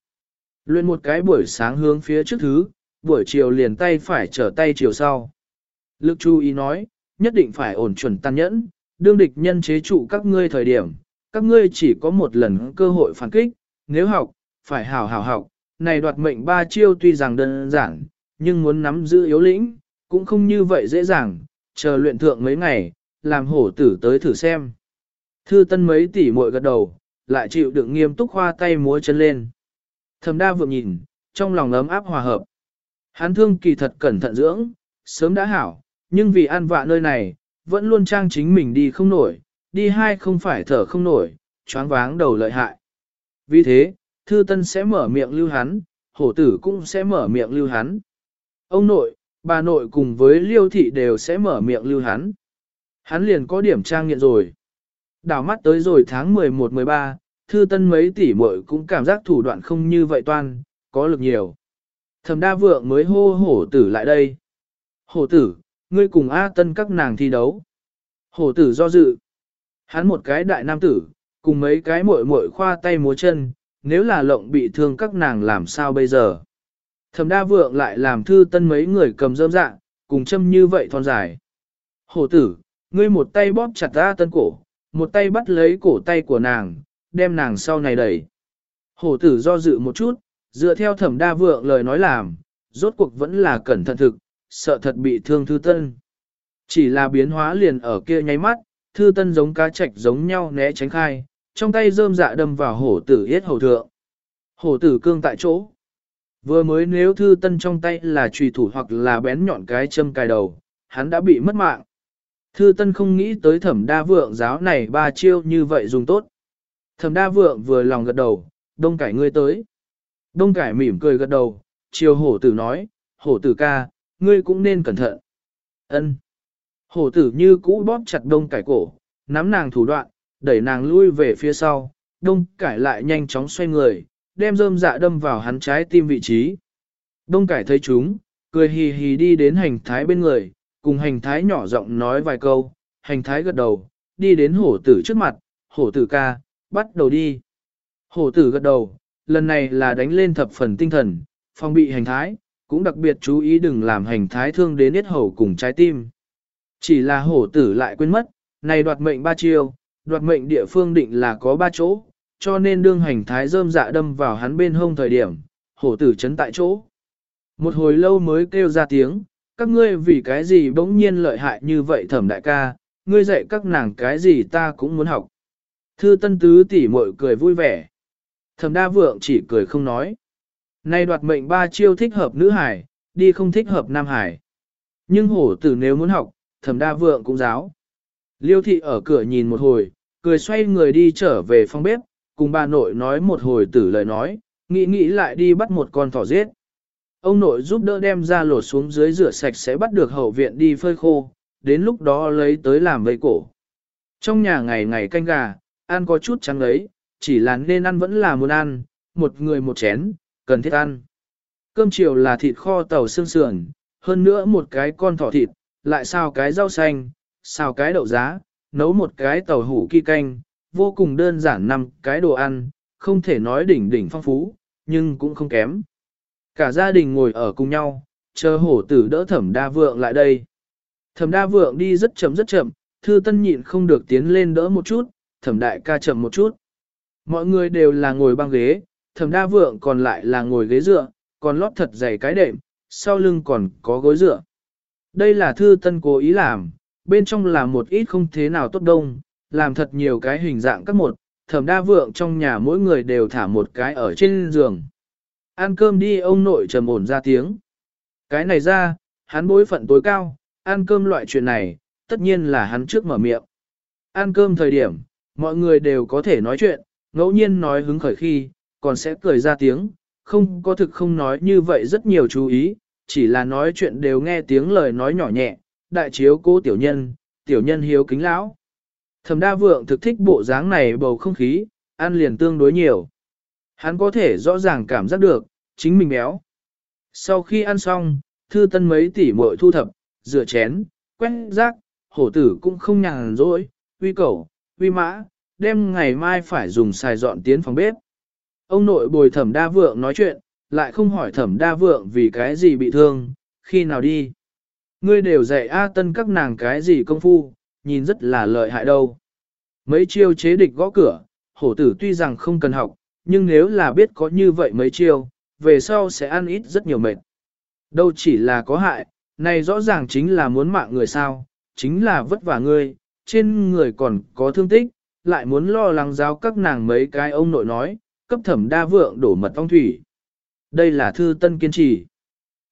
Luyện một cái buổi sáng hướng phía trước thứ, buổi chiều liền tay phải trở tay chiều sau. Lực chú ý nói, nhất định phải ổn chuẩn tàn nhẫn, đương địch nhân chế trụ các ngươi thời điểm, các ngươi chỉ có một lần cơ hội phản kích, nếu học, phải hảo hảo học, này đoạt mệnh ba chiêu tuy rằng đơn giản, nhưng muốn nắm giữ yếu lĩnh, cũng không như vậy dễ dàng, chờ luyện thượng mấy ngày, làm hổ tử tới thử xem. Thư tân mấy tỷ muội gật đầu, lại chịu đựng nghiêm túc khoa tay múa chân lên. Thẩm đa vượng nhìn, trong lòng ấm áp hòa hợp. Hắn thương kỳ thật cẩn thận dưỡng, sớm đã hảo, nhưng vì an vạ nơi này, vẫn luôn trang chính mình đi không nổi, đi hai không phải thở không nổi, choáng váng đầu lợi hại. Vì thế, thư tân sẽ mở miệng lưu hắn, hổ tử cũng sẽ mở miệng lưu hắn. Ông nội, bà nội cùng với liêu thị đều sẽ mở miệng lưu hắn. Hắn liền có điểm trang nghiện rồi. Đảo mắt tới rồi tháng 11-13, thư tân mấy tỷ muội cũng cảm giác thủ đoạn không như vậy toan, có lực nhiều. Thẩm đa vượng mới hô hổ tử lại đây. Hổ tử, ngươi cùng A tân các nàng thi đấu. Hổ tử do dự. Hắn một cái đại nam tử, cùng mấy cái muội muội khoa tay múa chân, nếu là lộng bị thương các nàng làm sao bây giờ. Thẩm đa vượng lại làm thư tân mấy người cầm rơm dạ, cùng châm như vậy thon dài. Hổ tử, ngươi một tay bóp chặt A tân cổ, một tay bắt lấy cổ tay của nàng, đem nàng sau này đẩy. Hổ tử do dự một chút, dựa theo thẩm đa vượng lời nói làm, rốt cuộc vẫn là cẩn thận thực, sợ thật bị thương thư tân. Chỉ là biến hóa liền ở kia nháy mắt, thư tân giống cá trạch giống nhau né tránh khai, trong tay rơm dạ đâm vào hổ tử yết hầu thượng. Hổ tử cương tại chỗ. Vừa mới nếu thư tân trong tay là trùy thủ hoặc là bén nhọn cái châm cài đầu, hắn đã bị mất mạng. Thư tân không nghĩ tới thẩm đa vượng giáo này ba chiêu như vậy dùng tốt. Thẩm đa vượng vừa lòng gật đầu, đông cải ngươi tới. Đông cải mỉm cười gật đầu, chiều hổ tử nói, hổ tử ca, ngươi cũng nên cẩn thận. ân Hổ tử như cũ bóp chặt đông cải cổ, nắm nàng thủ đoạn, đẩy nàng lui về phía sau, đông cải lại nhanh chóng xoay người, đem rơm dạ đâm vào hắn trái tim vị trí. Đông cải thấy chúng, cười hì hì đi đến hành thái bên người, cùng hành thái nhỏ giọng nói vài câu, hành thái gật đầu, đi đến hổ tử trước mặt, hổ tử ca, bắt đầu đi. Hổ tử gật đầu, lần này là đánh lên thập phần tinh thần, phòng bị hành thái, cũng đặc biệt chú ý đừng làm hành thái thương đến yết hầu cùng trái tim. Chỉ là hổ tử lại quên mất, này đoạt mệnh ba chiêu, đoạt mệnh địa phương định là có ba chỗ, cho nên đương hành thái rơm dạ đâm vào hắn bên hông thời điểm, hổ tử chấn tại chỗ. Một hồi lâu mới kêu ra tiếng, các ngươi vì cái gì bỗng nhiên lợi hại như vậy thẩm đại ca, ngươi dạy các nàng cái gì ta cũng muốn học. Thư tân tứ tỷ muội cười vui vẻ. Thẩm đa vượng chỉ cười không nói. Nay đoạt mệnh ba chiêu thích hợp nữ hải, đi không thích hợp nam hải. Nhưng hổ tử nếu muốn học, thẩm đa vượng cũng giáo. Liêu thị ở cửa nhìn một hồi, cười xoay người đi trở về phòng bếp, cùng bà nội nói một hồi tử lời nói, nghĩ nghĩ lại đi bắt một con thỏ giết. Ông nội giúp đỡ đem ra lột xuống dưới rửa sạch sẽ bắt được hậu viện đi phơi khô, đến lúc đó lấy tới làm vây cổ. Trong nhà ngày ngày canh gà, ăn có chút trắng ấy, chỉ là nên ăn vẫn là muốn ăn, một người một chén, cần thiết ăn. Cơm chiều là thịt kho tàu xương sườn, hơn nữa một cái con thỏ thịt, lại xào cái rau xanh, xào cái đậu giá, nấu một cái tàu hủ kỳ canh, vô cùng đơn giản năm cái đồ ăn, không thể nói đỉnh đỉnh phong phú, nhưng cũng không kém. Cả gia đình ngồi ở cùng nhau, chờ hổ tử đỡ thẩm đa vượng lại đây. Thẩm đa vượng đi rất chậm rất chậm, thư tân nhịn không được tiến lên đỡ một chút, thẩm đại ca chậm một chút. Mọi người đều là ngồi băng ghế, thẩm đa vượng còn lại là ngồi ghế dựa, còn lót thật dày cái đệm, sau lưng còn có gối dựa. Đây là thư tân cố ý làm, bên trong là một ít không thế nào tốt đông, làm thật nhiều cái hình dạng các một, thẩm đa vượng trong nhà mỗi người đều thả một cái ở trên giường. Ăn cơm đi ông nội trầm ổn ra tiếng. Cái này ra, hắn bối phận tối cao, ăn cơm loại chuyện này, tất nhiên là hắn trước mở miệng. Ăn cơm thời điểm, mọi người đều có thể nói chuyện, ngẫu nhiên nói hứng khởi khi, còn sẽ cười ra tiếng, không có thực không nói như vậy rất nhiều chú ý, chỉ là nói chuyện đều nghe tiếng lời nói nhỏ nhẹ, đại chiếu cô tiểu nhân, tiểu nhân hiếu kính lão. Thẩm đa vượng thực thích bộ dáng này bầu không khí, ăn liền tương đối nhiều. Hắn có thể rõ ràng cảm giác được, chính mình béo. Sau khi ăn xong, thư tân mấy tỷ muội thu thập, rửa chén, quét rác, hổ tử cũng không nhàn rỗi, uy cẩu, uy mã, đem ngày mai phải dùng xài dọn tiến phòng bếp. Ông nội bồi thẩm đa vượng nói chuyện, lại không hỏi thẩm đa vượng vì cái gì bị thương, khi nào đi. Ngươi đều dạy A tân các nàng cái gì công phu, nhìn rất là lợi hại đâu. Mấy chiêu chế địch gõ cửa, hổ tử tuy rằng không cần học, nhưng nếu là biết có như vậy mấy chiêu, về sau sẽ ăn ít rất nhiều mệt. Đâu chỉ là có hại, này rõ ràng chính là muốn mạng người sao, chính là vất vả ngươi, trên người còn có thương tích, lại muốn lo lắng giáo các nàng mấy cái ông nội nói, cấp thẩm đa vượng đổ mật ong thủy. Đây là thư tân kiên trì.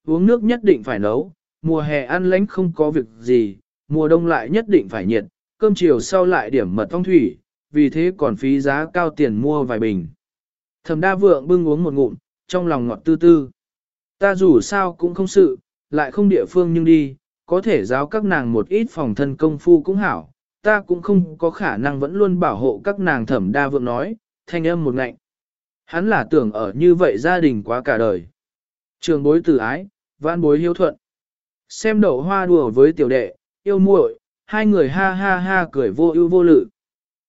Uống nước nhất định phải nấu, mùa hè ăn lánh không có việc gì, mùa đông lại nhất định phải nhiệt, cơm chiều sau lại điểm mật ong thủy, vì thế còn phí giá cao tiền mua vài bình. Thẩm đa vượng bưng uống một ngụm, trong lòng ngọt tư tư. Ta dù sao cũng không sự, lại không địa phương nhưng đi, có thể giáo các nàng một ít phòng thân công phu cũng hảo, ta cũng không có khả năng vẫn luôn bảo hộ các nàng thẩm đa vượng nói, thanh âm một ngạnh. Hắn là tưởng ở như vậy gia đình quá cả đời. Trường bối tử ái, vãn bối hiếu thuận. Xem đậu hoa đùa với tiểu đệ, yêu muội, hai người ha ha ha cười vô ưu vô lự.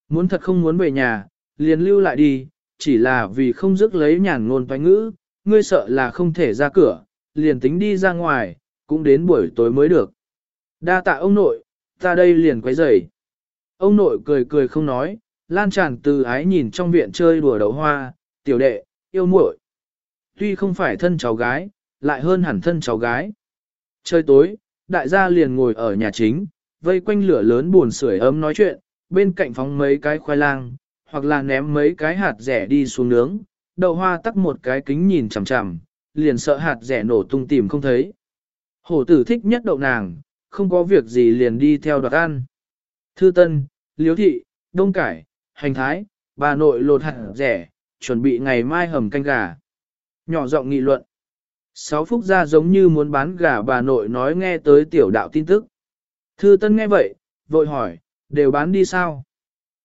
Muốn thật không muốn về nhà, liền lưu lại đi, chỉ là vì không dứt lấy nhàn ngôn toán ngữ, ngươi sợ là không thể ra cửa, liền tính đi ra ngoài, cũng đến buổi tối mới được. Đa tạ ông nội, ta đây liền quấy rầy. Ông nội cười cười không nói, lan tràn từ ái nhìn trong viện chơi đùa đấu hoa, tiểu đệ, yêu muội. Tuy không phải thân cháu gái, lại hơn hẳn thân cháu gái. Trời tối, đại gia liền ngồi ở nhà chính, vây quanh lửa lớn buồn sưởi ấm nói chuyện, bên cạnh phóng mấy cái khoai lang, hoặc là ném mấy cái hạt rẻ đi xuống nướng, đậu hoa tắt một cái kính nhìn chằm chằm, liền sợ hạt rẻ nổ tung tìm không thấy. Hổ tử thích nhất đậu nàng, không có việc gì liền đi theo đoạt ăn. Thư Tân, Liễu Thị, Đông Cải, Hành Thái, bà nội lột hạt rẻ, chuẩn bị ngày mai hầm canh gà. Nhỏ giọng nghị luận. Sáu phúc gia giống như muốn bán gà bà nội nói nghe tới tiểu đạo tin tức. Thư Tân nghe vậy, vội hỏi, đều bán đi sao?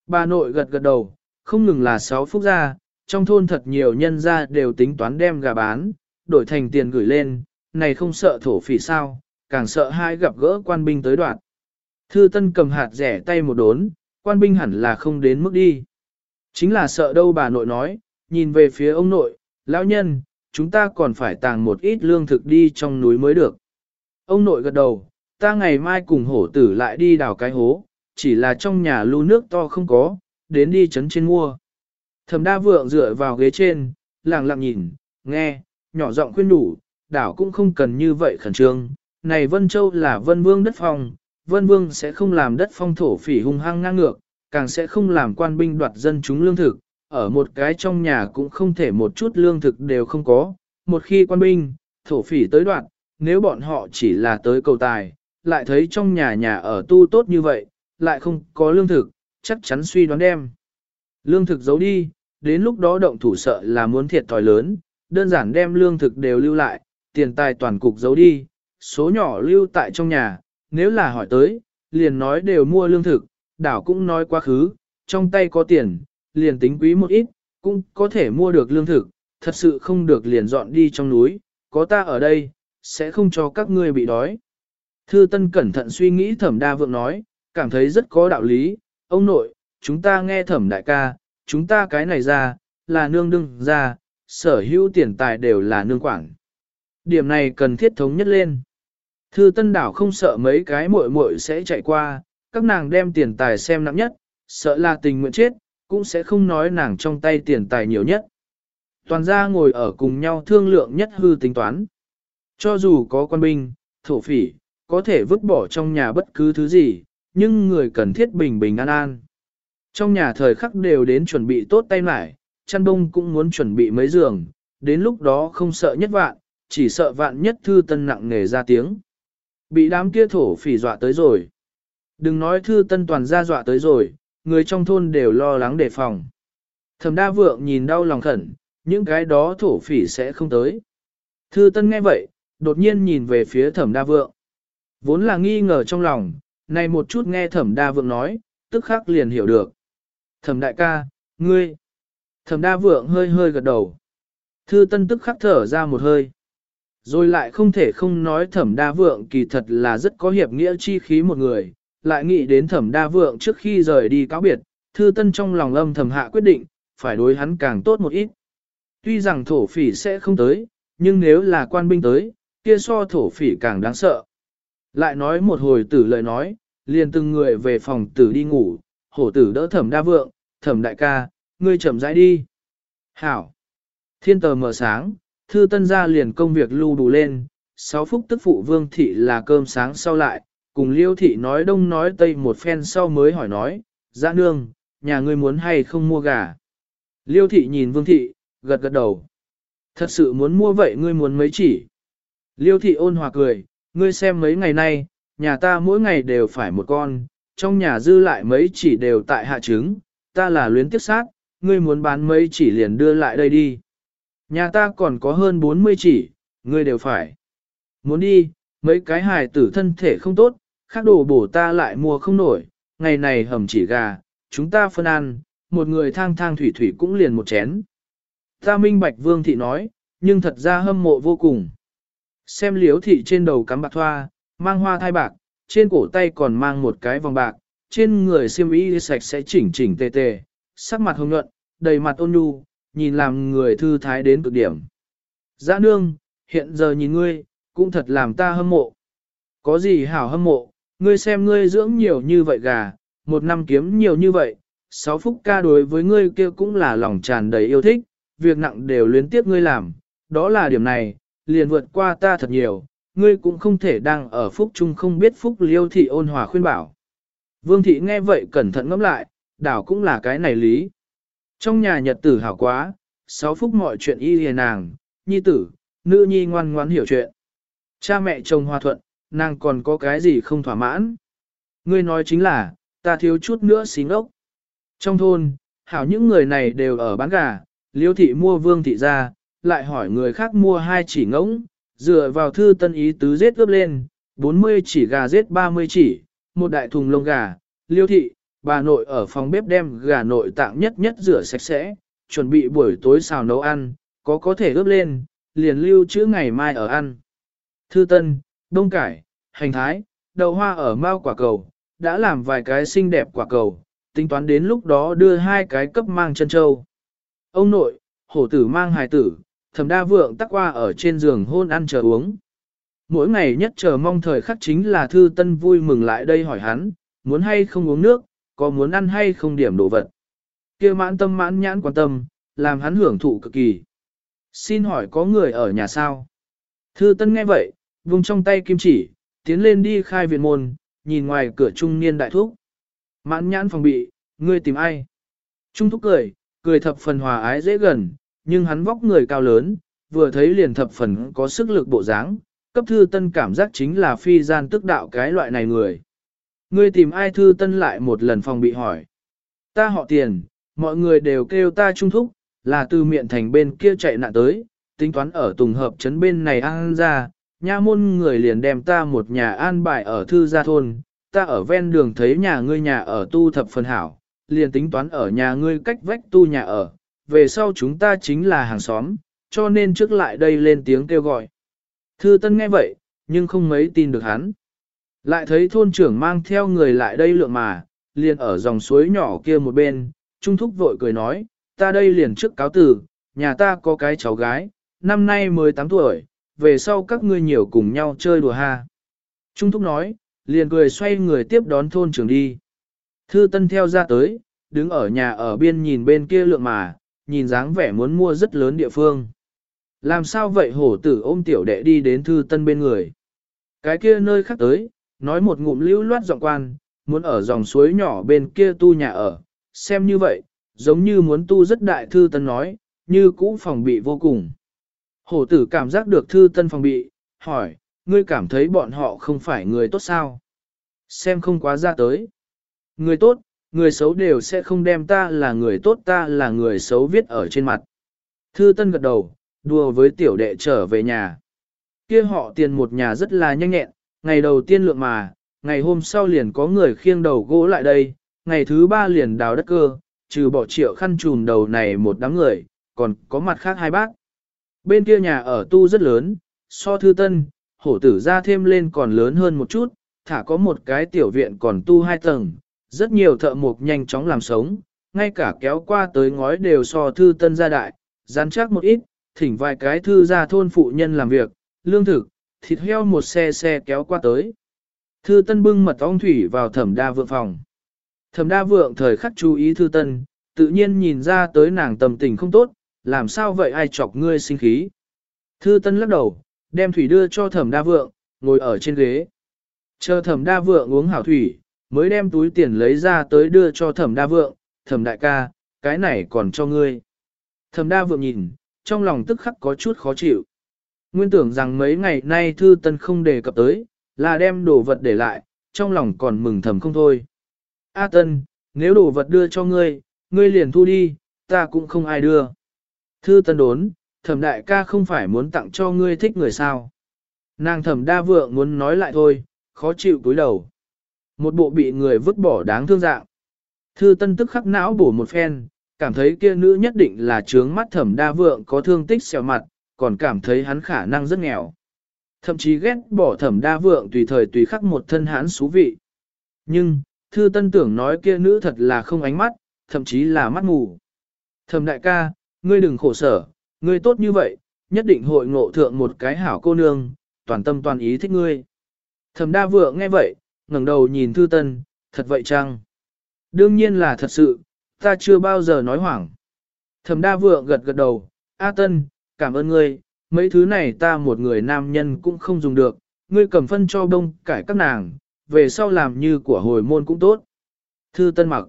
Bà nội gật gật đầu, không ngừng là sáu phúc gia, trong thôn thật nhiều nhân gia đều tính toán đem gà bán, đổi thành tiền gửi lên, này không sợ thổ phỉ sao, càng sợ hai gặp gỡ quan binh tới đoạn. Thư Tân cầm hạt rẻ tay một đốn, quan binh hẳn là không đến mức đi. Chính là sợ đâu bà nội nói, nhìn về phía ông nội, lão nhân, chúng ta còn phải tàng một ít lương thực đi trong núi mới được. Ông nội gật đầu, ta ngày mai cùng hổ tử lại đi đào cái hố, chỉ là trong nhà lưu nước to không có, đến đi chấn trên mua. Thẩm đa vượng dựa vào ghế trên, lặng lặng nhìn, nghe, nhỏ giọng khuyên đủ, đảo cũng không cần như vậy khẩn trương. Này Vân Châu là Vân Vương đất phong, Vân Vương sẽ không làm đất phong thổ phỉ hung hăng ngang ngược, càng sẽ không làm quan binh đoạt dân chúng lương thực, ở một cái trong nhà cũng không thể một chút lương thực đều không có. Một khi quan binh, thổ phỉ tới đoạt nếu bọn họ chỉ là tới cầu tài, lại thấy trong nhà nhà ở tu tốt như vậy, lại không có lương thực, chắc chắn suy đoán đem. Lương thực giấu đi, đến lúc đó động thủ sợ là muốn thiệt thòi lớn, đơn giản đem lương thực đều lưu lại, tiền tài toàn cục giấu đi, số nhỏ lưu tại trong nhà, nếu là hỏi tới, liền nói đều mua lương thực, đảo cũng nói quá khứ, trong tay có tiền, liền tính quý một ít, cũng có thể mua được lương thực, thật sự không được liền dọn đi trong núi, có ta ở đây, sẽ không cho các ngươi bị đói. Thư Tân cẩn thận suy nghĩ thẩm đa vượng nói, cảm thấy rất có đạo lý, ông nội, chúng ta nghe thẩm đại ca, chúng ta cái này ra, là nương đương ra, sở hữu tiền tài đều là nương quản. Điểm này cần thiết thống nhất lên. Thư Tân đảo không sợ mấy cái muội muội sẽ chạy qua, các nàng đem tiền tài xem nặng nhất, sợ là tình nguyện chết, cũng sẽ không nói nàng trong tay tiền tài nhiều nhất. Toàn gia ngồi ở cùng nhau thương lượng nhất hư tính toán. Cho dù có quan binh, thổ phỉ, có thể vứt bỏ trong nhà bất cứ thứ gì, nhưng người cần thiết bình bình an an. Trong nhà thời khắc đều đến chuẩn bị tốt tay lại, chăn bông cũng muốn chuẩn bị mấy giường, đến lúc đó không sợ nhất vạn, chỉ sợ vạn nhất thư tân nặng nghề ra tiếng. Bị đám kia thổ phỉ dọa tới rồi. Đừng nói thư tân toàn ra dọa tới rồi, người trong thôn đều lo lắng đề phòng. Thẩm đa vượng nhìn đau lòng khẩn, những cái đó thổ phỉ sẽ không tới. Thư tân nghe vậy, đột nhiên nhìn về phía thẩm đa vượng. Vốn là nghi ngờ trong lòng, này một chút nghe thẩm đa vượng nói, tức khắc liền hiểu được. Thẩm đại ca, ngươi. Thẩm đa vượng hơi hơi gật đầu. Thư tân tức khắc thở ra một hơi. Rồi lại không thể không nói thẩm đa vượng kỳ thật là rất có hiệp nghĩa chi khí một người, lại nghĩ đến thẩm đa vượng trước khi rời đi cáo biệt, thư tân trong lòng âm thầm hạ quyết định, phải đối hắn càng tốt một ít. Tuy rằng thổ phỉ sẽ không tới, nhưng nếu là quan binh tới, kia so thổ phỉ càng đáng sợ. Lại nói một hồi tử lời nói, liền từng người về phòng tử đi ngủ, hổ tử đỡ thẩm đa vượng, thẩm đại ca, ngươi chậm rãi đi. Hảo! Thiên tờ mở sáng, thư tân gia liền công việc lưu đủ lên, sáu phút tức phụ vương thị là cơm sáng sau lại, cùng liêu thị nói đông nói tây một phen sau mới hỏi nói, dạ nương, nhà ngươi muốn hay không mua gà. Liêu thị nhìn vương thị, gật gật đầu. Thật sự muốn mua vậy ngươi muốn mấy chỉ. Liêu thị ôn hòa cười, ngươi xem mấy ngày nay, nhà ta mỗi ngày đều phải một con, trong nhà dư lại mấy chỉ đều tại hạ trứng, ta là luyến tiếc sát, ngươi muốn bán mấy chỉ liền đưa lại đây đi. Nhà ta còn có hơn 40 chỉ, ngươi đều phải. Muốn đi, mấy cái hài tử thân thể không tốt, khác đồ bổ ta lại mua không nổi, ngày này hầm chỉ gà, chúng ta phân ăn, một người thang thang thủy thủy cũng liền một chén. Ta minh bạch vương thị nói, nhưng thật ra hâm mộ vô cùng. Xem liếu thị trên đầu cắm bạc thoa, mang hoa thai bạc, trên cổ tay còn mang một cái vòng bạc, trên người xiêm y sạch sẽ chỉnh chỉnh tề tề, sắc mặt hồng nhuận, đầy mặt ôn nhu, nhìn làm người thư thái đến cực điểm. Dã nương, hiện giờ nhìn ngươi, cũng thật làm ta hâm mộ. Có gì hảo hâm mộ, ngươi xem ngươi dưỡng nhiều như vậy gà, một năm kiếm nhiều như vậy, sáu phúc ca đối với ngươi kia cũng là lòng tràn đầy yêu thích, việc nặng đều luyến tiếp ngươi làm, đó là điểm này, liền vượt qua ta thật nhiều, ngươi cũng không thể đang ở phúc chung không biết phúc liêu thị ôn hòa khuyên bảo. Vương thị nghe vậy cẩn thận ngẫm lại, đảo cũng là cái này lý. Trong nhà nhật tử hảo quá, sáu phúc mọi chuyện y hề nàng, nhi tử, nữ nhi ngoan ngoan hiểu chuyện. Cha mẹ chồng hòa thuận, nàng còn có cái gì không thỏa mãn. Ngươi nói chính là, ta thiếu chút nữa xí ngốc. Trong thôn, hảo những người này đều ở bán gà, liêu thị mua vương thị ra, lại hỏi người khác mua hai chỉ ngỗng, dựa vào thư tân ý tứ giết ướp lên, 40 chỉ gà giết 30 chỉ, một đại thùng lông gà, liêu thị, bà nội ở phòng bếp đem gà nội tạng nhất nhất rửa sạch sẽ, chuẩn bị buổi tối xào nấu ăn, có có thể ướp lên, liền lưu trữ ngày mai ở ăn. Thư tân, đông cải, hành thái, đậu hoa ở mao quả cầu, đã làm vài cái xinh đẹp quả cầu, tính toán đến lúc đó đưa hai cái cấp mang chân châu. Ông nội, hổ tử mang hài tử, thầm đa vượng tắc qua ở trên giường hôn ăn chờ uống. Mỗi ngày nhất chờ mong thời khắc chính là thư tân vui mừng lại đây hỏi hắn, muốn hay không uống nước, có muốn ăn hay không điểm đồ vật. kia mãn tâm mãn nhãn quan tâm, làm hắn hưởng thụ cực kỳ. Xin hỏi có người ở nhà sao? Thư tân nghe vậy, vùng trong tay kim chỉ, tiến lên đi khai viện môn, nhìn ngoài cửa trung niên đại thúc. Mãn nhãn phòng bị, ngươi tìm ai? Trung thúc cười, cười thập phần hòa ái dễ gần, nhưng hắn vóc người cao lớn, vừa thấy liền thập phần có sức lực bộ dáng, cấp thư tân cảm giác chính là phi gian tức đạo cái loại này người. Ngươi tìm ai thư tân lại một lần phòng bị hỏi. Ta họ tiền, mọi người đều kêu ta trung thúc, là từ miệng thành bên kia chạy nạn tới, tính toán ở tùng hợp trấn bên này ăn ra, nha môn người liền đem ta một nhà an bài ở thư gia thôn, ta ở ven đường thấy nhà ngươi nhà ở tu thập phần hảo, liền tính toán ở nhà ngươi cách vách tu nhà ở, về sau chúng ta chính là hàng xóm, cho nên trước lại đây lên tiếng kêu gọi. Thư Tân nghe vậy, nhưng không mấy tin được hắn. Lại thấy thôn trưởng mang theo người lại đây lượng mà, liền ở dòng suối nhỏ kia một bên, Trung Thúc vội cười nói, ta đây liền trước cáo tử, nhà ta có cái cháu gái, năm nay mới 8 tuổi, về sau các ngươi nhiều cùng nhau chơi đùa ha. Trung Thúc nói, liền cười xoay người tiếp đón thôn trưởng đi. Thư Tân theo ra tới, đứng ở nhà ở biên nhìn bên kia lượng mà, nhìn dáng vẻ muốn mua rất lớn địa phương. Làm sao vậy hổ tử ôm tiểu đệ đi đến Thư Tân bên người. Cái kia nơi khác tới, nói một ngụm lưu loát giọng quan, muốn ở dòng suối nhỏ bên kia tu nhà ở, xem như vậy, giống như muốn tu rất đại Thư Tân nói, như cũ phòng bị vô cùng. Hổ tử cảm giác được Thư Tân phòng bị, hỏi, ngươi cảm thấy bọn họ không phải người tốt sao? Xem không quá ra tới. Người tốt, người xấu đều sẽ không đem ta là người tốt ta là người xấu viết ở trên mặt. Thư Tân gật đầu, đùa với tiểu đệ trở về nhà. Kia họ tiền một nhà rất là nhanh nhẹn, ngày đầu tiên lượng mà, ngày hôm sau liền có người khiêng đầu gỗ lại đây, ngày thứ ba liền đào đất cơ, trừ bỏ triệu khăn trùm đầu này một đám người, còn có mặt khác hai bác. Bên kia nhà ở tu rất lớn, so thư tân, hổ tử ra thêm lên còn lớn hơn một chút, thả có một cái tiểu viện còn tu hai tầng, rất nhiều thợ mộc nhanh chóng làm sống, ngay cả kéo qua tới ngói đều so thư tân gia đại, rắn chắc một ít, thỉnh vài cái thư ra thôn phụ nhân làm việc, lương thực, thịt heo một xe xe kéo qua tới. Thư tân bưng mật ong thủy vào thẩm đa vượng phòng. Thẩm đa vượng thời khắc chú ý thư tân, tự nhiên nhìn ra tới nàng tâm tình không tốt, làm sao vậy ai chọc ngươi sinh khí. Thư tân lắc đầu, đem thủy đưa cho thẩm đa vượng, ngồi ở trên ghế. Chờ thẩm đa vượng uống hảo thủy, mới đem túi tiền lấy ra tới đưa cho thẩm đa vượng, thẩm đại ca, cái này còn cho ngươi. Thẩm đa vượng nhìn, trong lòng tức khắc có chút khó chịu. Nguyên tưởng rằng mấy ngày nay thư tân không đề cập tới, là đem đồ vật để lại, trong lòng còn mừng thầm không thôi. A tân, nếu đồ vật đưa cho ngươi, ngươi liền thu đi, ta cũng không ai đưa. Thư tân đốn, thẩm đại ca không phải muốn tặng cho ngươi thích người sao. Nàng thẩm đa vượng muốn nói lại thôi, khó chịu cúi đầu. Một bộ bị người vứt bỏ đáng thương dạng. Thư tân tức khắc não bổ một phen, cảm thấy kia nữ nhất định là trướng mắt thẩm đa vượng có thương tích xèo mặt, còn cảm thấy hắn khả năng rất nghèo. Thậm chí ghét bỏ thẩm đa vượng tùy thời tùy khắc một thân hán xú vị. Nhưng, thư tân tưởng nói kia nữ thật là không ánh mắt, thậm chí là mắt mù. Thẩm đại ca, ngươi đừng khổ sở, ngươi tốt như vậy, nhất định hội ngộ thượng một cái hảo cô nương, toàn tâm toàn ý thích ngươi. Thẩm đa vượng nghe vậy, ngẩng đầu nhìn thư tân, thật vậy chăng? Đương nhiên là thật sự, ta chưa bao giờ nói hoảng. Thẩm đa vượng gật gật đầu, A Tân, cảm ơn ngươi, mấy thứ này ta một người nam nhân cũng không dùng được, ngươi cầm phân cho đông cải các nàng, về sau làm như của hồi môn cũng tốt. Thư Tân mặc,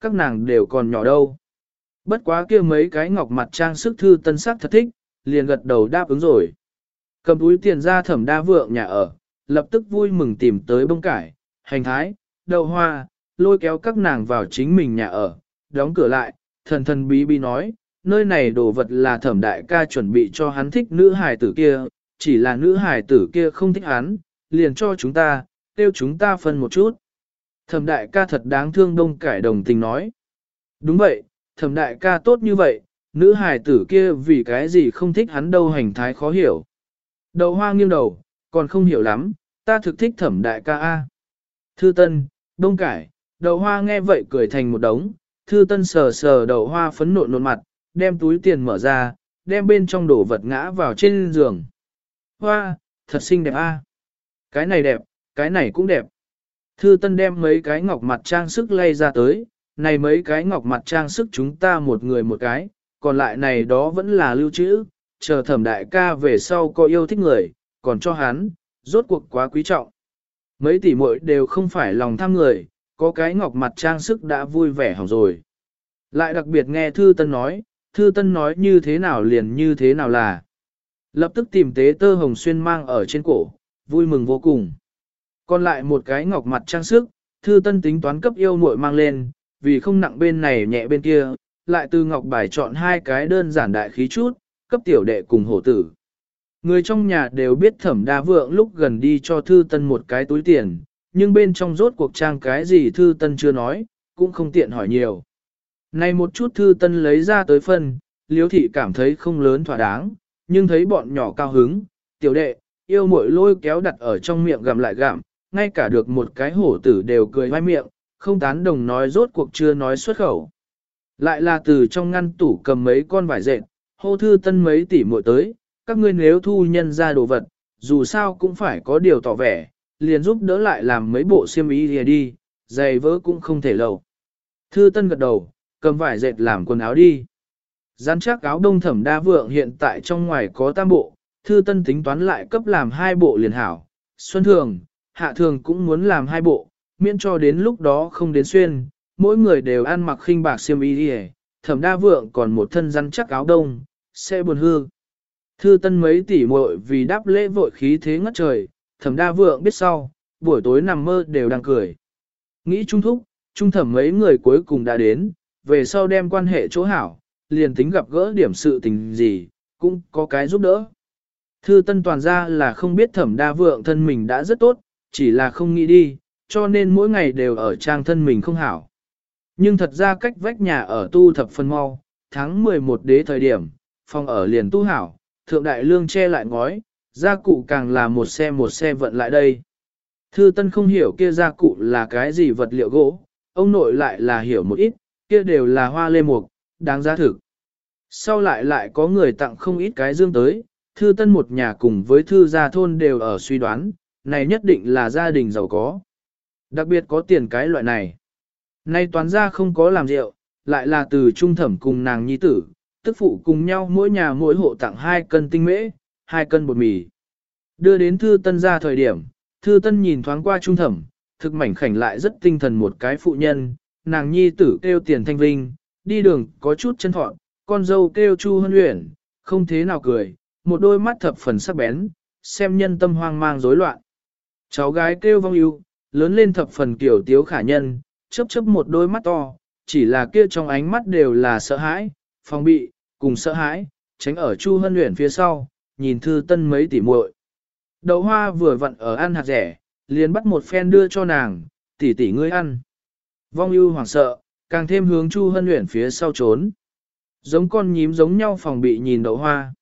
các nàng đều còn nhỏ đâu. Bất quá kia mấy cái ngọc mặt trang sức Thư Tân sắc thật thích, liền gật đầu đáp ứng rồi. Cầm túi tiền ra thẩm đa vượng nhà ở, lập tức vui mừng tìm tới bông cải, hành thái, đậu hoa, lôi kéo các nàng vào chính mình nhà ở, đóng cửa lại, thần thần bí bí nói, nơi này đồ vật là thẩm đại ca chuẩn bị cho hắn thích nữ hài tử kia, chỉ là nữ hài tử kia không thích hắn, liền cho chúng ta, tiêu chúng ta phân một chút. Thẩm đại ca thật đáng thương đông cải đồng tình nói. Đúng vậy, thẩm đại ca tốt như vậy, nữ hài tử kia vì cái gì không thích hắn đâu hành thái khó hiểu. Đầu hoa nghiêng đầu, còn không hiểu lắm, ta thực thích thẩm đại ca A. Thư Tân, Đông Cải, đầu hoa nghe vậy cười thành một đống, Thư Tân sờ sờ đầu hoa phấn nộn nộn mặt, đem túi tiền mở ra, đem bên trong đồ vật ngã vào trên giường. Hoa, thật xinh đẹp a. Cái này đẹp, cái này cũng đẹp. Thư Tân đem mấy cái ngọc mặt trang sức lay ra tới, này mấy cái ngọc mặt trang sức chúng ta một người một cái, còn lại này đó vẫn là lưu trữ, chờ thẩm đại ca về sau có yêu thích người, còn cho hắn, rốt cuộc quá quý trọng. Mấy tỷ muội đều không phải lòng tham người, có cái ngọc mặt trang sức đã vui vẻ hỏng rồi. Lại đặc biệt nghe Thư Tân nói, Thư Tân nói như thế nào liền như thế nào là. Lập tức tìm tế tơ hồng xuyên mang ở trên cổ, vui mừng vô cùng. Còn lại một cái ngọc mặt trang sức, Thư Tân tính toán cấp yêu muội mang lên, vì không nặng bên này nhẹ bên kia, lại từ ngọc bài chọn hai cái đơn giản đại khí chút, cấp tiểu đệ cùng hổ tử. Người trong nhà đều biết thẩm đa vượng lúc gần đi cho thư tân một cái túi tiền, nhưng bên trong rốt cuộc trang cái gì thư tân chưa nói, cũng không tiện hỏi nhiều. Này một chút thư tân lấy ra tới phân, liếu thị cảm thấy không lớn thỏa đáng, nhưng thấy bọn nhỏ cao hứng, tiểu đệ, yêu muội lôi kéo đặt ở trong miệng gặm lại gặm, ngay cả được một cái hổ tử đều cười vai miệng, không tán đồng nói rốt cuộc chưa nói xuất khẩu. Lại là từ trong ngăn tủ cầm mấy con vải dệt, hô thư tân mấy tỷ muội tới, các ngươi nếu thu nhân ra đồ vật, dù sao cũng phải có điều tỏ vẻ, liền giúp đỡ lại làm mấy bộ xiêm y lìa đi giày vỡ cũng không thể lầu. Thư tân gật đầu, cầm vải dệt làm quần áo đi. Gián chắc áo đông thẩm đa vượng hiện tại trong ngoài có tam bộ, thư tân tính toán lại cấp làm hai bộ liền hảo. Xuân thường, hạ thường cũng muốn làm hai bộ, miễn cho đến lúc đó không đến xuyên, mỗi người đều ăn mặc khinh bạc xiêm y lìa. thẩm đa vượng còn một thân rắn chắc áo đông, sẽ buồn hư. Thư tân mấy tỷ muội vì đáp lễ vội khí thế ngất trời, thẩm đa vượng biết sau, buổi tối nằm mơ đều đang cười. Nghĩ trung thúc, trung thẩm mấy người cuối cùng đã đến, về sau đem quan hệ chỗ hảo, liền tính gặp gỡ điểm sự tình gì, cũng có cái giúp đỡ. Thư tân toàn ra là không biết thẩm đa vượng thân mình đã rất tốt, chỉ là không nghĩ đi, cho nên mỗi ngày đều ở trang thân mình không hảo. Nhưng thật ra cách vách nhà ở tu thập phân mau, tháng 11 đế thời điểm, phòng ở liền tu hảo, thượng đại lương che lại ngói, gia cụ càng là một xe một xe vận lại đây. Thư Tân không hiểu kia gia cụ là cái gì vật liệu gỗ, ông nội lại là hiểu một ít, kia đều là hoa lê mục, đáng giá thực. Sau lại lại có người tặng không ít cái dương tới, Thư Tân một nhà cùng với Thư gia thôn đều ở suy đoán, này nhất định là gia đình giàu có. Đặc biệt có tiền cái loại này. Nay toán gia không có làm rượu, lại là từ trung thẩm cùng nàng nhi tử, tức phụ cùng nhau mỗi nhà mỗi hộ tặng 2 cân tinh mễ, 2 cân bột mì. Đưa đến thư tân ra thời điểm, thư tân nhìn thoáng qua trung thẩm, thực mảnh khảnh lại rất tinh thần một cái phụ nhân, nàng nhi tử kêu tiền thanh vinh, đi đường có chút chân thọn, con dâu kêu chu hân luyện, không thế nào cười, một đôi mắt thập phần sắc bén, xem nhân tâm hoang mang rối loạn. Cháu gái kêu vong yêu, lớn lên thập phần kiểu tiếu khả nhân, chớp chớp một đôi mắt to, chỉ là kia trong ánh mắt đều là sợ hãi, phòng bị, cùng sợ hãi, tránh ở Chu Hân Uyển phía sau, nhìn Thư Tân mấy tỷ muội. Đậu hoa vừa vặn ở ăn hạt rẻ, liền bắt một phen đưa cho nàng, tỷ tỷ ngươi ăn. Vong ưu hoảng sợ, càng thêm hướng Chu Hân Uyển phía sau trốn. Giống con nhím giống nhau phòng bị nhìn đậu hoa.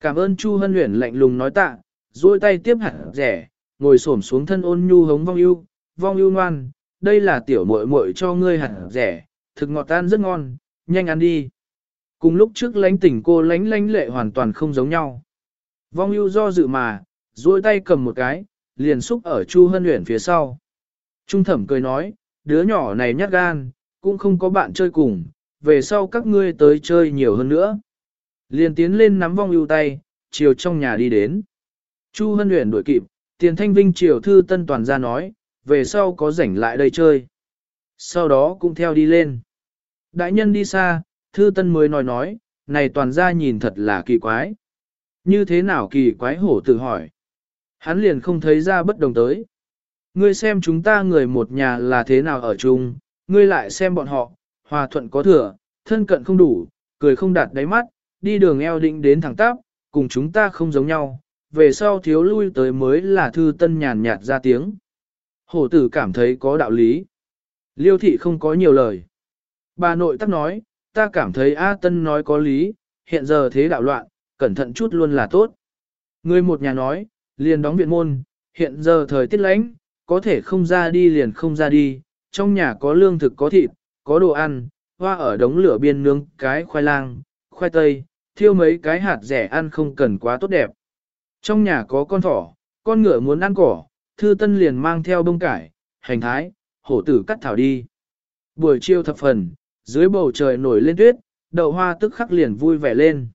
Cảm ơn Chu Hân Uyển lạnh lùng nói tạ, duỗi tay tiếp hạt rẻ, ngồi xổm xuống thân ôn nhu hống Vong ưu, Vong ưu ngoan, đây là tiểu muội muội cho ngươi hạt rẻ, thực ngọt tan rất ngon, nhanh ăn đi. Cùng lúc trước lánh tỉnh cô lánh lánh lệ hoàn toàn không giống nhau. Vong ưu do dự mà, duỗi tay cầm một cái, liền xúc ở Chu Hân Uyển phía sau. Trung thẩm cười nói, đứa nhỏ này nhát gan, cũng không có bạn chơi cùng, về sau các ngươi tới chơi nhiều hơn nữa. Liền tiến lên nắm vong ưu tay, chiều trong nhà đi đến. Chu Hân Huyền đuổi kịp, tiền thanh vinh chiều thư tân toàn ra nói, về sau có rảnh lại đây chơi. Sau đó cũng theo đi lên. Đại nhân đi xa, thư tân mới nói nói, này toàn ra nhìn thật là kỳ quái. Như thế nào kỳ quái hổ tự hỏi. Hắn liền không thấy ra bất đồng tới. Ngươi xem chúng ta người một nhà là thế nào ở chung, ngươi lại xem bọn họ, hòa thuận có thừa, thân cận không đủ, cười không đạt đáy mắt, đi đường eo định đến thẳng tắp, cùng chúng ta không giống nhau, về sau thiếu lui tới mới là thư tân nhàn nhạt ra tiếng. Hổ tử cảm thấy có đạo lý. Liêu thị không có nhiều lời. Bà nội tắc nói, ta cảm thấy A Tân nói có lý, hiện giờ thế đạo loạn, cẩn thận chút luôn là tốt. Người một nhà nói, liền đóng viện môn, hiện giờ thời tiết lạnh, có thể không ra đi liền không ra đi, trong nhà có lương thực có thịt, có đồ ăn, hoa ở đống lửa biên nướng cái khoai lang, khoai tây, thiêu mấy cái hạt rẻ ăn không cần quá tốt đẹp. Trong nhà có con thỏ, con ngựa muốn ăn cỏ, thư tân liền mang theo bông cải, hành thái, hổ tử cắt thảo đi. Buổi chiều thập phần, dưới bầu trời nổi lên tuyết, đậu hoa tức khắc liền vui vẻ lên.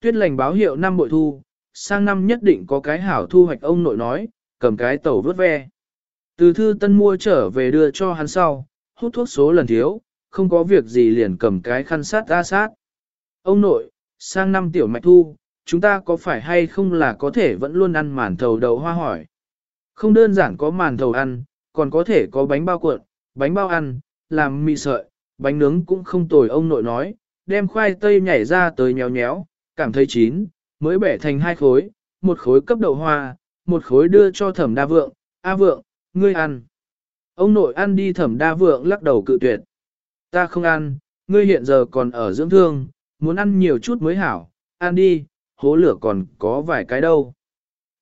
Tuyết lành báo hiệu năm bội thu, sang năm nhất định có cái hảo thu hoạch ông nội nói, cầm cái tẩu vớt ve. Từ thư tân mua trở về đưa cho hắn sau, hút thuốc số lần thiếu, không có việc gì liền cầm cái khăn sát ra sát. Ông nội, sang năm tiểu mạch thu, chúng ta có phải hay không là có thể vẫn luôn ăn màn thầu đậu hoa hỏi. Không đơn giản có màn thầu ăn, còn có thể có bánh bao cuộn, bánh bao ăn, làm mì sợi, bánh nướng cũng không tồi ông nội nói, đem khoai tây nhảy ra tới nhéo nhéo, cảm thấy chín, mới bẻ thành hai khối, một khối cấp đậu hoa, một khối đưa cho thẩm đa vượng, A vượng, ngươi ăn. Ông nội ăn đi thẩm đa vượng lắc đầu cự tuyệt. Ta không ăn, ngươi hiện giờ còn ở dưỡng thương, muốn ăn nhiều chút mới hảo, ăn đi, hố lửa còn có vài cái đâu.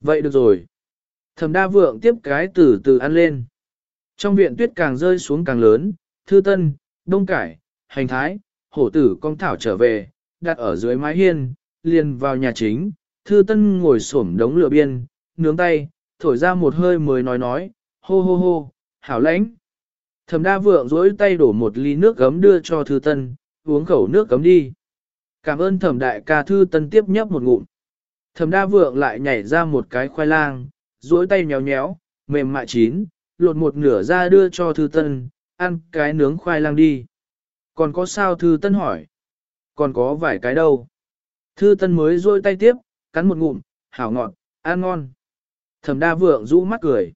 Vậy được rồi. Thẩm đa vượng tiếp cái từ từ ăn lên. Trong viện tuyết càng rơi xuống càng lớn, thư tân, đông cải, hành thái, hổ tử con thảo trở về, đặt ở dưới mái hiên, liền vào nhà chính, thư tân ngồi xổm đống lửa biên, nướng tay, thổi ra một hơi mới nói nói, hô hô hô, hảo lãnh. Thẩm đa vượng dối tay đổ một ly nước gấm đưa cho thư tân, uống khẩu nước gấm đi. Cảm ơn thẩm đại ca thư tân tiếp nhấp một ngụm. Thẩm đa vượng lại nhảy ra một cái khoai lang, dối tay nhéo nhéo, mềm mại chín, lột một nửa ra đưa cho thư tân, ăn cái nướng khoai lang đi. Còn có sao thư tân hỏi? Còn có vài cái đâu? Thư tân mới rôi tay tiếp, cắn một ngụm, hảo ngọt, ăn ngon. Thẩm đa vượng rũ mắt cười.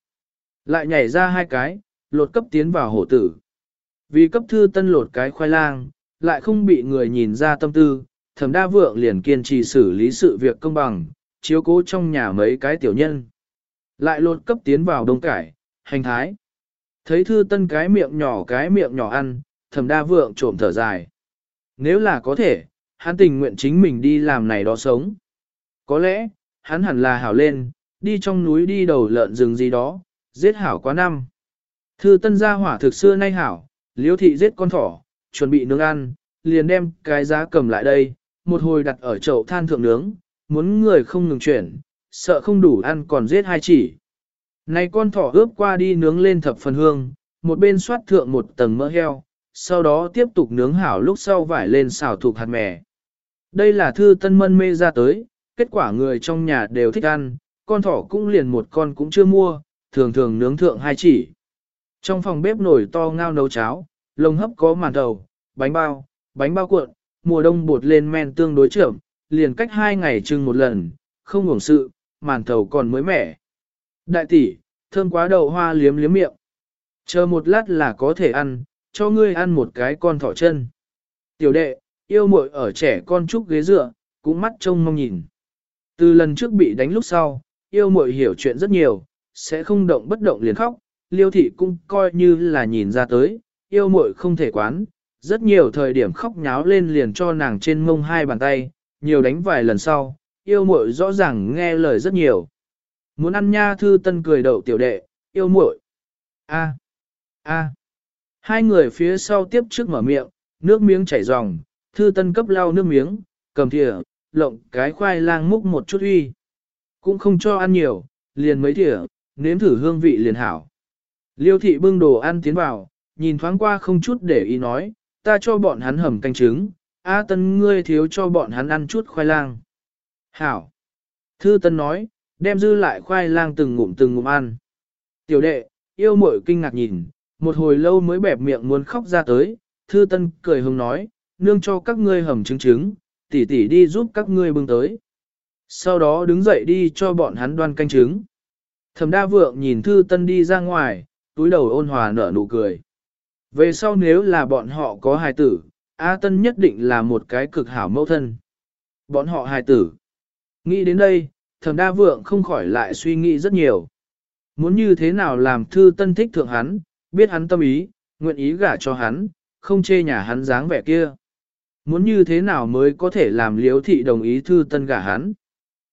Lại nhảy ra hai cái, lột cấp tiến vào hổ tử. Vì cấp thư tân lột cái khoai lang, lại không bị người nhìn ra tâm tư, thẩm đa vượng liền kiên trì xử lý sự việc công bằng, chiếu cố trong nhà mấy cái tiểu nhân. Lại lột cấp tiến vào đông cải, hành thái. Thấy thư tân cái miệng nhỏ cái miệng nhỏ ăn, thẩm đa vượng trộm thở dài. Nếu là có thể, hắn tình nguyện chính mình đi làm này đó sống. Có lẽ, hắn hẳn là hảo lên, đi trong núi đi đầu lợn rừng gì đó, giết hảo quá năm. Thư tân gia hỏa thực xưa nay hảo, liếu thị giết con thỏ, chuẩn bị nướng ăn, liền đem cái giá cầm lại đây, một hồi đặt ở chậu than thượng nướng, muốn người không ngừng chuyển, sợ không đủ ăn còn giết hai chỉ. Này con thỏ ướp qua đi nướng lên thập phần hương, một bên xoát thượng một tầng mỡ heo, sau đó tiếp tục nướng hảo lúc sau vải lên xào thuộc hạt mè. Đây là thư tân mân mê ra tới, kết quả người trong nhà đều thích ăn, con thỏ cũng liền một con cũng chưa mua, thường thường nướng thượng hai chỉ. Trong phòng bếp nổi to ngao nấu cháo, lồng hấp có màn đầu, bánh bao, bánh bao cuộn, mùa đông bột lên men tương đối trưởng, liền cách hai ngày trưng một lần, không ngủng sự, màn thầu còn mới mẻ. Đại tỷ, thơm quá đậu hoa liếm liếm miệng. Chờ một lát là có thể ăn, cho ngươi ăn một cái con thỏ chân. Tiểu đệ, yêu muội ở trẻ con trúc ghế dựa, cũng mắt trông mong nhìn. Từ lần trước bị đánh lúc sau, yêu muội hiểu chuyện rất nhiều, sẽ không động bất động liền khóc, liêu thị cũng coi như là nhìn ra tới, yêu muội không thể quán, rất nhiều thời điểm khóc nháo lên liền cho nàng trên mông hai bàn tay, nhiều đánh vài lần sau, yêu muội rõ ràng nghe lời rất nhiều. Muốn ăn nha thư tân cười đậu tiểu đệ, yêu muội. A. A. Hai người phía sau tiếp trước mở miệng, nước miếng chảy ròng, thư tân cấp lau nước miếng, cầm thìa, lộng cái khoai lang múc một chút uy. Cũng không cho ăn nhiều, liền mấy thìa, nếm thử hương vị liền hảo. Liêu thị bưng đồ ăn tiến vào, nhìn thoáng qua không chút để ý nói, ta cho bọn hắn hầm canh trứng, A Tân ngươi thiếu cho bọn hắn ăn chút khoai lang. Hảo. Thư Tân nói, đem dư lại khoai lang từng ngụm từng ngụm ăn. Tiểu đệ, yêu muội kinh ngạc nhìn, một hồi lâu mới bẹp miệng muốn khóc ra tới, Thư Tân cười hùng nói, nương cho các ngươi hầm trứng trứng, tỷ tỷ đi giúp các ngươi bưng tới. Sau đó đứng dậy đi cho bọn hắn đoan canh trứng. Thẩm đa vượng nhìn Thư Tân đi ra ngoài, túi đầu ôn hòa nở nụ cười. Về sau nếu là bọn họ có hài tử, A Tân nhất định là một cái cực hảo mẫu thân. Bọn họ hài tử. Nghĩ đến đây, thẩm đa vượng không khỏi lại suy nghĩ rất nhiều. Muốn như thế nào làm thư tân thích thượng hắn, biết hắn tâm ý, nguyện ý gả cho hắn, không chê nhà hắn dáng vẻ kia. Muốn như thế nào mới có thể làm liếu thị đồng ý thư tân gả hắn.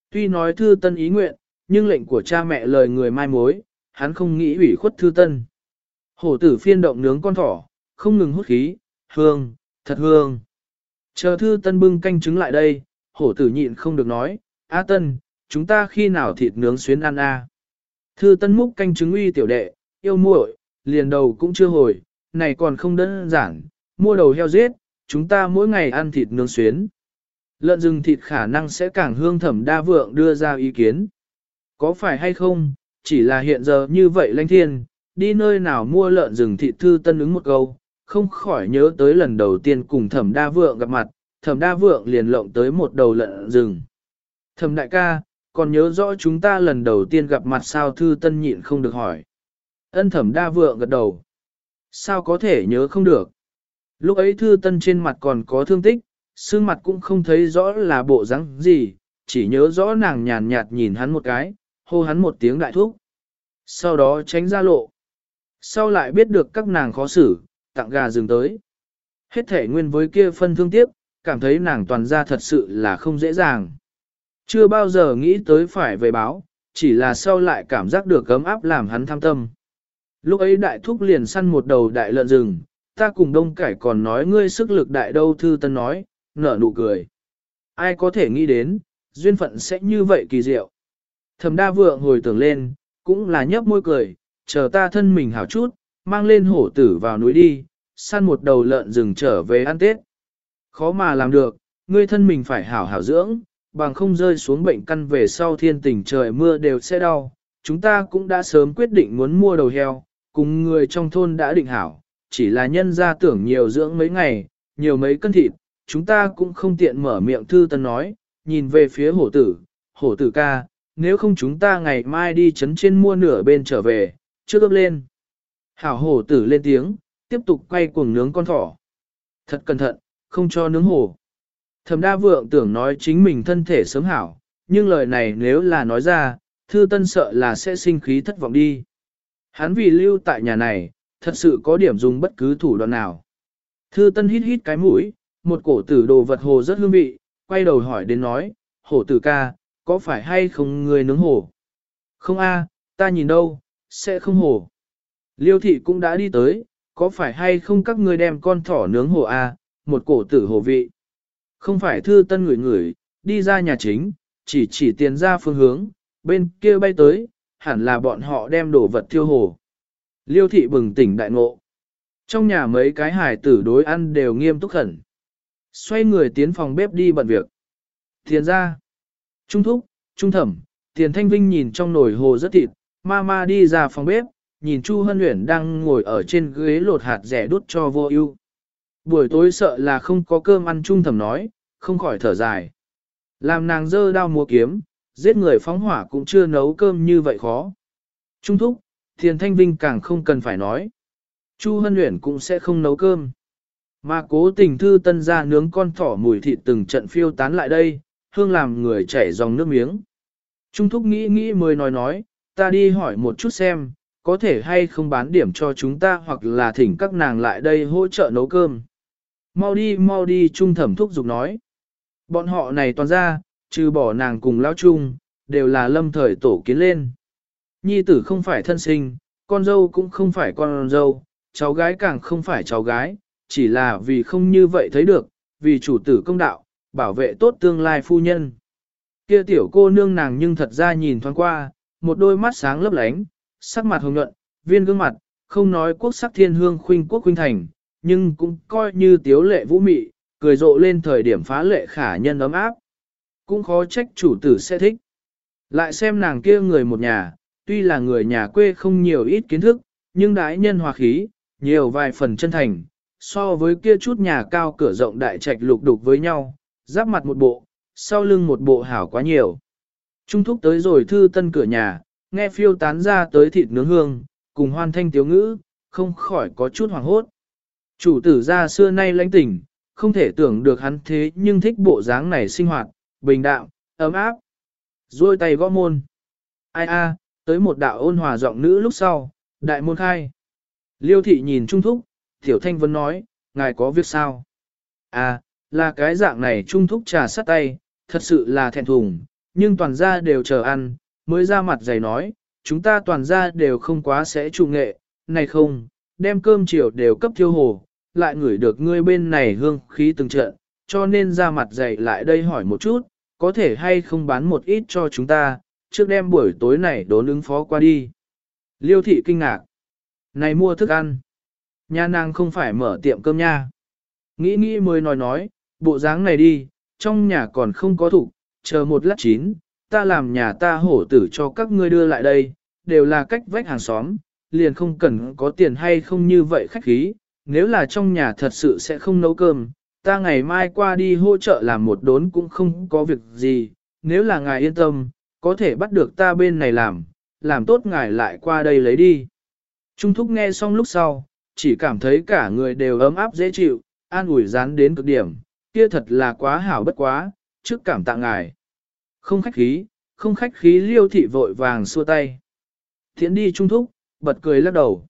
Tuy nói thư tân ý nguyện, nhưng lệnh của cha mẹ lời người mai mối, hắn không nghĩ ủy khuất thư tân. Hổ tử phiên động nướng con thỏ, không ngừng hút khí, hương, thật hương. Chờ thư tân bưng canh trứng lại đây, hổ tử nhịn không được nói, A tân, chúng ta khi nào thịt nướng xuyến ăn a? Thư tân múc canh trứng uy tiểu đệ, yêu muội, liền đầu cũng chưa hồi, này còn không đơn giản, mua đầu heo giết, chúng ta mỗi ngày ăn thịt nướng xuyến. Lợn rừng thịt khả năng sẽ càng hương thẩm đa vượng đưa ra ý kiến. Có phải hay không, chỉ là hiện giờ như vậy lãnh thiên, đi nơi nào mua lợn rừng thịt thư tân ứng một câu, không khỏi nhớ tới lần đầu tiên cùng thẩm đa vượng gặp mặt, thẩm đa vượng liền lộng tới một đầu lợn rừng. Thẩm đại ca, còn nhớ rõ chúng ta lần đầu tiên gặp mặt sao thư tân nhịn không được hỏi. Ân thẩm đa vượng gật đầu. Sao có thể nhớ không được? Lúc ấy thư tân trên mặt còn có thương tích, xương mặt cũng không thấy rõ là bộ dáng gì, chỉ nhớ rõ nàng nhàn nhạt nhìn hắn một cái, hô hắn một tiếng đại thúc. Sau đó tránh ra lộ. Sau lại biết được các nàng khó xử, tặng gà dừng tới. Hết thể nguyên với kia phân thương tiếc, cảm thấy nàng toàn ra thật sự là không dễ dàng. Chưa bao giờ nghĩ tới phải về báo, chỉ là sau lại cảm giác được cấm áp làm hắn tham tâm. Lúc ấy đại thúc liền săn một đầu đại lợn rừng, ta cùng đông cải còn nói ngươi sức lực đại đâu thư tân nói, nở nụ cười. Ai có thể nghĩ đến, duyên phận sẽ như vậy kỳ diệu. Thẩm đa vượng hồi tưởng lên, cũng là nhấp môi cười, chờ ta thân mình hảo chút, mang lên hổ tử vào núi đi, săn một đầu lợn rừng trở về ăn Tết. Khó mà làm được, ngươi thân mình phải hảo hảo dưỡng, bằng không rơi xuống bệnh căn về sau thiên tình trời mưa đều sẽ đau. Chúng ta cũng đã sớm quyết định muốn mua đầu heo, cùng người trong thôn đã định hảo, chỉ là nhân ra tưởng nhiều dưỡng mấy ngày, nhiều mấy cân thịt, chúng ta cũng không tiện mở miệng thư tân nói, nhìn về phía hổ tử, hổ tử ca, nếu không chúng ta ngày mai đi chấn trên mua nửa bên trở về, trước ấp lên. Hảo hổ tử lên tiếng, tiếp tục quay cuồng nướng con thỏ. Thật cẩn thận, không cho nướng hổ. Thẩm đa vượng tưởng nói chính mình thân thể sớm hảo, nhưng lời này nếu là nói ra, thư tân sợ là sẽ sinh khí thất vọng đi. Hắn vì lưu tại nhà này, thật sự có điểm dùng bất cứ thủ đoạn nào. Thư tân hít hít cái mũi, một cổ tử đồ vật hồ rất hương vị, quay đầu hỏi đến nói, hổ tử ca, có phải hay không người nướng hổ? Không a, ta nhìn đâu, sẽ không hổ. Liêu thị cũng đã đi tới, có phải hay không các ngươi đem con thỏ nướng hổ a, một cổ tử hổ vị. Không phải thư tân người người, đi ra nhà chính, chỉ chỉ tiền ra phương hướng, bên kia bay tới, hẳn là bọn họ đem đồ vật thiêu hồ. Liêu thị bừng tỉnh đại ngộ. Trong nhà mấy cái hải tử đối ăn đều nghiêm túc khẩn. Xoay người tiến phòng bếp đi bận việc. Tiền ra. Trung thúc, trung thẩm, tiền thanh vinh nhìn trong nồi hồ rất thịt, ma ma đi ra phòng bếp, nhìn Chu Hân Uyển đang ngồi ở trên ghế lột hạt rẻ đút cho vô ưu. Buổi tối sợ là không có cơm ăn trung thầm nói, không khỏi thở dài. Làm nàng dơ đao mua kiếm, giết người phóng hỏa cũng chưa nấu cơm như vậy khó. Trung thúc, thiền thanh vinh càng không cần phải nói. Chu Hân Uyển cũng sẽ không nấu cơm. Mà cố tình thư tân ra nướng con thỏ mùi thịt từng trận phiêu tán lại đây, hương làm người chảy dòng nước miếng. Trung thúc nghĩ nghĩ mới nói nói, ta đi hỏi một chút xem, có thể hay không bán điểm cho chúng ta hoặc là thỉnh các nàng lại đây hỗ trợ nấu cơm. Mau đi mau đi trung thẩm thúc giục nói. Bọn họ này toàn ra, trừ bỏ nàng cùng lão trung, đều là lâm thời tổ kiến lên. Nhi tử không phải thân sinh, con dâu cũng không phải con dâu, cháu gái càng không phải cháu gái, chỉ là vì không như vậy thấy được, vì chủ tử công đạo, bảo vệ tốt tương lai phu nhân. Kia tiểu cô nương nàng nhưng thật ra nhìn thoáng qua, một đôi mắt sáng lấp lánh, sắc mặt hồng nhuận, viên gương mặt, không nói quốc sắc thiên hương khuynh quốc khuynh thành, nhưng cũng coi như tiếu lệ vũ mị, cười rộ lên thời điểm phá lệ khả nhân ấm áp. Cũng khó trách chủ tử sẽ thích. Lại xem nàng kia người một nhà, tuy là người nhà quê không nhiều ít kiến thức, nhưng đái nhân hòa khí, nhiều vài phần chân thành, so với kia chút nhà cao cửa rộng đại trạch lục đục với nhau, giáp mặt một bộ, sau lưng một bộ hảo quá nhiều. Trung thúc tới rồi thư tân cửa nhà, nghe phiêu tán ra tới thịt nướng hương, cùng hoan thanh tiếu ngữ, không khỏi có chút hoàng hốt. Chủ tử ra xưa nay lãnh tỉnh, không thể tưởng được hắn thế nhưng thích bộ dáng này sinh hoạt, bình đạo, ấm áp. Rồi tay gõ môn. Ai a, tới một đạo ôn hòa giọng nữ lúc sau, đại môn khai. Liêu thị nhìn Trung Thúc, Tiểu Thanh Vân nói, ngài có việc sao? À, là cái dạng này Trung Thúc trà sắt tay, thật sự là thẹn thùng, nhưng toàn gia đều chờ ăn, mới ra mặt dày nói, chúng ta toàn gia đều không quá sẽ trụ nghệ, này không, đem cơm chiều đều cấp thiêu hồ, lại ngửi được ngươi bên này hương khí từng trận, cho nên ra mặt dày lại đây hỏi một chút, có thể hay không bán một ít cho chúng ta, trước đêm buổi tối này đốn ứng phó qua đi. Liêu thị kinh ngạc. Này mua thức ăn. Nhà nàng không phải mở tiệm cơm nha. Nghĩ nghĩ mới nói nói, bộ dáng này đi, trong nhà còn không có thủ, chờ một lát chín, ta làm nhà ta hổ tử cho các ngươi đưa lại đây, đều là cách vách hàng xóm, liền không cần có tiền hay không như vậy khách khí, nếu là trong nhà thật sự sẽ không nấu cơm, ta ngày mai qua đi hỗ trợ làm một đốn cũng không có việc gì, nếu là ngài yên tâm, có thể bắt được ta bên này làm, làm tốt ngài lại qua đây lấy đi. Trung thúc nghe xong lúc sau, chỉ cảm thấy cả người đều ấm áp dễ chịu, an ủi rán đến cực điểm, kia thật là quá hảo bất quá, trước cảm tạ ngài. Không khách khí, không khách khí liêu thị vội vàng xua tay. Thiện đi trung thúc, bật cười lắc đầu.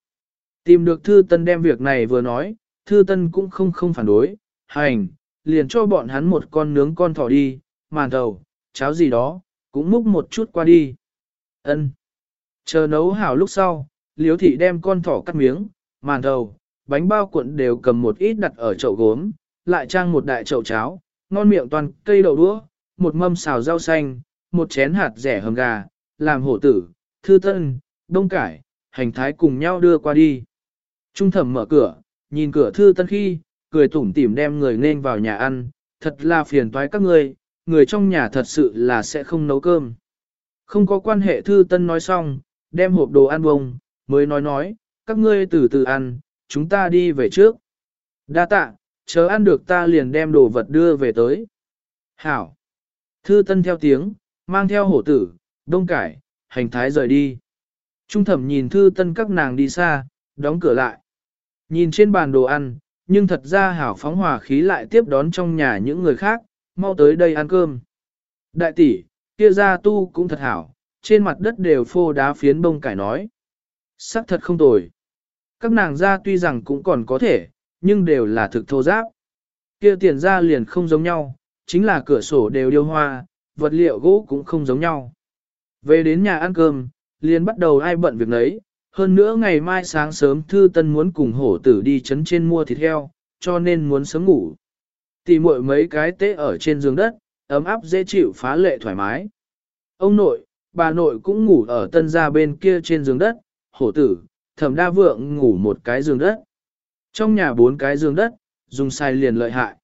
Tìm được thư tân đem việc này vừa nói, thư tân cũng không không phản đối, hành, liền cho bọn hắn một con nướng con thỏ đi, màn thầu, cháo gì đó, cũng múc một chút qua đi. ân Chờ nấu hảo lúc sau, liễu thị đem con thỏ cắt miếng, màn thầu, bánh bao cuộn đều cầm một ít đặt ở chậu gốm, lại trang một đại chậu cháo, ngon miệng toàn cây đậu đũa, một mâm xào rau xanh, một chén hạt rẻ hầm gà, làm hổ tử, thư tân, đông cải, hành thái cùng nhau đưa qua đi. Trung thẩm mở cửa, nhìn cửa thư tân khi, cười tủm tỉm đem người nên vào nhà ăn, thật là phiền toái các người, người trong nhà thật sự là sẽ không nấu cơm. Không có quan hệ thư tân nói xong, đem hộp đồ ăn bông, mới nói nói, các ngươi từ từ ăn, chúng ta đi về trước. Đa tạ, chờ ăn được ta liền đem đồ vật đưa về tới. Hảo. Thư tân theo tiếng, mang theo hổ tử, đông cải, hành thái rời đi. Trung thẩm nhìn thư tân các nàng đi xa, đóng cửa lại. Nhìn trên bàn đồ ăn, nhưng thật ra hảo phóng hòa khí lại tiếp đón trong nhà những người khác, mau tới đây ăn cơm. Đại tỷ, kia ra tu cũng thật hảo, trên mặt đất đều phô đá phiến bông cải nói. Sắc thật không tồi. Các nàng ra tuy rằng cũng còn có thể, nhưng đều là thực thô giáp. Kia tiền ra liền không giống nhau, chính là cửa sổ đều điêu hoa, vật liệu gỗ cũng không giống nhau. Về đến nhà ăn cơm, liền bắt đầu ai bận việc nấy, hơn nữa ngày mai sáng sớm Thư Tân muốn cùng hổ tử đi chấn trên mua thịt heo, cho nên muốn sớm ngủ. Tỷ muội mấy cái tế ở trên giường đất, ấm áp dễ chịu phá lệ thoải mái. Ông nội, bà nội cũng ngủ ở tân gia bên kia trên giường đất, hổ tử, thẩm đa vượng ngủ một cái giường đất. Trong nhà bốn cái giường đất, dùng sai liền lợi hại.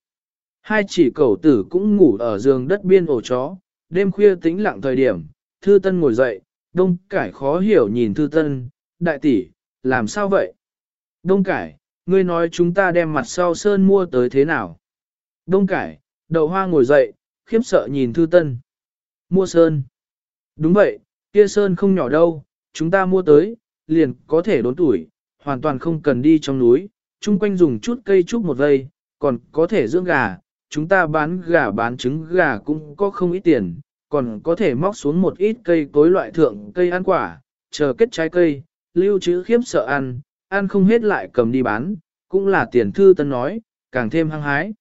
Hai chỉ cẩu tử cũng ngủ ở giường đất biên ổ chó, đêm khuya tĩnh lặng thời điểm, thư tân ngồi dậy, đông cải khó hiểu nhìn thư tân, đại tỷ, làm sao vậy? Đông cải, ngươi nói chúng ta đem mặt sau sơn mua tới thế nào? Đông cải, đậu hoa ngồi dậy, khiếp sợ nhìn thư tân. Mua sơn. Đúng vậy, kia sơn không nhỏ đâu, chúng ta mua tới, liền có thể đốn tuổi, hoàn toàn không cần đi trong núi, chung quanh dùng chút cây trúc một vây, còn có thể dưỡng gà, chúng ta bán gà bán trứng gà cũng có không ít tiền, còn có thể móc xuống một ít cây cối loại thượng cây ăn quả, chờ kết trái cây, lưu trữ khiếp sợ ăn, ăn không hết lại cầm đi bán, cũng là tiền thư tân nói, càng thêm hăng hái.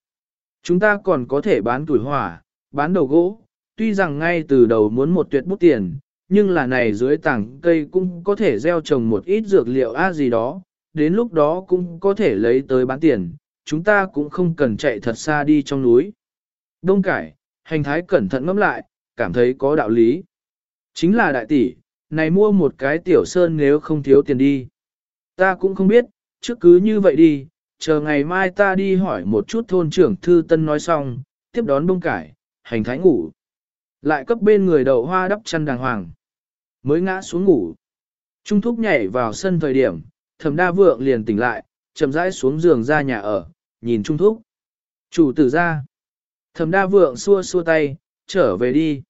Chúng ta còn có thể bán tuổi hỏa, bán đầu gỗ, tuy rằng ngay từ đầu muốn một tuyệt bút tiền, nhưng là này dưới tảng cây cũng có thể gieo trồng một ít dược liệu a gì đó, đến lúc đó cũng có thể lấy tới bán tiền, chúng ta cũng không cần chạy thật xa đi trong núi. Đông cải, hành thái cẩn thận ngẫm lại, cảm thấy có đạo lý. Chính là đại tỷ, này mua một cái tiểu sơn nếu không thiếu tiền đi. Ta cũng không biết, trước cứ như vậy đi, chờ ngày mai ta đi hỏi một chút thôn trưởng thư tân nói xong, tiếp đón bông cải, hành thái ngủ. Lại cấp bên người đậu hoa đắp chăn đàng hoàng. Mới ngã xuống ngủ. Trung thúc nhảy vào sân thời điểm, thẩm đa vượng liền tỉnh lại, chậm rãi xuống giường ra nhà ở, nhìn Trung thúc. Chủ tử ra. Thẩm đa vượng xua xua tay, trở về đi.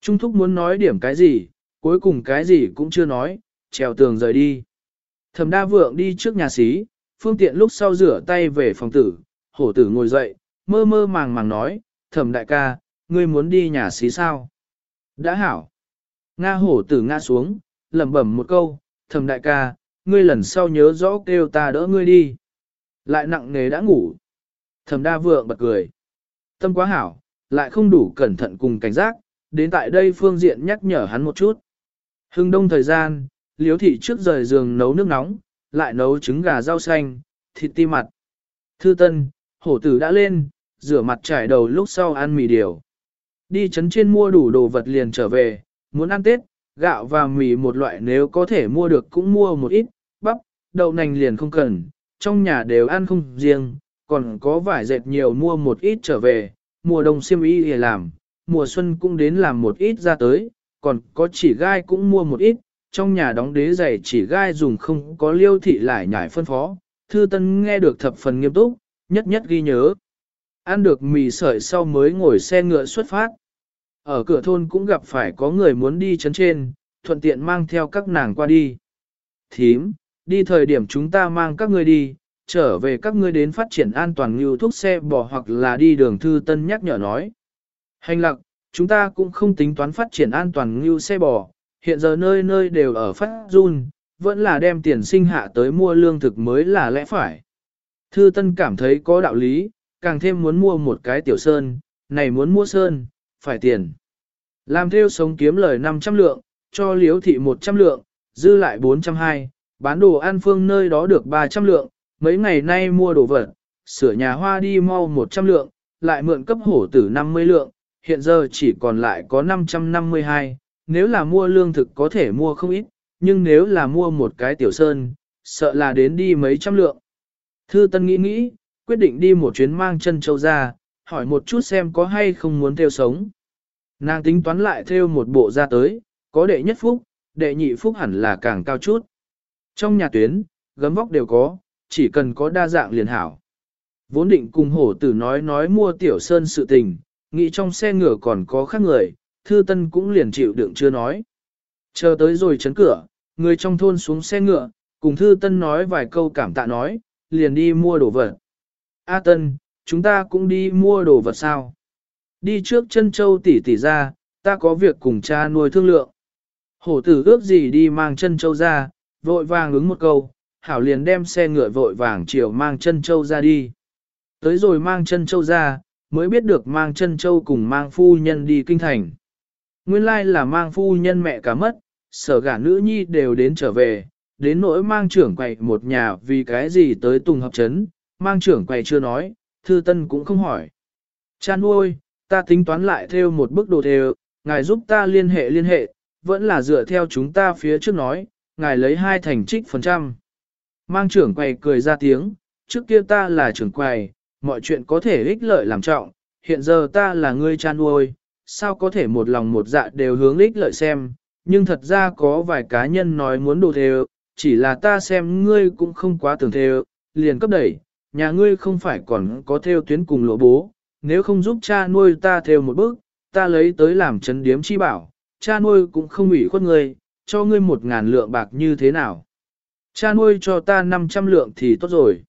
Trung thúc muốn nói điểm cái gì, cuối cùng cái gì cũng chưa nói, trèo tường rời đi. Thẩm đa vượng đi trước nhà xí, phương tiện lúc sau rửa tay về phòng tử, hổ tử ngồi dậy, mơ mơ màng màng nói, thẩm đại ca, ngươi muốn đi nhà xí sao? Đã hảo. Nga hổ tử ngã xuống, lẩm bẩm một câu, thẩm đại ca, ngươi lần sau nhớ rõ kêu ta đỡ ngươi đi. Lại nặng nề đã ngủ. Thẩm đa vượng bật cười. Tâm quá hảo, lại không đủ cẩn thận cùng cảnh giác, đến tại đây phương diện nhắc nhở hắn một chút. Hưng đông thời gian, liếu thị trước rời giường nấu nước nóng, lại nấu trứng gà rau xanh, thịt ti mặt. Thư tân, hổ tử đã lên, rửa mặt trải đầu lúc sau ăn mì điều. Đi chấn trên mua đủ đồ vật liền trở về, muốn ăn Tết, gạo và mì một loại nếu có thể mua được cũng mua một ít, bắp, đậu nành liền không cần, trong nhà đều ăn không riêng, còn có vải dệt nhiều mua một ít trở về, mùa đông xiêm y để làm, mùa xuân cũng đến làm một ít ra tới, còn có chỉ gai cũng mua một ít, trong nhà đóng đế giày chỉ gai dùng không có liêu thị lại nhải phân phó, thư tân nghe được thập phần nghiêm túc, nhất nhất ghi nhớ. Ăn được mì sợi sau mới ngồi xe ngựa xuất phát. Ở cửa thôn cũng gặp phải có người muốn đi chấn trên, thuận tiện mang theo các nàng qua đi. Thím, đi thời điểm chúng ta mang các ngươi đi, trở về các ngươi đến phát triển an toàn như thuốc xe bỏ hoặc là đi đường thư tân nhắc nhở nói. Hành lặc, chúng ta cũng không tính toán phát triển an toàn như xe bò, hiện giờ nơi nơi đều ở phát run, vẫn là đem tiền sinh hạ tới mua lương thực mới là lẽ phải. Thư Tân cảm thấy có đạo lý, càng thêm muốn mua một cái tiểu sơn, này muốn mua sơn, phải tiền. Làm theo sống kiếm lời 500 lượng, cho liếu thị 100 lượng, dư lại 420, bán đồ an phương nơi đó được 300 lượng, mấy ngày nay mua đồ vật, sửa nhà hoa đi mau 100 lượng, lại mượn cấp hổ tử 50 lượng, hiện giờ chỉ còn lại có 552, nếu là mua lương thực có thể mua không ít, nhưng nếu là mua một cái tiểu sơn, sợ là đến đi mấy trăm lượng. Thư Tân nghĩ nghĩ, quyết định đi một chuyến mang chân châu ra, hỏi một chút xem có hay không muốn theo sống. Nàng tính toán lại theo một bộ ra tới, có đệ nhất phúc, đệ nhị phúc hẳn là càng cao chút. Trong nhà tuyến, gấm vóc đều có, chỉ cần có đa dạng liền hảo. Vốn định cùng hổ tử nói nói mua tiểu sơn sự tình, nghĩ trong xe ngựa còn có khác người, thư tân cũng liền chịu đựng chưa nói. Chờ tới rồi chấn cửa, người trong thôn xuống xe ngựa, cùng thư tân nói vài câu cảm tạ nói, liền đi mua đồ vật. A tân, chúng ta cũng đi mua đồ vật sao? Đi trước chân châu tỷ tỷ ra, ta có việc cùng cha nuôi thương lượng. Hổ tử ước gì đi mang chân châu ra, vội vàng ứng một câu, hảo liền đem xe ngựa vội vàng chiều mang chân châu ra đi. Tới rồi mang chân châu ra, mới biết được mang chân châu cùng mang phu nhân đi kinh thành. Nguyên lai là mang phu nhân mẹ cả mất, sở gả nữ nhi đều đến trở về, đến nỗi mang trưởng quầy một nhà vì cái gì tới tùng hợp chấn, mang trưởng quầy chưa nói, thư tân cũng không hỏi. Cha nuôi, ta tính toán lại theo một bức đồ theo, ngài giúp ta liên hệ liên hệ, vẫn là dựa theo chúng ta phía trước nói, ngài lấy hai thành trích phần trăm. Mang trưởng quầy cười ra tiếng, trước kia ta là trưởng quầy, mọi chuyện có thể ích lợi làm trọng, hiện giờ ta là người cha nuôi, sao có thể một lòng một dạ đều hướng ích lợi xem, nhưng thật ra có vài cá nhân nói muốn đồ theo, chỉ là ta xem ngươi cũng không quá tưởng theo, liền cấp đẩy, nhà ngươi không phải còn có theo tuyến cùng lỗ bố, nếu không giúp cha nuôi ta theo một bước, ta lấy tới làm chấn điếm chi bảo, cha nuôi cũng không ủy khuất ngươi, cho ngươi một ngàn lượng bạc như thế nào. Cha nuôi cho ta 500 lượng thì tốt rồi.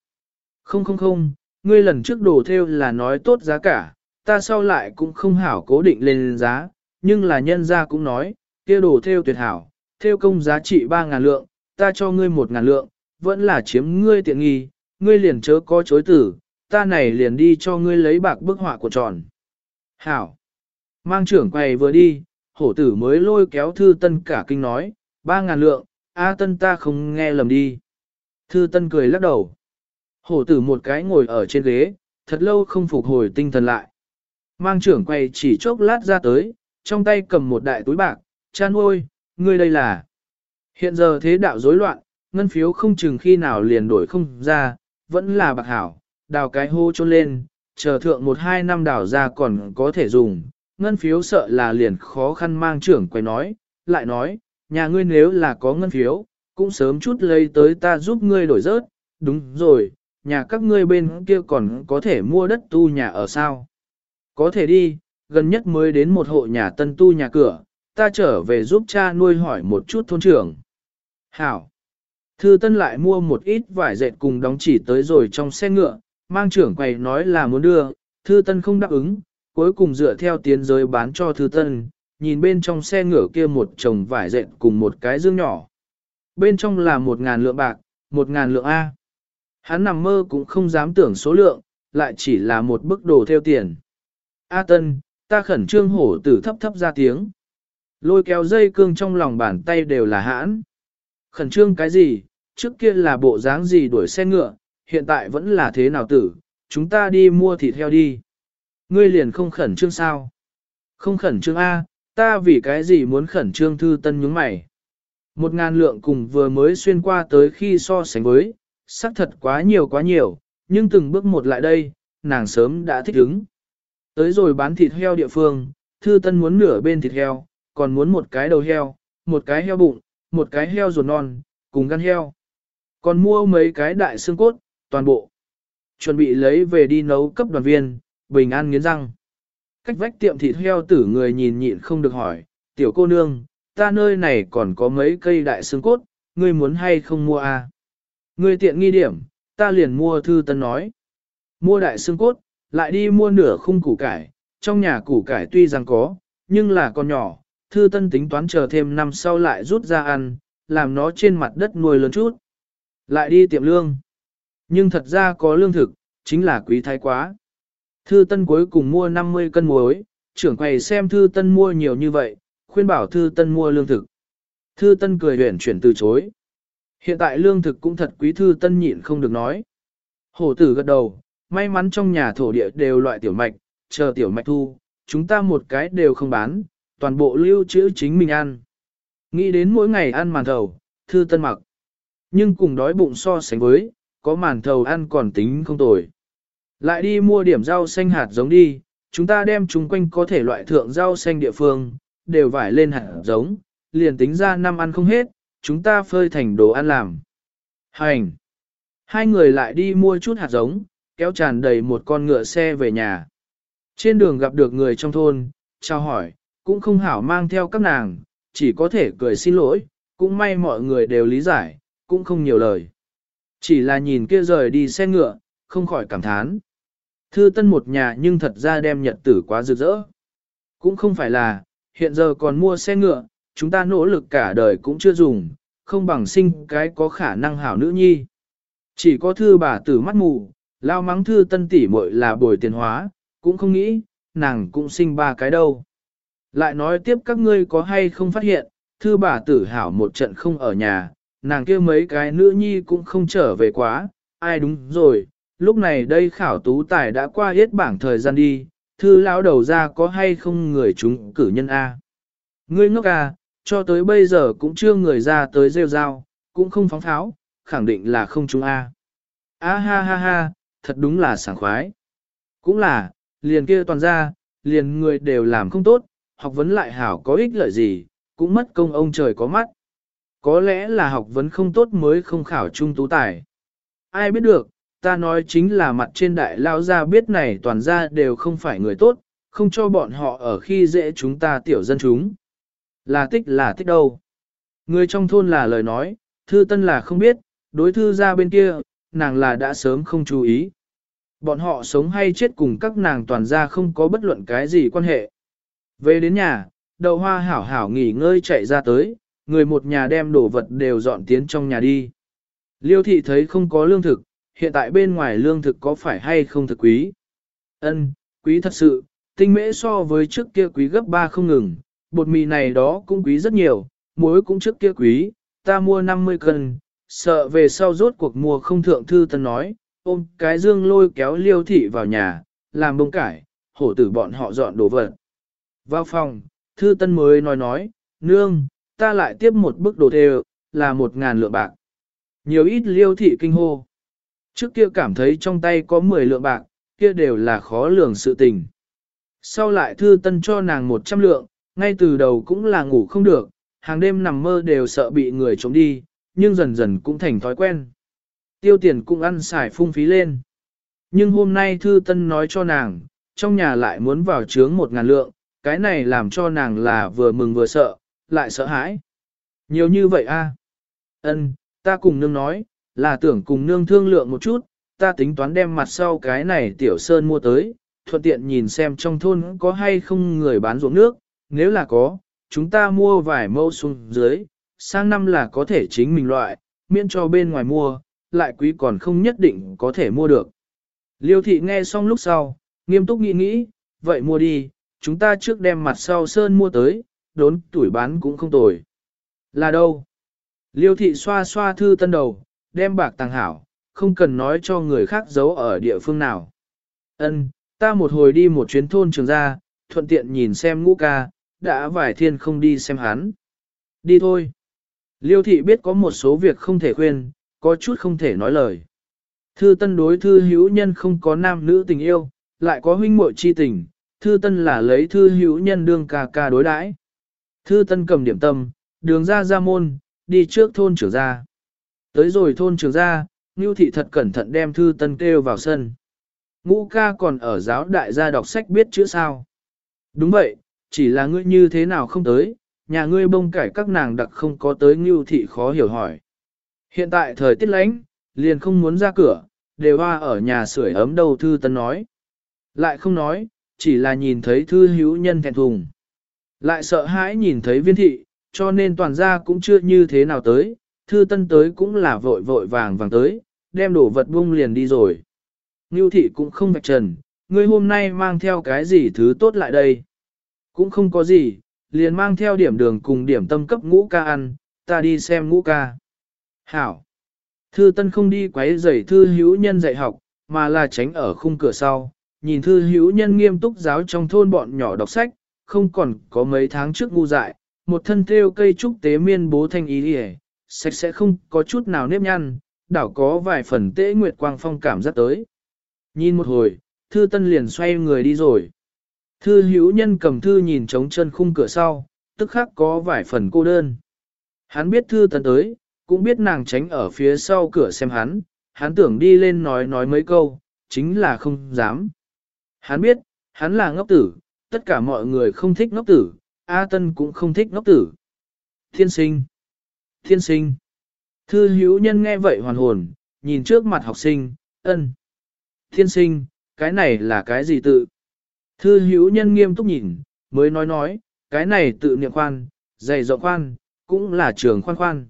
Không không không, ngươi lần trước đồ theo là nói tốt giá cả, ta sau lại cũng không hảo cố định lên giá, nhưng là nhân gia cũng nói, kia đồ theo tuyệt hảo, theo công giá trị 3.000 lượng, ta cho ngươi 1.000 lượng, vẫn là chiếm ngươi tiện nghi, ngươi liền chớ có chối tử, ta này liền đi cho ngươi lấy bạc bức họa của tròn. Hảo! Mang trưởng quầy vừa đi, hổ tử mới lôi kéo thư tân cả kinh nói, 3.000 lượng, A tân ta không nghe lầm đi. Thư tân cười lắc đầu. Hổ tử một cái ngồi ở trên ghế, thật lâu không phục hồi tinh thần lại. Mang trưởng quay chỉ chốc lát ra tới, trong tay cầm một đại túi bạc, chan ôi, ngươi đây là. Hiện giờ thế đạo rối loạn, ngân phiếu không chừng khi nào liền đổi không ra, vẫn là bạc hảo, đào cái hô trôn lên, chờ thượng một hai năm đào ra còn có thể dùng, ngân phiếu sợ là liền khó khăn mang trưởng quay nói, lại nói, nhà ngươi nếu là có ngân phiếu, cũng sớm chút lấy tới ta giúp ngươi đổi rớt, đúng rồi, nhà các ngươi bên kia còn có thể mua đất tu nhà ở sao? Có thể đi, gần nhất mới đến một hộ nhà tân tu nhà cửa, ta trở về giúp cha nuôi hỏi một chút thôn trưởng. Hảo! Thư Tân lại mua một ít vải dệt cùng đóng chỉ tới rồi trong xe ngựa, mang trưởng quầy nói là muốn đưa, Thư Tân không đáp ứng, cuối cùng dựa theo tiến giới bán cho Thư Tân, nhìn bên trong xe ngựa kia một chồng vải dệt cùng một cái dương nhỏ. Bên trong là một ngàn lượng bạc, một ngàn lượng A. Hắn nằm mơ cũng không dám tưởng số lượng, lại chỉ là một bức đồ theo tiền. A Tân, ta khẩn trương hổ tử thấp thấp ra tiếng. Lôi kéo dây cương trong lòng bàn tay đều là hãn. Khẩn trương cái gì, trước kia là bộ dáng gì đuổi xe ngựa, hiện tại vẫn là thế nào tử, chúng ta đi mua thịt heo đi. Ngươi liền không khẩn trương sao? Không khẩn trương A, ta vì cái gì muốn khẩn trương thư tân nhướng mày. Một ngàn lượng cùng vừa mới xuyên qua tới khi so sánh với, xác thật quá nhiều quá nhiều, nhưng từng bước một lại đây, nàng sớm đã thích ứng. Tới rồi bán thịt heo địa phương, thư tân muốn nửa bên thịt heo, còn muốn một cái đầu heo, một cái heo bụng, một cái heo ruột non, cùng gan heo. Còn mua mấy cái đại xương cốt, toàn bộ. Chuẩn bị lấy về đi nấu cấp đoàn viên, bình an nghiến răng. Cách vách tiệm thịt heo tử người nhìn nhịn không được hỏi, tiểu cô nương, ta nơi này còn có mấy cây đại xương cốt, ngươi muốn hay không mua à? Ngươi tiện nghi điểm, ta liền mua thư tân nói. Mua đại xương cốt, lại đi mua nửa khung củ cải, trong nhà củ cải tuy rằng có, nhưng là con nhỏ, thư tân tính toán chờ thêm năm sau lại rút ra ăn, làm nó trên mặt đất nuôi lớn chút. Lại đi tiệm lương. Nhưng thật ra có lương thực, chính là quý thái quá. Thư Tân cuối cùng mua 50 cân muối, trưởng quầy xem Thư Tân mua nhiều như vậy, khuyên bảo Thư Tân mua lương thực. Thư Tân cười huyền chuyển từ chối. Hiện tại lương thực cũng thật quý Thư Tân nhịn không được nói. Hổ tử gật đầu, may mắn trong nhà thổ địa đều loại tiểu mạch, chờ tiểu mạch thu, chúng ta một cái đều không bán, toàn bộ lưu trữ chính mình ăn. Nghĩ đến mỗi ngày ăn màn thầu, Thư Tân mặc. Nhưng cùng đói bụng so sánh với, có màn thầu ăn còn tính không tồi. Lại đi mua điểm rau xanh hạt giống đi, chúng ta đem chúng quanh có thể loại thượng rau xanh địa phương, đều vải lên hạt giống, liền tính ra năm ăn không hết, chúng ta phơi thành đồ ăn làm. Hành! Hai người lại đi mua chút hạt giống, kéo tràn đầy một con ngựa xe về nhà. Trên đường gặp được người trong thôn, chào hỏi, cũng không hảo mang theo các nàng, chỉ có thể cười xin lỗi, cũng may mọi người đều lý giải, cũng không nhiều lời. Chỉ là nhìn kia rời đi xe ngựa, không khỏi cảm thán. Thư tân một nhà nhưng thật ra đem nhật tử quá rực rỡ. Cũng không phải là, hiện giờ còn mua xe ngựa, chúng ta nỗ lực cả đời cũng chưa dùng, không bằng sinh cái có khả năng hảo nữ nhi. Chỉ có thư bà tử mắt mù, lao mắng thư tân tỷ muội là bồi tiền hóa, cũng không nghĩ, nàng cũng sinh ba cái đâu. Lại nói tiếp các ngươi có hay không phát hiện, thư bà tử hảo một trận không ở nhà, nàng kia mấy cái nữ nhi cũng không trở về quá, ai đúng rồi, lúc này đây khảo tú tài đã qua hết bảng thời gian đi, thư lão đầu ra có hay không người chúng cử nhân A. Ngươi ngốc à, cho tới bây giờ cũng chưa người ra tới rêu rao, cũng không phóng tháo, khẳng định là không chúng A. A ha ha ha, thật đúng là sảng khoái. Cũng là, liền kia toàn ra, liền người đều làm không tốt, học vấn lại hảo có ích lợi gì, cũng mất công ông trời có mắt. Có lẽ là học vấn không tốt mới không khảo trung tú tài. Ai biết được, ta nói chính là mặt trên đại lao ra biết này toàn ra đều không phải người tốt, không cho bọn họ ở khi dễ chúng ta tiểu dân chúng. Là tích là tích đâu. Người trong thôn là lời nói, thư tân là không biết, đối thư ra bên kia, nàng là đã sớm không chú ý. Bọn họ sống hay chết cùng các nàng toàn ra không có bất luận cái gì quan hệ. Về đến nhà, đầu hoa hảo hảo nghỉ ngơi chạy ra tới, người một nhà đem đồ vật đều dọn tiến trong nhà đi. Liêu thị thấy không có lương thực, hiện tại bên ngoài lương thực có phải hay không thực quý? Ân, quý thật sự, tinh mễ so với trước kia quý gấp ba không ngừng, bột mì này đó cũng quý rất nhiều, muối cũng trước kia quý, ta mua 50 cân, sợ về sau rốt cuộc mua không thượng thư tân nói, ôm cái dương lôi kéo liêu thị vào nhà, làm bông cải, hổ tử bọn họ dọn đồ vật. Vào phòng, thư tân mới nói nói, nương, ta lại tiếp một bức đồ thêu, là một ngàn lượng bạc. Nhiều ít liêu thị kinh hô. Trước kia cảm thấy trong tay có 10 lượng bạc, kia đều là khó lường sự tình. Sau lại thư tân cho nàng 100 lượng, ngay từ đầu cũng là ngủ không được, hàng đêm nằm mơ đều sợ bị người trống đi, nhưng dần dần cũng thành thói quen. Tiêu tiền cũng ăn xài phung phí lên. Nhưng hôm nay thư tân nói cho nàng, trong nhà lại muốn vào trướng một ngàn lượng, cái này làm cho nàng là vừa mừng vừa sợ, lại sợ hãi. Nhiều như vậy a ân ta cùng nương nói, là tưởng cùng nương thương lượng một chút, ta tính toán đem mặt sau cái này tiểu sơn mua tới, thuận tiện nhìn xem trong thôn có hay không người bán ruộng nước, nếu là có, chúng ta mua vài mẫu xuống dưới, sang năm là có thể chính mình loại, miễn cho bên ngoài mua, lại quý còn không nhất định có thể mua được. Liêu thị nghe xong lúc sau, nghiêm túc nghĩ nghĩ, vậy mua đi, chúng ta trước đem mặt sau sơn mua tới, đốn tuổi bán cũng không tồi. Là đâu? Liêu thị xoa xoa thư tân đầu, đem bạc tàng hảo, không cần nói cho người khác giấu ở địa phương nào. Ân, ta một hồi đi một chuyến thôn trường ra, thuận tiện nhìn xem ngũ ca, đã vài thiên không đi xem hắn. Đi thôi. Liêu thị biết có một số việc không thể khuyên, có chút không thể nói lời. Thư tân đối thư hữu nhân không có nam nữ tình yêu, lại có huynh muội chi tình, thư tân là lấy thư hữu nhân đương ca ca đối đãi. Thư tân cầm điểm tâm, đường ra ra môn, đi trước thôn trưởng ra. Tới rồi thôn trưởng ra, Ngưu thị thật cẩn thận đem thư tân kêu vào sân. Ngũ ca còn ở giáo đại gia đọc sách biết chữ sao. Đúng vậy, chỉ là ngươi như thế nào không tới, nhà ngươi bông cải các nàng đặc không có tới Ngưu thị khó hiểu hỏi. Hiện tại thời tiết lạnh, liền không muốn ra cửa, đều hoa ở nhà sưởi ấm đầu. thư tân nói. Lại không nói, chỉ là nhìn thấy thư hữu nhân thẹn thùng. Lại sợ hãi nhìn thấy viên thị, cho nên toàn gia cũng chưa như thế nào tới, thư tân tới cũng là vội vội vàng vàng tới, đem đổ vật bung liền đi rồi. Ngưu thị cũng không vạch trần, ngươi hôm nay mang theo cái gì thứ tốt lại đây. Cũng không có gì, liền mang theo điểm đường cùng điểm tâm cấp ngũ ca ăn, ta đi xem ngũ ca. Hảo. Thư tân không đi quấy rầy thư hữu nhân dạy học, mà là tránh ở khung cửa sau, nhìn thư hữu nhân nghiêm túc giáo trong thôn bọn nhỏ đọc sách, không còn có mấy tháng trước ngu dại, một thân thêu cây trúc tế miên bố thanh ý đi sạch sẽ không có chút nào nếp nhăn, đảo có vài phần tế nguyệt quang phong cảm giác tới. Nhìn một hồi, thư tân liền xoay người đi rồi. Thư hữu nhân cầm thư nhìn trống chân khung cửa sau, tức khắc có vài phần cô đơn. Hắn biết thư tân tới, cũng biết nàng tránh ở phía sau cửa xem hắn, hắn tưởng đi lên nói nói mấy câu, chính là không dám. Hắn biết, hắn là ngốc tử, tất cả mọi người không thích ngốc tử, A Tân cũng không thích ngốc tử. Thiên sinh! Thiên sinh! Thư hữu nhân nghe vậy hoàn hồn, nhìn trước mặt học sinh, ân. Thiên sinh, cái này là cái gì tự? Thư hữu nhân nghiêm túc nhìn, mới nói nói, cái này tự niệm khoan, dày rộng khoan, cũng là trường khoan khoan.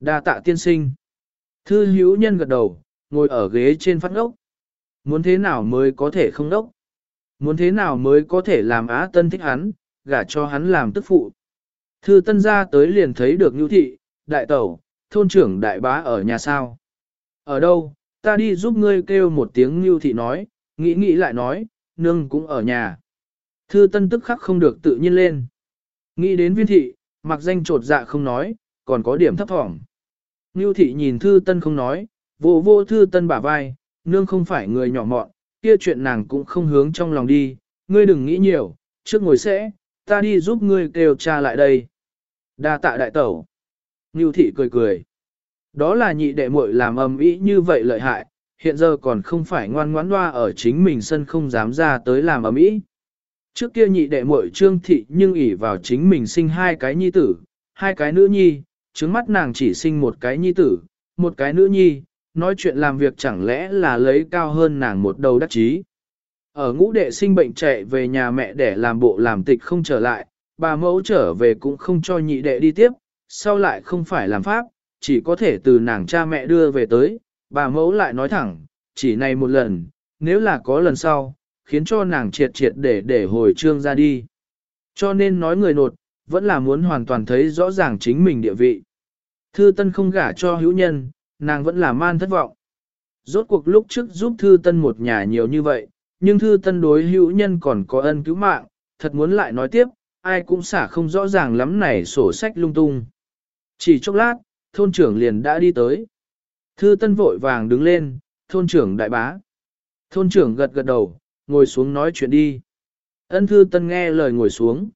Đa tạ tiên sinh. Thư hữu nhân gật đầu, ngồi ở ghế trên phát ngốc. Muốn thế nào mới có thể không đốc? Muốn thế nào mới có thể làm á tân thích hắn, gả cho hắn làm tức phụ? Thư tân ra tới liền thấy được nhu thị, đại tẩu, thôn trưởng đại bá ở nhà sao? Ở đâu? Ta đi giúp ngươi kêu một tiếng nhu thị nói, nghĩ nghĩ lại nói, nương cũng ở nhà. Thư tân tức khắc không được tự nhiên lên. Nghĩ đến viên thị, mặc danh trột dạ không nói, còn có điểm thấp thỏm. Ngưu thị nhìn thư tân không nói, vô vô thư tân bả vai, nương không phải người nhỏ mọn, kia chuyện nàng cũng không hướng trong lòng đi, ngươi đừng nghĩ nhiều, trước ngồi sẽ, ta đi giúp ngươi kêu cha lại đây. Đa tạ đại tẩu. Ngưu thị cười cười. Đó là nhị đệ muội làm ầm ĩ như vậy lợi hại, hiện giờ còn không phải ngoan ngoãn loa ở chính mình sân không dám ra tới làm ở mỹ Trước kia nhị đệ muội trương thị nhưng ỷ vào chính mình sinh hai cái nhi tử, hai cái nữ nhi, trứng mắt nàng chỉ sinh một cái nhi tử, một cái nữ nhi, nói chuyện làm việc chẳng lẽ là lấy cao hơn nàng một đầu đắc chí. Ở ngũ đệ sinh bệnh chạy về nhà mẹ để làm bộ làm tịch không trở lại, bà mẫu trở về cũng không cho nhị đệ đi tiếp, sau lại không phải làm pháp, chỉ có thể từ nàng cha mẹ đưa về tới, bà mẫu lại nói thẳng, chỉ này một lần, nếu là có lần sau, khiến cho nàng triệt triệt để để hồi trương ra đi. Cho nên nói người nột, vẫn là muốn hoàn toàn thấy rõ ràng chính mình địa vị. Thư Tân không gả cho hữu nhân, nàng vẫn là man thất vọng. Rốt cuộc lúc trước giúp Thư Tân một nhà nhiều như vậy, nhưng Thư Tân đối hữu nhân còn có ân cứu mạng, thật muốn lại nói tiếp, ai cũng xả không rõ ràng lắm này sổ sách lung tung. Chỉ chốc lát, thôn trưởng liền đã đi tới. Thư tân vội vàng đứng lên, thôn trưởng đại bá. Thôn trưởng gật gật đầu, ngồi xuống nói chuyện đi. Ân thư tân nghe lời ngồi xuống.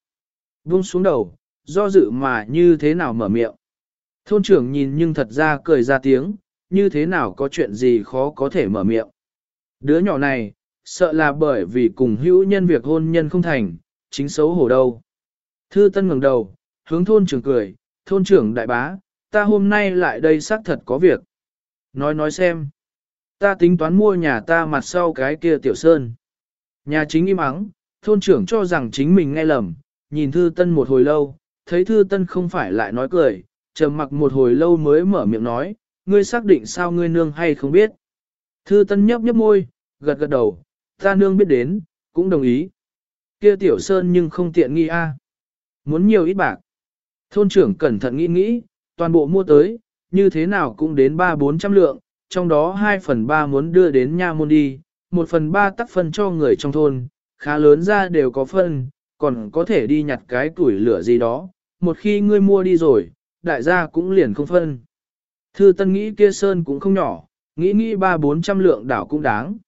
Buông xuống đầu, do dự mà như thế nào mở miệng. Thôn trưởng nhìn nhưng thật ra cười ra tiếng, như thế nào có chuyện gì khó có thể mở miệng. Đứa nhỏ này, sợ là bởi vì cùng hữu nhân việc hôn nhân không thành, chính xấu hổ đâu. Thư Tân ngẩng đầu, hướng thôn trưởng cười, thôn trưởng đại bá, ta hôm nay lại đây xác thật có việc. Nói nói xem. Ta tính toán mua nhà ta mặt sau cái kia tiểu sơn. Nhà chính im ắng, thôn trưởng cho rằng chính mình nghe lầm, nhìn Thư Tân một hồi lâu, thấy Thư Tân không phải lại nói cười, trầm mặc một hồi lâu mới mở miệng nói, ngươi xác định sao ngươi nương hay không biết. Thư Tân nhấp nhấp môi, gật gật đầu, ta nương biết đến, cũng đồng ý. Kia tiểu sơn nhưng không tiện nghi a. Muốn nhiều ít bạc. Thôn trưởng cẩn thận nghĩ nghĩ, toàn bộ mua tới, như thế nào cũng đến 3-400 lượng, trong đó 2 phần 3 muốn đưa đến nha môn đi, 1 phần 3 tắc phân cho người trong thôn, khá lớn ra đều có phân, còn có thể đi nhặt cái tuổi lửa gì đó, một khi ngươi mua đi rồi, đại gia cũng liền không phân. Thư tân nghĩ kia sơn cũng không nhỏ, nghĩ nghĩ 3-400 lượng đảo cũng đáng.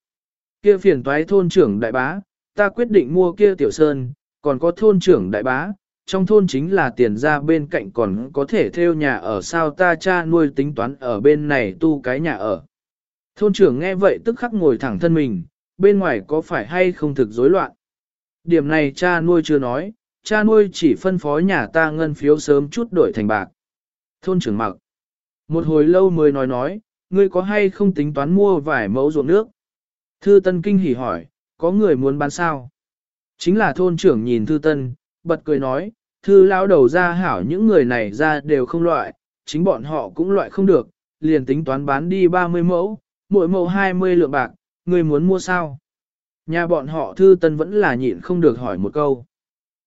Kia phiền toái thôn trưởng đại bá, ta quyết định mua kia tiểu sơn, còn có thôn trưởng đại bá, trong thôn chính là tiền ra bên cạnh còn có thể theo nhà ở sao ta cha nuôi tính toán ở bên này tu cái nhà ở. Thôn trưởng nghe vậy tức khắc ngồi thẳng thân mình, bên ngoài có phải hay không thực rối loạn. Điểm này cha nuôi chưa nói, cha nuôi chỉ phân phó nhà ta ngân phiếu sớm chút đổi thành bạc. Thôn trưởng mặc. Một hồi lâu mới nói nói, ngươi có hay không tính toán mua vài mẫu ruộng nước? Thư Tân kinh hỉ hỏi, có người muốn bán sao? Chính là thôn trưởng nhìn Thư Tân, bật cười nói, Thư lão đầu ra hảo những người này ra đều không loại, chính bọn họ cũng loại không được, liền tính toán bán đi 30 mẫu, mỗi mẫu 20 lượng bạc, người muốn mua sao? Nhà bọn họ Thư Tân vẫn là nhịn không được hỏi một câu.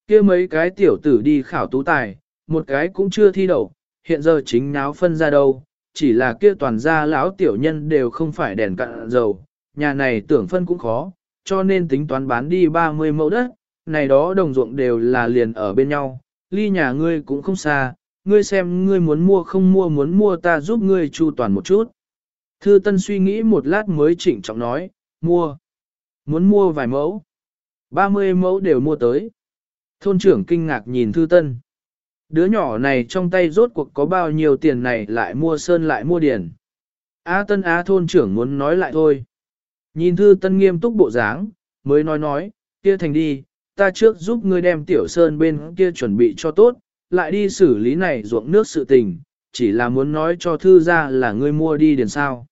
Kia mấy cái tiểu tử đi khảo tú tài, một cái cũng chưa thi đậu, hiện giờ chính náo phân ra đâu, chỉ là kia toàn gia lão tiểu nhân đều không phải đèn cạn dầu, nhà này tưởng phân cũng khó, cho nên tính toán bán đi 30 mẫu đất, này đó đồng ruộng đều là liền ở bên nhau, ly nhà ngươi cũng không xa, ngươi xem ngươi muốn mua không mua muốn mua ta giúp ngươi chu toàn một chút. Thư Tân suy nghĩ một lát mới chỉnh trọng nói, mua. Muốn mua vài mẫu. 30 mẫu đều mua tới. Thôn trưởng kinh ngạc nhìn Thư Tân. Đứa nhỏ này trong tay rốt cuộc có bao nhiêu tiền này lại mua sơn lại mua điền. A Tân Á thôn trưởng muốn nói lại thôi. Nhìn Thư Tân nghiêm túc bộ dáng, mới nói nói, kia thành đi, ta trước giúp ngươi đem tiểu sơn bên kia chuẩn bị cho tốt, lại đi xử lý này ruộng nước sự tình, chỉ là muốn nói cho Thư ra là ngươi mua đi điền sao.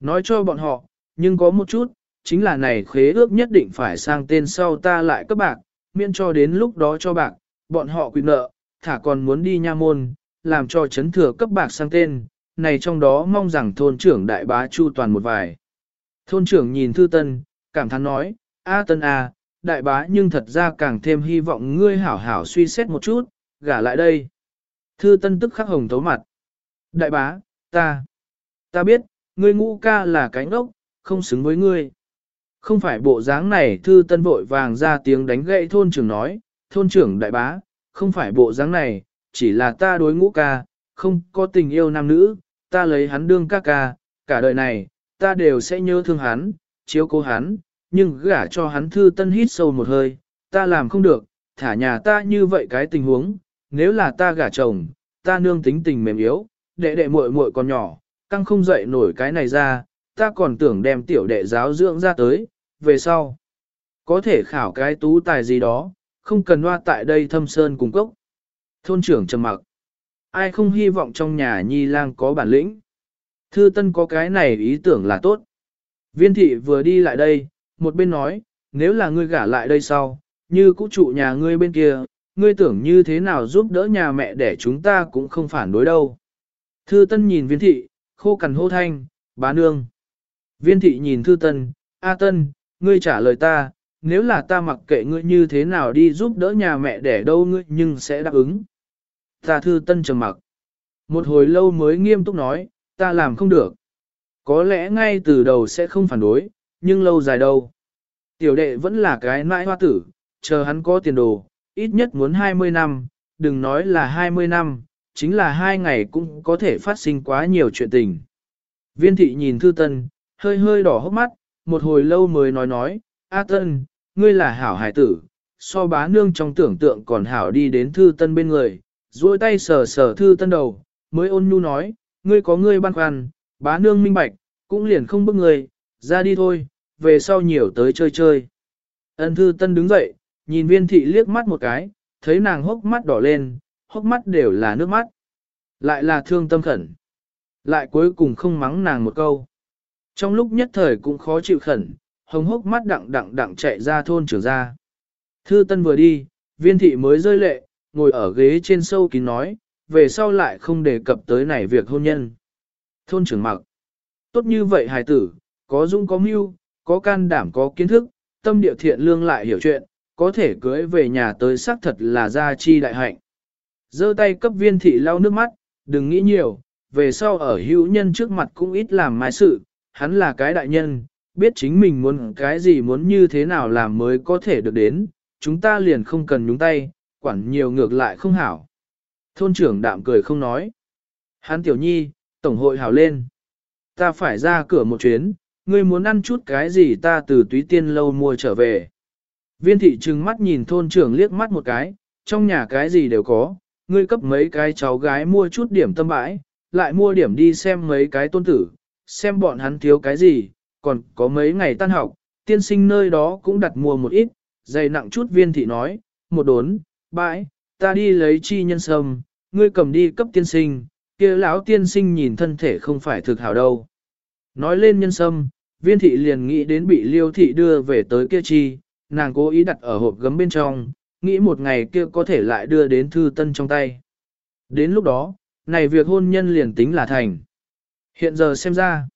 Nói cho bọn họ, nhưng có một chút, chính là này khế ước nhất định phải sang tên sau ta lại các bạc, miễn cho đến lúc đó cho bạc, bọn họ quy nợ, thả còn muốn đi nha môn, làm cho chấn thừa cấp bạc sang tên, này trong đó mong rằng thôn trưởng đại bá chu toàn một vài. Thôn trưởng nhìn thư tân, cảm thán nói, A tân A, đại bá nhưng thật ra càng thêm hy vọng ngươi hảo hảo suy xét một chút, gả lại đây. Thư tân tức khắc hồng thấu mặt. Đại bá, ta, ta biết, ngươi ngũ ca là cánh ốc, không xứng với ngươi. Không phải bộ dáng này thư tân vội vàng ra tiếng đánh gậy thôn trưởng nói, thôn trưởng đại bá, không phải bộ dáng này, chỉ là ta đối ngũ ca, không có tình yêu nam nữ, ta lấy hắn đương ca ca, cả đời này, ta đều sẽ nhớ thương hắn, chiếu cố hắn, nhưng gả cho hắn thư tân hít sâu một hơi, ta làm không được, thả nhà ta như vậy cái tình huống, nếu là ta gả chồng, ta nương tính tình mềm yếu, đệ đệ muội muội còn nhỏ, căng không dậy nổi cái này ra, ta còn tưởng đem tiểu đệ giáo dưỡng ra tới, về sau. Có thể khảo cái tú tài gì đó, không cần loa tại đây thâm sơn cùng cốc. Thôn trưởng trầm mặc. Ai không hy vọng trong nhà nhi lang có bản lĩnh. Thư Tân có cái này ý tưởng là tốt. Viên thị vừa đi lại đây, một bên nói, nếu là ngươi gả lại đây sau, như cũ trụ nhà ngươi bên kia, ngươi tưởng như thế nào giúp đỡ nhà mẹ để chúng ta cũng không phản đối đâu. Thư Tân nhìn viên thị, khô cằn hô thanh, bá nương. Viên thị nhìn Thư Tân, A Tân, ngươi trả lời ta, nếu là ta mặc kệ ngươi như thế nào đi giúp đỡ nhà mẹ để đâu ngươi nhưng sẽ đáp ứng. Ta Thư Tân trầm mặc. Một hồi lâu mới nghiêm túc nói, ta làm không được. Có lẽ ngay từ đầu sẽ không phản đối, nhưng lâu dài đâu. Tiểu đệ vẫn là cái nãi hoa tử, chờ hắn có tiền đồ, ít nhất muốn 20 năm, đừng nói là 20 năm, chính là hai ngày cũng có thể phát sinh quá nhiều chuyện tình. Viên thị nhìn thư tân, hơi hơi đỏ hốc mắt, một hồi lâu mới nói nói, A tân, ngươi là hảo hải tử, so bá nương trong tưởng tượng còn hảo đi đến thư tân bên người, duỗi tay sờ sờ thư tân đầu, mới ôn nhu nói, ngươi có ngươi băn khoăn, bá nương minh bạch, cũng liền không bức người, ra đi thôi, về sau nhiều tới chơi chơi. Ân thư tân đứng dậy, nhìn viên thị liếc mắt một cái, thấy nàng hốc mắt đỏ lên, hốc mắt đều là nước mắt. Lại là thương tâm khẩn. Lại cuối cùng không mắng nàng một câu. Trong lúc nhất thời cũng khó chịu khẩn, hồng hốc mắt đặng đặng đặng chạy ra thôn trưởng ra. Thư tân vừa đi, viên thị mới rơi lệ, ngồi ở ghế trên sâu kín nói, về sau lại không đề cập tới này việc hôn nhân. Thôn trưởng mặc. Tốt như vậy hài tử, có dung có mưu, có can đảm có kiến thức, tâm địa thiện lương lại hiểu chuyện, có thể cưới về nhà tới xác thật là gia chi đại hạnh. giơ tay cấp viên thị lau nước mắt, đừng nghĩ nhiều, về sau ở hữu nhân trước mặt cũng ít làm mai sự, hắn là cái đại nhân, biết chính mình muốn cái gì muốn như thế nào làm mới có thể được đến, chúng ta liền không cần nhúng tay, quản nhiều ngược lại không hảo. Thôn trưởng đạm cười không nói. Hắn tiểu nhi, tổng hội hảo lên. Ta phải ra cửa một chuyến, ngươi muốn ăn chút cái gì ta từ túy tiên lâu mua trở về. Viên thị trừng mắt nhìn thôn trưởng liếc mắt một cái, trong nhà cái gì đều có, ngươi cấp mấy cái cháu gái mua chút điểm tâm bãi, lại mua điểm đi xem mấy cái tôn tử, xem bọn hắn thiếu cái gì, còn có mấy ngày tan học, tiên sinh nơi đó cũng đặt mua một ít, dày nặng chút viên thị nói, một đốn, bãi, ta đi lấy chi nhân sâm, ngươi cầm đi cấp tiên sinh, kia lão tiên sinh nhìn thân thể không phải thực hảo đâu. Nói lên nhân sâm, viên thị liền nghĩ đến bị liêu thị đưa về tới kia chi, nàng cố ý đặt ở hộp gấm bên trong, nghĩ một ngày kia có thể lại đưa đến thư tân trong tay. Đến lúc đó, này việc hôn nhân liền tính là thành. Hiện giờ xem ra,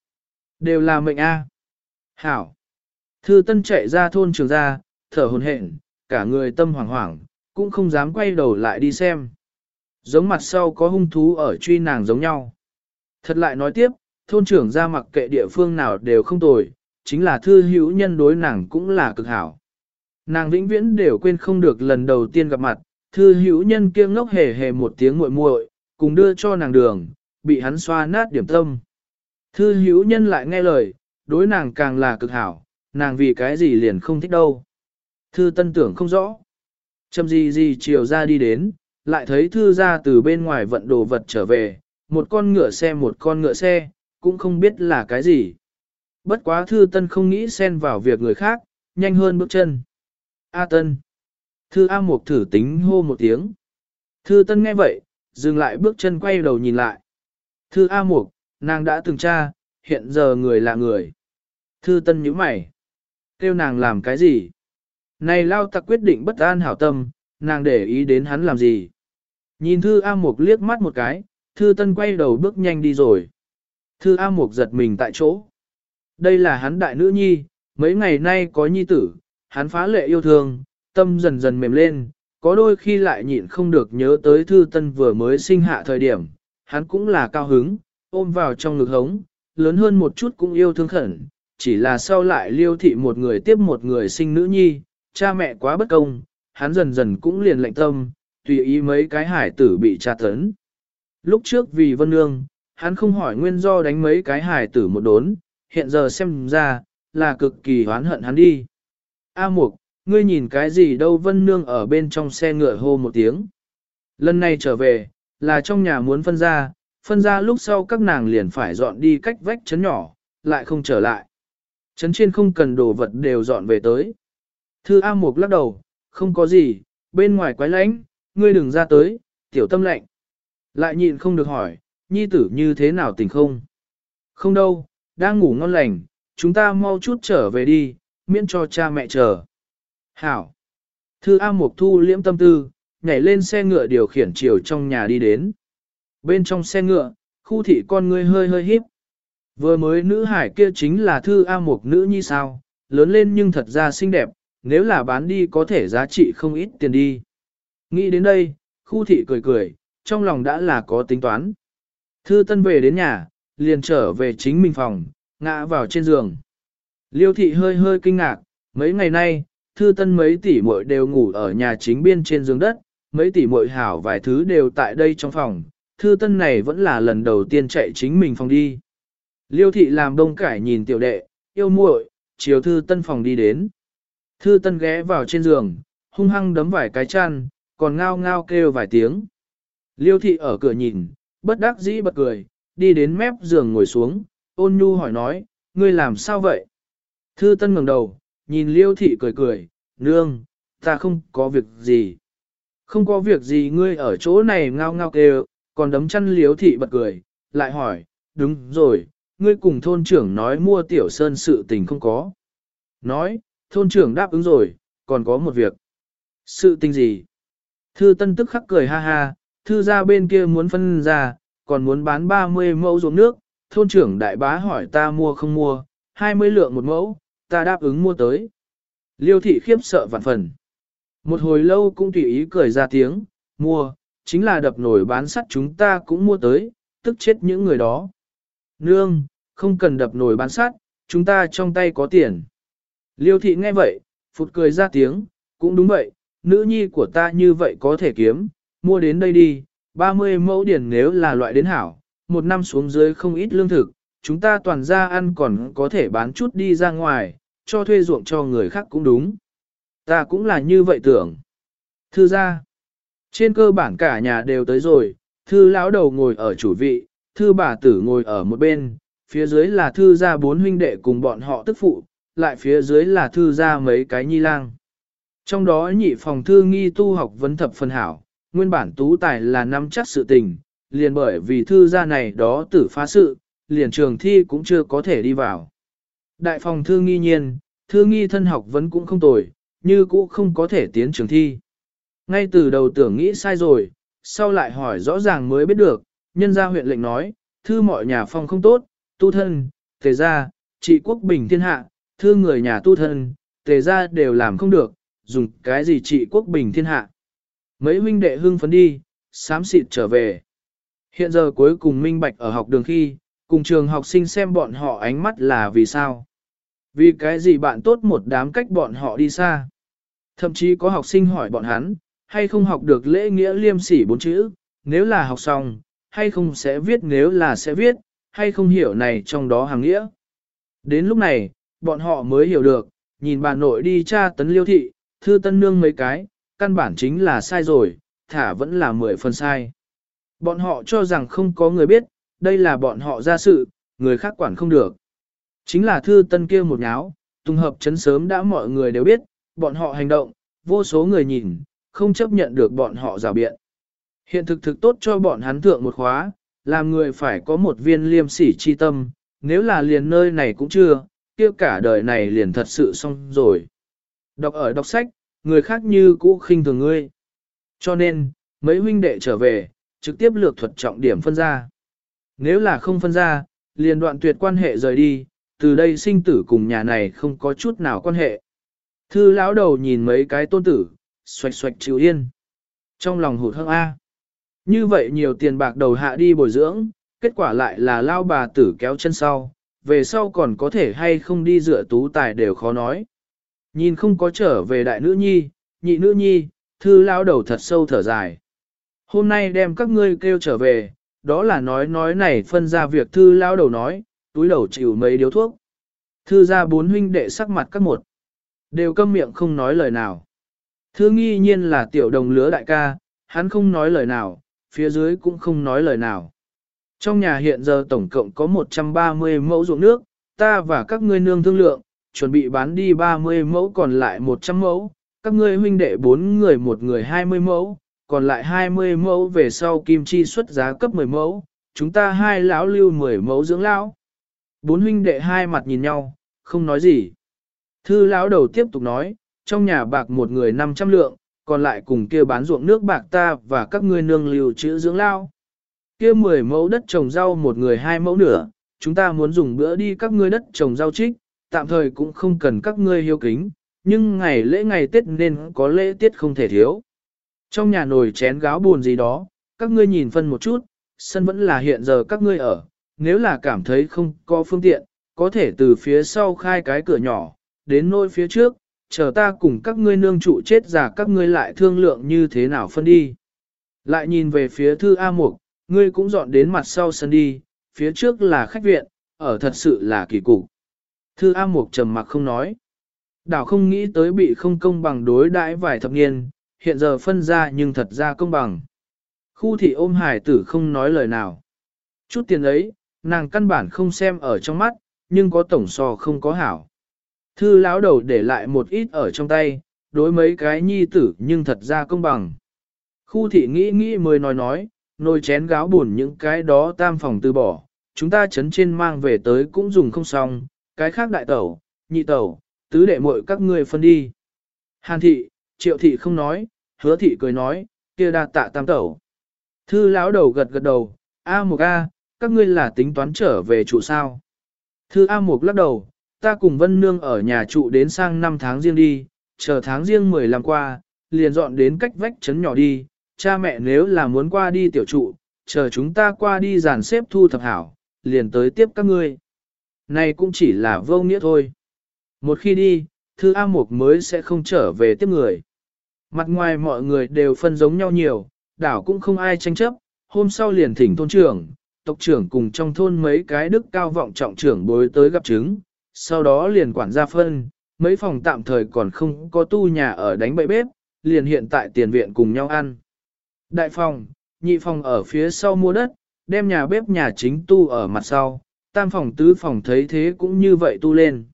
đều là mệnh A. Hảo. Thư tân chạy ra thôn trường ra, thở hồn hển, cả người tâm hoảng hoảng, cũng không dám quay đầu lại đi xem. Giống mặt sau có hung thú ở truy nàng giống nhau. Thật lại nói tiếp, thôn trưởng ra mặc kệ địa phương nào đều không tồi, chính là thư hữu nhân đối nàng cũng là cực hảo. Nàng vĩnh viễn đều quên không được lần đầu tiên gặp mặt, thư hữu nhân kia ngốc hề hề một tiếng muội muội, cùng đưa cho nàng đường, bị hắn xoa nát điểm tâm. Thư hữu nhân lại nghe lời, đối nàng càng là cực hảo, nàng vì cái gì liền không thích đâu. Thư tân tưởng không rõ. Chầm gì gì chiều ra đi đến, lại thấy thư ra từ bên ngoài vận đồ vật trở về, một con ngựa xe một con ngựa xe, cũng không biết là cái gì. Bất quá thư tân không nghĩ xen vào việc người khác, nhanh hơn bước chân. A tân. Thư A Mục thử tính hô một tiếng. Thư tân nghe vậy, dừng lại bước chân quay đầu nhìn lại. Thư A Mục, nàng đã từng tra, hiện giờ người là người. Thư tân nhíu mày. Kêu nàng làm cái gì? Này lao tặc quyết định bất an hảo tâm, nàng để ý đến hắn làm gì? Nhìn Thư A Mục liếc mắt một cái, Thư Tân quay đầu bước nhanh đi rồi. Thư A Mục giật mình tại chỗ. Đây là hắn đại nữ nhi, mấy ngày nay có nhi tử, hắn phá lệ yêu thương, tâm dần dần mềm lên, có đôi khi lại nhịn không được nhớ tới Thư Tân vừa mới sinh hạ thời điểm, hắn cũng là cao hứng, ôm vào trong ngực hống, lớn hơn một chút cũng yêu thương khẩn, chỉ là sau lại liêu thị một người tiếp một người sinh nữ nhi, cha mẹ quá bất công, hắn dần dần cũng liền lệnh tâm, tùy ý mấy cái hải tử bị tra tấn. Lúc trước vì Vân Nương, hắn không hỏi nguyên do đánh mấy cái hài tử một đốn, hiện giờ xem ra, là cực kỳ hoán hận hắn đi. A Mục, ngươi nhìn cái gì đâu Vân Nương ở bên trong xe ngựa hô một tiếng. Lần này trở về, là trong nhà muốn phân ra, phân ra lúc sau các nàng liền phải dọn đi cách vách chấn nhỏ, lại không trở lại. Chấn trên không cần đồ vật đều dọn về tới. Thư A Mục lắc đầu, không có gì, bên ngoài quái lánh, ngươi đừng ra tới, tiểu tâm lạnh. Lại nhịn không được hỏi, nhi tử như thế nào tỉnh không? Không đâu, đang ngủ ngon lành, chúng ta mau chút trở về đi, miễn cho cha mẹ chờ. Hảo. Thư A Mộc Thu liễm tâm tư, nhảy lên xe ngựa điều khiển chiều trong nhà đi đến. Bên trong xe ngựa, khu thị con ngươi hơi hơi híp. Vừa mới nữ hải kia chính là Thư A Mộc nữ nhi sao, lớn lên nhưng thật ra xinh đẹp, nếu là bán đi có thể giá trị không ít tiền đi. Nghĩ đến đây, khu thị cười cười, trong lòng đã là có tính toán. Thư Tân về đến nhà, liền trở về chính mình phòng, ngã vào trên giường. Liêu thị hơi hơi kinh ngạc, mấy ngày nay, Thư Tân mấy tỷ muội đều ngủ ở nhà chính biên trên giường đất, mấy tỷ muội hảo vài thứ đều tại đây trong phòng, Thư Tân này vẫn là lần đầu tiên chạy chính mình phòng đi. Liêu thị làm đông cải nhìn tiểu đệ, yêu muội, chiều thư tân phòng đi đến. Thư tân ghé vào trên giường, hung hăng đấm vài cái chăn, còn ngao ngao kêu vài tiếng. Liêu thị ở cửa nhìn, bất đắc dĩ bật cười, đi đến mép giường ngồi xuống, ôn nhu hỏi nói, ngươi làm sao vậy? Thư tân ngẩng đầu, nhìn liêu thị cười cười, nương, ta không có việc gì. Không có việc gì ngươi ở chỗ này ngao ngao kêu, còn đấm chăn liêu thị bật cười, lại hỏi, đúng rồi, ngươi cùng thôn trưởng nói mua tiểu sơn sự tình không có. Nói, thôn trưởng đáp ứng rồi, còn có một việc. Sự tình gì? Thư tân tức khắc cười ha ha, thư ra bên kia muốn phân ra, còn muốn bán 30 mẫu ruộng nước, thôn trưởng đại bá hỏi ta mua không mua, 20 lượng một mẫu, ta đáp ứng mua tới. Liêu thị khiếp sợ vạn phần. Một hồi lâu cũng tùy ý cười ra tiếng, mua, chính là đập nổi bán sắt chúng ta cũng mua tới, tức chết những người đó. Nương, không cần đập nổi bán sắt, chúng ta trong tay có tiền. Liêu thị nghe vậy, phụt cười ra tiếng, cũng đúng vậy, nữ nhi của ta như vậy có thể kiếm, mua đến đây đi, 30 mẫu điển nếu là loại đến hảo, một năm xuống dưới không ít lương thực, chúng ta toàn ra ăn còn có thể bán chút đi ra ngoài, cho thuê ruộng cho người khác cũng đúng. Ta cũng là như vậy tưởng. Thư ra, trên cơ bản cả nhà đều tới rồi, thư lão đầu ngồi ở chủ vị, thư bà tử ngồi ở một bên, phía dưới là thư gia bốn huynh đệ cùng bọn họ tức phụ, lại phía dưới là thư gia mấy cái nhi lang. Trong đó nhị phòng thư nghi tu học vấn thập phân hảo, nguyên bản tú tài là nắm chắc sự tình, liền bởi vì thư gia này đó tử phá sự, liền trường thi cũng chưa có thể đi vào. Đại phòng thư nghi nhiên, thư nghi thân học vẫn cũng không tồi, như cũ không có thể tiến trường thi. Ngay từ đầu tưởng nghĩ sai rồi, sau lại hỏi rõ ràng mới biết được, nhân gia huyện lệnh nói, thư mọi nhà phong không tốt, tu thân, tề gia, trị quốc bình thiên hạ, thư người nhà tu thân, tề gia đều làm không được, dùng cái gì trị quốc bình thiên hạ. Mấy huynh đệ hưng phấn đi, sám xịt trở về. Hiện giờ cuối cùng minh bạch ở học đường khi, cùng trường học sinh xem bọn họ ánh mắt là vì sao. Vì cái gì bạn tốt một đám cách bọn họ đi xa. Thậm chí có học sinh hỏi bọn hắn, hay không học được lễ nghĩa liêm sỉ bốn chữ, nếu là học xong, hay không sẽ viết nếu là sẽ viết, hay không hiểu này trong đó hàng nghĩa. Đến lúc này, bọn họ mới hiểu được, nhìn bà nội đi tra tấn liêu thị, thư tân nương mấy cái, căn bản chính là sai rồi, thả vẫn là mười phần sai. Bọn họ cho rằng không có người biết, đây là bọn họ ra sự, người khác quản không được. Chính là thư tân kia một nháo, tung hợp chấn sớm đã mọi người đều biết, bọn họ hành động, vô số người nhìn, không chấp nhận được bọn họ rào biện. Hiện thực thực tốt cho bọn hắn thượng một khóa, làm người phải có một viên liêm sỉ chi tâm, nếu là liền nơi này cũng chưa, kia cả đời này liền thật sự xong rồi. Đọc ở đọc sách, người khác như cũ khinh thường ngươi. Cho nên, mấy huynh đệ trở về, trực tiếp lược thuật trọng điểm phân ra. Nếu là không phân ra, liền đoạn tuyệt quan hệ rời đi, từ đây sinh tử cùng nhà này không có chút nào quan hệ. Thư lão đầu nhìn mấy cái tôn tử, xoạch xoạch chịu yên. Trong lòng hụt hăng A. Như vậy nhiều tiền bạc đầu hạ đi bồi dưỡng, kết quả lại là lao bà tử kéo chân sau, về sau còn có thể hay không đi dựa tú tài đều khó nói. Nhìn không có trở về đại nữ nhi, nhị nữ nhi, thư lao đầu thật sâu thở dài. Hôm nay đem các ngươi kêu trở về, đó là nói nói này phân ra việc thư lao đầu nói, túi đầu chịu mấy điếu thuốc. Thư ra bốn huynh đệ sắc mặt các một, đều câm miệng không nói lời nào. Thư nghi nhiên là tiểu đồng lứa đại ca, hắn không nói lời nào, phía dưới cũng không nói lời nào. Trong nhà hiện giờ tổng cộng có 130 mẫu ruộng nước, ta và các ngươi nương thương lượng, chuẩn bị bán đi 30 mẫu còn lại 100 mẫu, các ngươi huynh đệ 4 người một người 20 mẫu, còn lại 20 mẫu về sau kim chi xuất giá cấp 10 mẫu, chúng ta hai lão lưu 10 mẫu dưỡng lão. Bốn huynh đệ hai mặt nhìn nhau, không nói gì. Thư lão đầu tiếp tục nói, trong nhà bạc một người 500 lượng, còn lại cùng kia bán ruộng nước bạc ta và các ngươi nương lưu chữ dưỡng lao. Kia 10 mẫu đất trồng rau một người hai mẫu nửa, chúng ta muốn dùng bữa đi các ngươi đất trồng rau trích, tạm thời cũng không cần các ngươi hiếu kính, nhưng ngày lễ ngày Tết nên có lễ tiết không thể thiếu. Trong nhà nồi chén gáo buồn gì đó, các ngươi nhìn phân một chút, sân vẫn là hiện giờ các ngươi ở, nếu là cảm thấy không có phương tiện, có thể từ phía sau khai cái cửa nhỏ, đến nôi phía trước, chờ ta cùng các ngươi nương trụ chết già các ngươi lại thương lượng như thế nào phân đi. Lại nhìn về phía thư A Mục, ngươi cũng dọn đến mặt sau sân đi, phía trước là khách viện, ở thật sự là kỳ cục. Thư A Mục trầm mặc không nói. Đảo không nghĩ tới bị không công bằng đối đãi vài thập niên, hiện giờ phân ra nhưng thật ra công bằng. Khu thị ôm hải tử không nói lời nào. Chút tiền ấy, nàng căn bản không xem ở trong mắt, nhưng có tổng so không có hảo. Thư lão đầu để lại một ít ở trong tay, đối mấy cái nhi tử nhưng thật ra công bằng. Khu thị nghĩ nghĩ mới nói nói, nồi chén gáo buồn những cái đó tam phòng từ bỏ, chúng ta chấn trên mang về tới cũng dùng không xong, cái khác đại tẩu, nhị tẩu, tứ đệ muội các ngươi phân đi. Hàn thị, triệu thị không nói, hứa thị cười nói, kia đa tạ tam tẩu. Thư lão đầu gật gật đầu, A một A, các ngươi là tính toán trở về trụ sao. Thư A một lắc đầu, ta cùng Vân Nương ở nhà trụ đến sang năm tháng riêng đi, chờ tháng riêng 15 qua, liền dọn đến cách vách trấn nhỏ đi, cha mẹ nếu là muốn qua đi tiểu trụ, chờ chúng ta qua đi dàn xếp thu thập hảo, liền tới tiếp các ngươi. Này cũng chỉ là vô nghĩa thôi. Một khi đi, thư A Mục mới sẽ không trở về tiếp người. Mặt ngoài mọi người đều phân giống nhau nhiều, đảo cũng không ai tranh chấp, hôm sau liền thỉnh thôn trưởng, tộc trưởng cùng trong thôn mấy cái đức cao vọng trọng trưởng bối tới gặp chứng, sau đó liền quản gia phân, mấy phòng tạm thời còn không có tu nhà ở đánh bậy bếp, liền hiện tại tiền viện cùng nhau ăn. Đại phòng, nhị phòng ở phía sau mua đất, đem nhà bếp nhà chính tu ở mặt sau, tam phòng tứ phòng thấy thế cũng như vậy tu lên.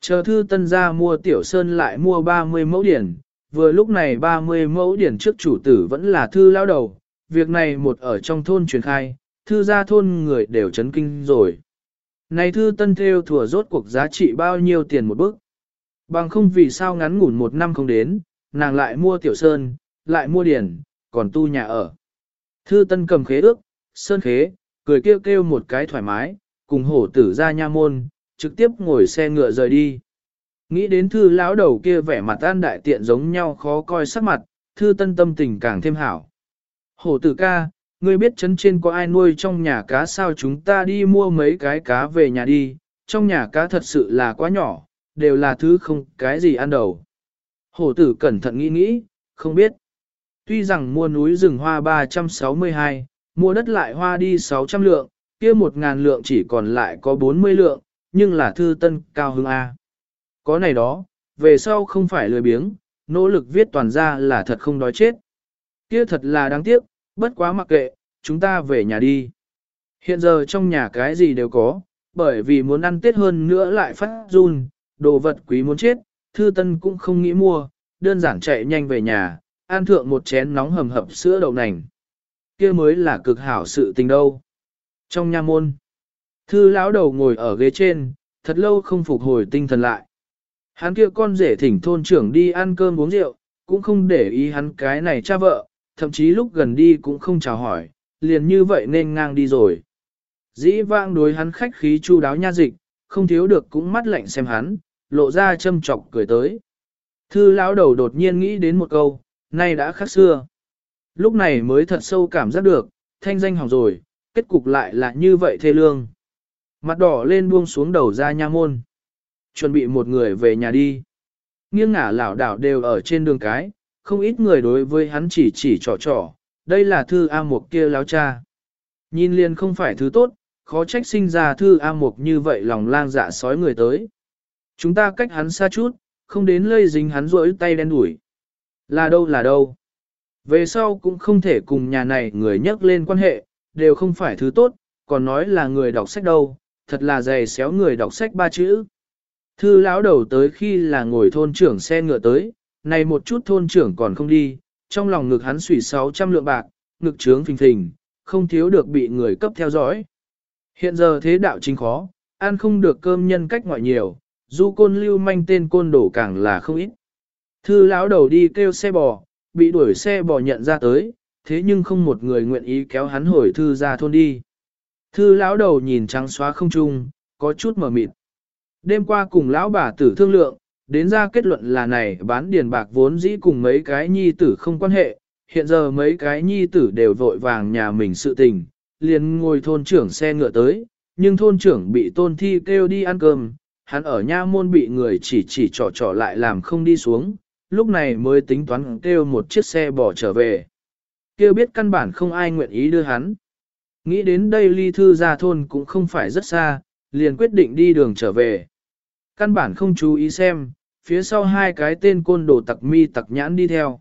Chờ thư tân gia mua tiểu sơn lại mua 30 mẫu điển, vừa lúc này 30 mẫu điển trước chủ tử vẫn là thư lao đầu, việc này một ở trong thôn truyền khai, thư gia thôn người đều chấn kinh rồi. Này thư tân theo thừa rốt cuộc giá trị bao nhiêu tiền một bức. Bằng không vì sao ngắn ngủn một năm không đến, nàng lại mua tiểu sơn, lại mua điển, còn tu nhà ở. Thư tân cầm khế ước, sơn khế, cười kêu kêu một cái thoải mái, cùng hổ tử ra nha môn, trực tiếp ngồi xe ngựa rời đi. Nghĩ đến thư lão đầu kia vẻ mặt an đại tiện giống nhau khó coi sắc mặt, thư tân tâm tình càng thêm hảo. Hổ tử ca, ngươi biết chấn trên có ai nuôi trong nhà cá sao chúng ta đi mua mấy cái cá về nhà đi, trong nhà cá thật sự là quá nhỏ, đều là thứ không cái gì ăn đầu. Hổ tử cẩn thận nghĩ nghĩ, không biết. Tuy rằng mua núi rừng hoa 362, mua đất lại hoa đi 600 lượng, kia một ngàn lượng chỉ còn lại có 40 lượng, nhưng là thư tân cao hứng A. Có này đó, về sau không phải lười biếng, nỗ lực viết toàn ra là thật không đói chết. Kia thật là đáng tiếc, bất quá mặc kệ, chúng ta về nhà đi. Hiện giờ trong nhà cái gì đều có, bởi vì muốn ăn tết hơn nữa lại phát run, đồ vật quý muốn chết, thư tân cũng không nghĩ mua, đơn giản chạy nhanh về nhà, ăn thượng một chén nóng hầm hập sữa đậu nành. kia mới là cực hảo sự tình đâu. Trong nha môn, thư lão đầu ngồi ở ghế trên, thật lâu không phục hồi tinh thần lại. Hắn kia con rể thỉnh thôn trưởng đi ăn cơm uống rượu, cũng không để ý hắn cái này cha vợ, thậm chí lúc gần đi cũng không chào hỏi, liền như vậy nên ngang đi rồi. Dĩ vãng đối hắn khách khí chu đáo nha dịch, không thiếu được cũng mắt lạnh xem hắn, lộ ra châm chọc cười tới. Thư lão đầu đột nhiên nghĩ đến một câu, nay đã khác xưa. Lúc này mới thật sâu cảm giác được, thanh danh hỏng rồi, kết cục lại là như vậy thê lương. Mặt đỏ lên buông xuống đầu ra nha môn. Chuẩn bị một người về nhà đi. Nghiêng ngả lảo đảo đều ở trên đường cái, không ít người đối với hắn chỉ chỉ trò trò, đây là thư A Mục kia láo cha. Nhìn liền không phải thứ tốt, khó trách sinh ra thư A Mục như vậy lòng lang dạ sói người tới. Chúng ta cách hắn xa chút, không đến lây dính hắn rỗi tay đen đuổi. Là đâu là đâu. Về sau cũng không thể cùng nhà này người nhắc lên quan hệ, đều không phải thứ tốt, còn nói là người đọc sách đâu, thật là dày xéo người đọc sách ba chữ. Thư lão đầu tới khi là ngồi thôn trưởng xe ngựa tới, này một chút thôn trưởng còn không đi, trong lòng ngực hắn sủy 600 lượng bạc, ngực trướng phình phình, không thiếu được bị người cấp theo dõi. Hiện giờ thế đạo chính khó, ăn không được cơm nhân cách ngoại nhiều, du côn lưu manh tên côn đổ càng là không ít. Thư lão đầu đi kêu xe bò, bị đuổi xe bò nhận ra tới, thế nhưng không một người nguyện ý kéo hắn hồi thư ra thôn đi. Thư lão đầu nhìn trắng xóa không trung, có chút mờ mịt. Đêm qua cùng lão bà tử thương lượng, đến ra kết luận là này bán điền bạc vốn dĩ cùng mấy cái nhi tử không quan hệ, hiện giờ mấy cái nhi tử đều vội vàng nhà mình sự tình, liền ngồi thôn trưởng xe ngựa tới, nhưng thôn trưởng bị tôn thi kêu đi ăn cơm, hắn ở nha môn bị người chỉ chỉ trò trò lại làm không đi xuống, lúc này mới tính toán kêu một chiếc xe bỏ trở về kia biết căn bản không ai nguyện ý đưa hắn. Nghĩ đến đây ly thư ra thôn cũng không phải rất xa, liền quyết định đi đường trở về. Căn bản không chú ý xem, phía sau hai cái tên côn đồ tặc mi tặc nhãn đi theo.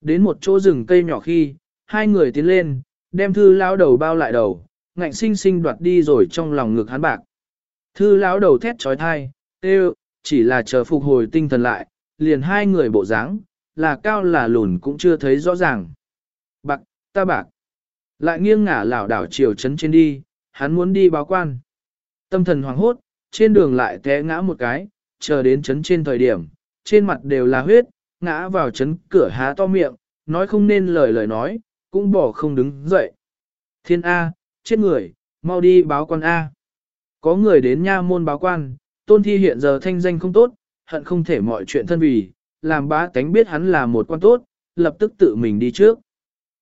Đến một chỗ rừng cây nhỏ khi, hai người tiến lên, đem thư lão đầu bao lại đầu, ngạnh sinh sinh đoạt đi rồi trong lòng ngực hắn bạc. Thư lão đầu thét trói thai, kêu, chỉ là chờ phục hồi tinh thần lại, liền hai người bộ dáng, là cao là lùn cũng chưa thấy rõ ràng. Bạc, ta bạc. Lại nghiêng ngả lảo đảo chiều chấn trên đi, hắn muốn đi báo quan. Tâm thần hoảng hốt, trên đường lại té ngã một cái, chờ đến chấn trên thời điểm, trên mặt đều là huyết, ngã vào chấn cửa há to miệng, nói không nên lời lời nói, cũng bỏ không đứng dậy. Thiên A, chết người, mau đi báo quan A. Có người đến nha môn báo quan, tôn thi hiện giờ thanh danh không tốt, hận không thể mọi chuyện thân vì, làm bá tánh biết hắn là một quan tốt, lập tức tự mình đi trước.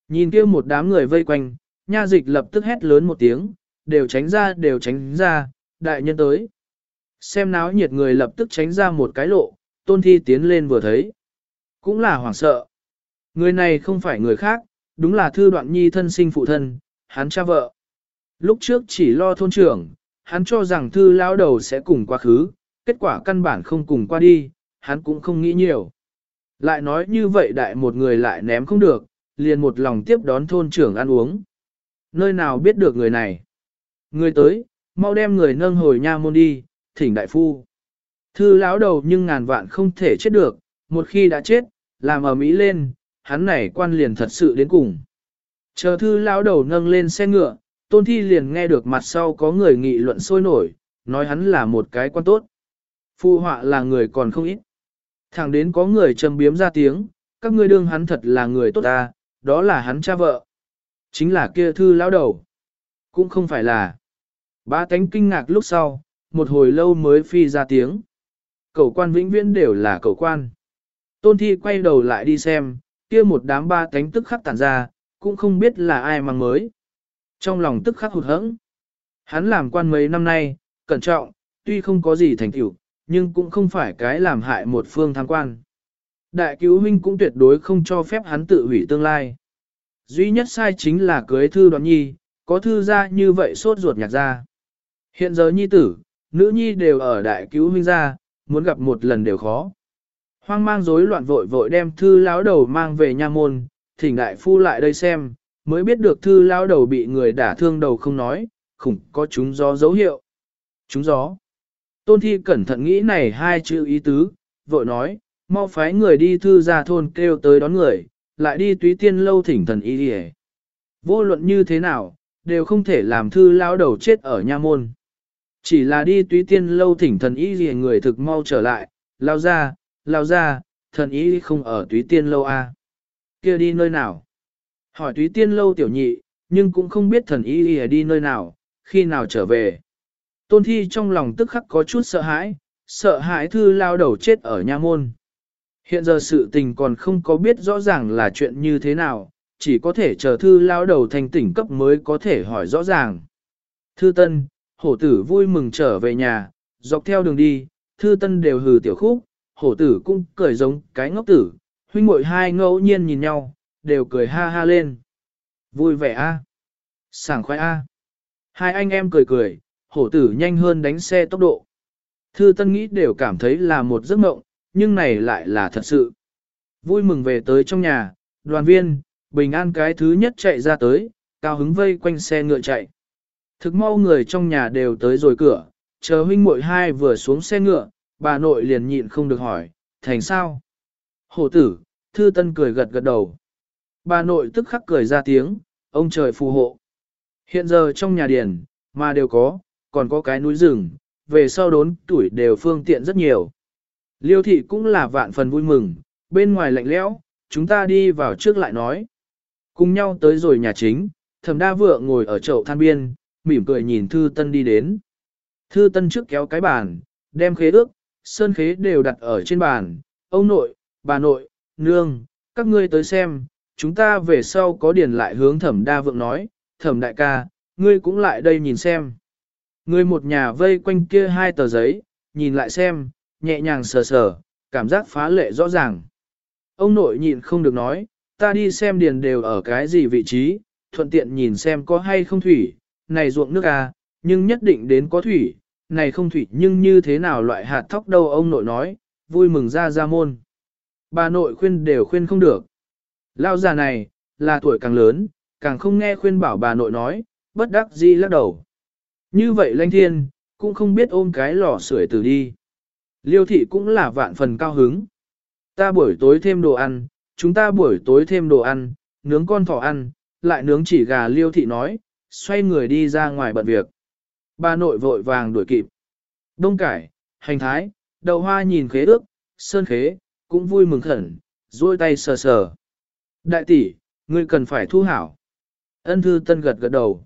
Nhìn kia một đám người vây quanh, nha dịch lập tức hét lớn một tiếng, đều tránh ra đều tránh ra, đại nhân tới. Xem náo nhiệt người lập tức tránh ra một cái lộ, tôn thi tiến lên vừa thấy. Cũng là hoảng sợ. Người này không phải người khác, đúng là thư đoạn nhi thân sinh phụ thân, hắn cha vợ. Lúc trước chỉ lo thôn trưởng, hắn cho rằng thư lão đầu sẽ cùng quá khứ, kết quả căn bản không cùng qua đi, hắn cũng không nghĩ nhiều. Lại nói như vậy đại một người lại ném không được, liền một lòng tiếp đón thôn trưởng ăn uống. Nơi nào biết được người này? Người tới, mau đem người nâng hồi nha môn đi, thỉnh đại phu. Thư lão đầu nhưng ngàn vạn không thể chết được, một khi đã chết, làm ở Mỹ lên, hắn này quan liền thật sự đến cùng. Chờ thư lão đầu nâng lên xe ngựa, tôn thi liền nghe được mặt sau có người nghị luận sôi nổi, nói hắn là một cái quan tốt. Phu họa là người còn không ít. Thẳng đến có người châm biếm ra tiếng, các ngươi đương hắn thật là người tốt ta, đó là hắn cha vợ. Chính là kia thư lão đầu. Cũng không phải là. Ba tánh kinh ngạc lúc sau, một hồi lâu mới phi ra tiếng. Cậu quan vĩnh viễn đều là cậu quan. Tôn thi quay đầu lại đi xem, kia một đám ba tánh tức khắc tản ra, cũng không biết là ai mang mới. Trong lòng tức khắc hụt hẫng. Hắn làm quan mấy năm nay, cẩn trọng, tuy không có gì thành tựu, nhưng cũng không phải cái làm hại một phương tham quan. Đại cứu huynh cũng tuyệt đối không cho phép hắn tự hủy tương lai. Duy nhất sai chính là cưới thư đoạn nhi, có thư ra như vậy sốt ruột nhạc ra. Hiện giờ nhi tử, nữ nhi đều ở đại cứu huynh ra, muốn gặp một lần đều khó. Hoang mang rối loạn vội vội đem thư lão đầu mang về nha môn, thỉnh đại phu lại đây xem, mới biết được thư lão đầu bị người đả thương đầu không nói, khủng có chúng gió dấu hiệu. Chúng gió. Tôn thi cẩn thận nghĩ này hai chữ ý tứ, vội nói, mau phái người đi thư ra thôn kêu tới đón người, lại đi túy tiên lâu thỉnh thần y đi Vô luận như thế nào, đều không thể làm thư lao đầu chết ở nha môn. Chỉ là đi túy tiên lâu thỉnh thần y gì người thực mau trở lại, lao ra, lao ra, thần y không ở túy tiên lâu a à? kia đi nơi nào? Hỏi túy tiên lâu tiểu nhị, nhưng cũng không biết thần y gì đi nơi nào, khi nào trở về. Tôn thi trong lòng tức khắc có chút sợ hãi, sợ hãi thư lao đầu chết ở nha môn. Hiện giờ sự tình còn không có biết rõ ràng là chuyện như thế nào, chỉ có thể chờ thư lao đầu thành tỉnh cấp mới có thể hỏi rõ ràng. Thư Tân, hổ tử vui mừng trở về nhà, dọc theo đường đi, Thư Tân đều hừ tiểu khúc, hổ tử cũng cười giống cái ngốc tử, huynh muội hai ngẫu nhiên nhìn nhau, đều cười ha ha lên. Vui vẻ a, sảng khoái a. Hai anh em cười cười, hổ tử nhanh hơn đánh xe tốc độ. Thư Tân nghĩ đều cảm thấy là một giấc mộng, nhưng này lại là thật sự. Vui mừng về tới trong nhà, đoàn viên, bình an cái thứ nhất chạy ra tới, cao hứng vây quanh xe ngựa chạy. Thực mau người trong nhà đều tới rồi cửa, chờ huynh muội hai vừa xuống xe ngựa, bà nội liền nhịn không được hỏi, thành sao? Hổ tử, thư tân cười gật gật đầu. Bà nội tức khắc cười ra tiếng, ông trời phù hộ. Hiện giờ trong nhà điền, mà đều có, còn có cái núi rừng, về sau đốn tuổi đều phương tiện rất nhiều. Liêu thị cũng là vạn phần vui mừng, bên ngoài lạnh lẽo, chúng ta đi vào trước lại nói. Cùng nhau tới rồi nhà chính, thẩm đa vượng ngồi ở chậu than biên, mỉm cười nhìn Thư Tân đi đến. Thư Tân trước kéo cái bàn, đem khế ước, sơn khế đều đặt ở trên bàn. Ông nội, bà nội, nương, các ngươi tới xem, chúng ta về sau có điền lại hướng thẩm đa vượng nói, thẩm đại ca, ngươi cũng lại đây nhìn xem. Người một nhà vây quanh kia hai tờ giấy, nhìn lại xem, nhẹ nhàng sờ sờ, cảm giác phá lệ rõ ràng. Ông nội nhịn không được nói, ta đi xem điền đều ở cái gì vị trí, thuận tiện nhìn xem có hay không thủy, này ruộng nước à, nhưng nhất định đến có thủy, này không thủy nhưng như thế nào loại hạt thóc đâu ông nội nói, vui mừng ra ra môn. Bà nội khuyên đều khuyên không được. Lao già này, là tuổi càng lớn, càng không nghe khuyên bảo bà nội nói, bất đắc di lắc đầu. Như vậy lanh thiên, cũng không biết ôm cái lò sưởi từ đi. Liêu thị cũng là vạn phần cao hứng. Ta buổi tối thêm đồ ăn, chúng ta buổi tối thêm đồ ăn, nướng con thỏ ăn, lại nướng chỉ gà liêu thị nói, xoay người đi ra ngoài bận việc. Bà nội vội vàng đuổi kịp. Đông cải, hành thái, đậu hoa nhìn khế ước, sơn khế, cũng vui mừng khẩn, duỗi tay sờ sờ. Đại tỷ, ngươi cần phải thu hảo. Ân thư tân gật gật đầu.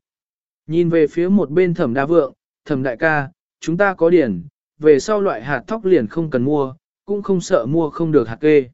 Nhìn về phía một bên thẩm đa vượng, thẩm đại ca, chúng ta có điển, về sau loại hạt thóc liền không cần mua, cũng không sợ mua không được hạt kê.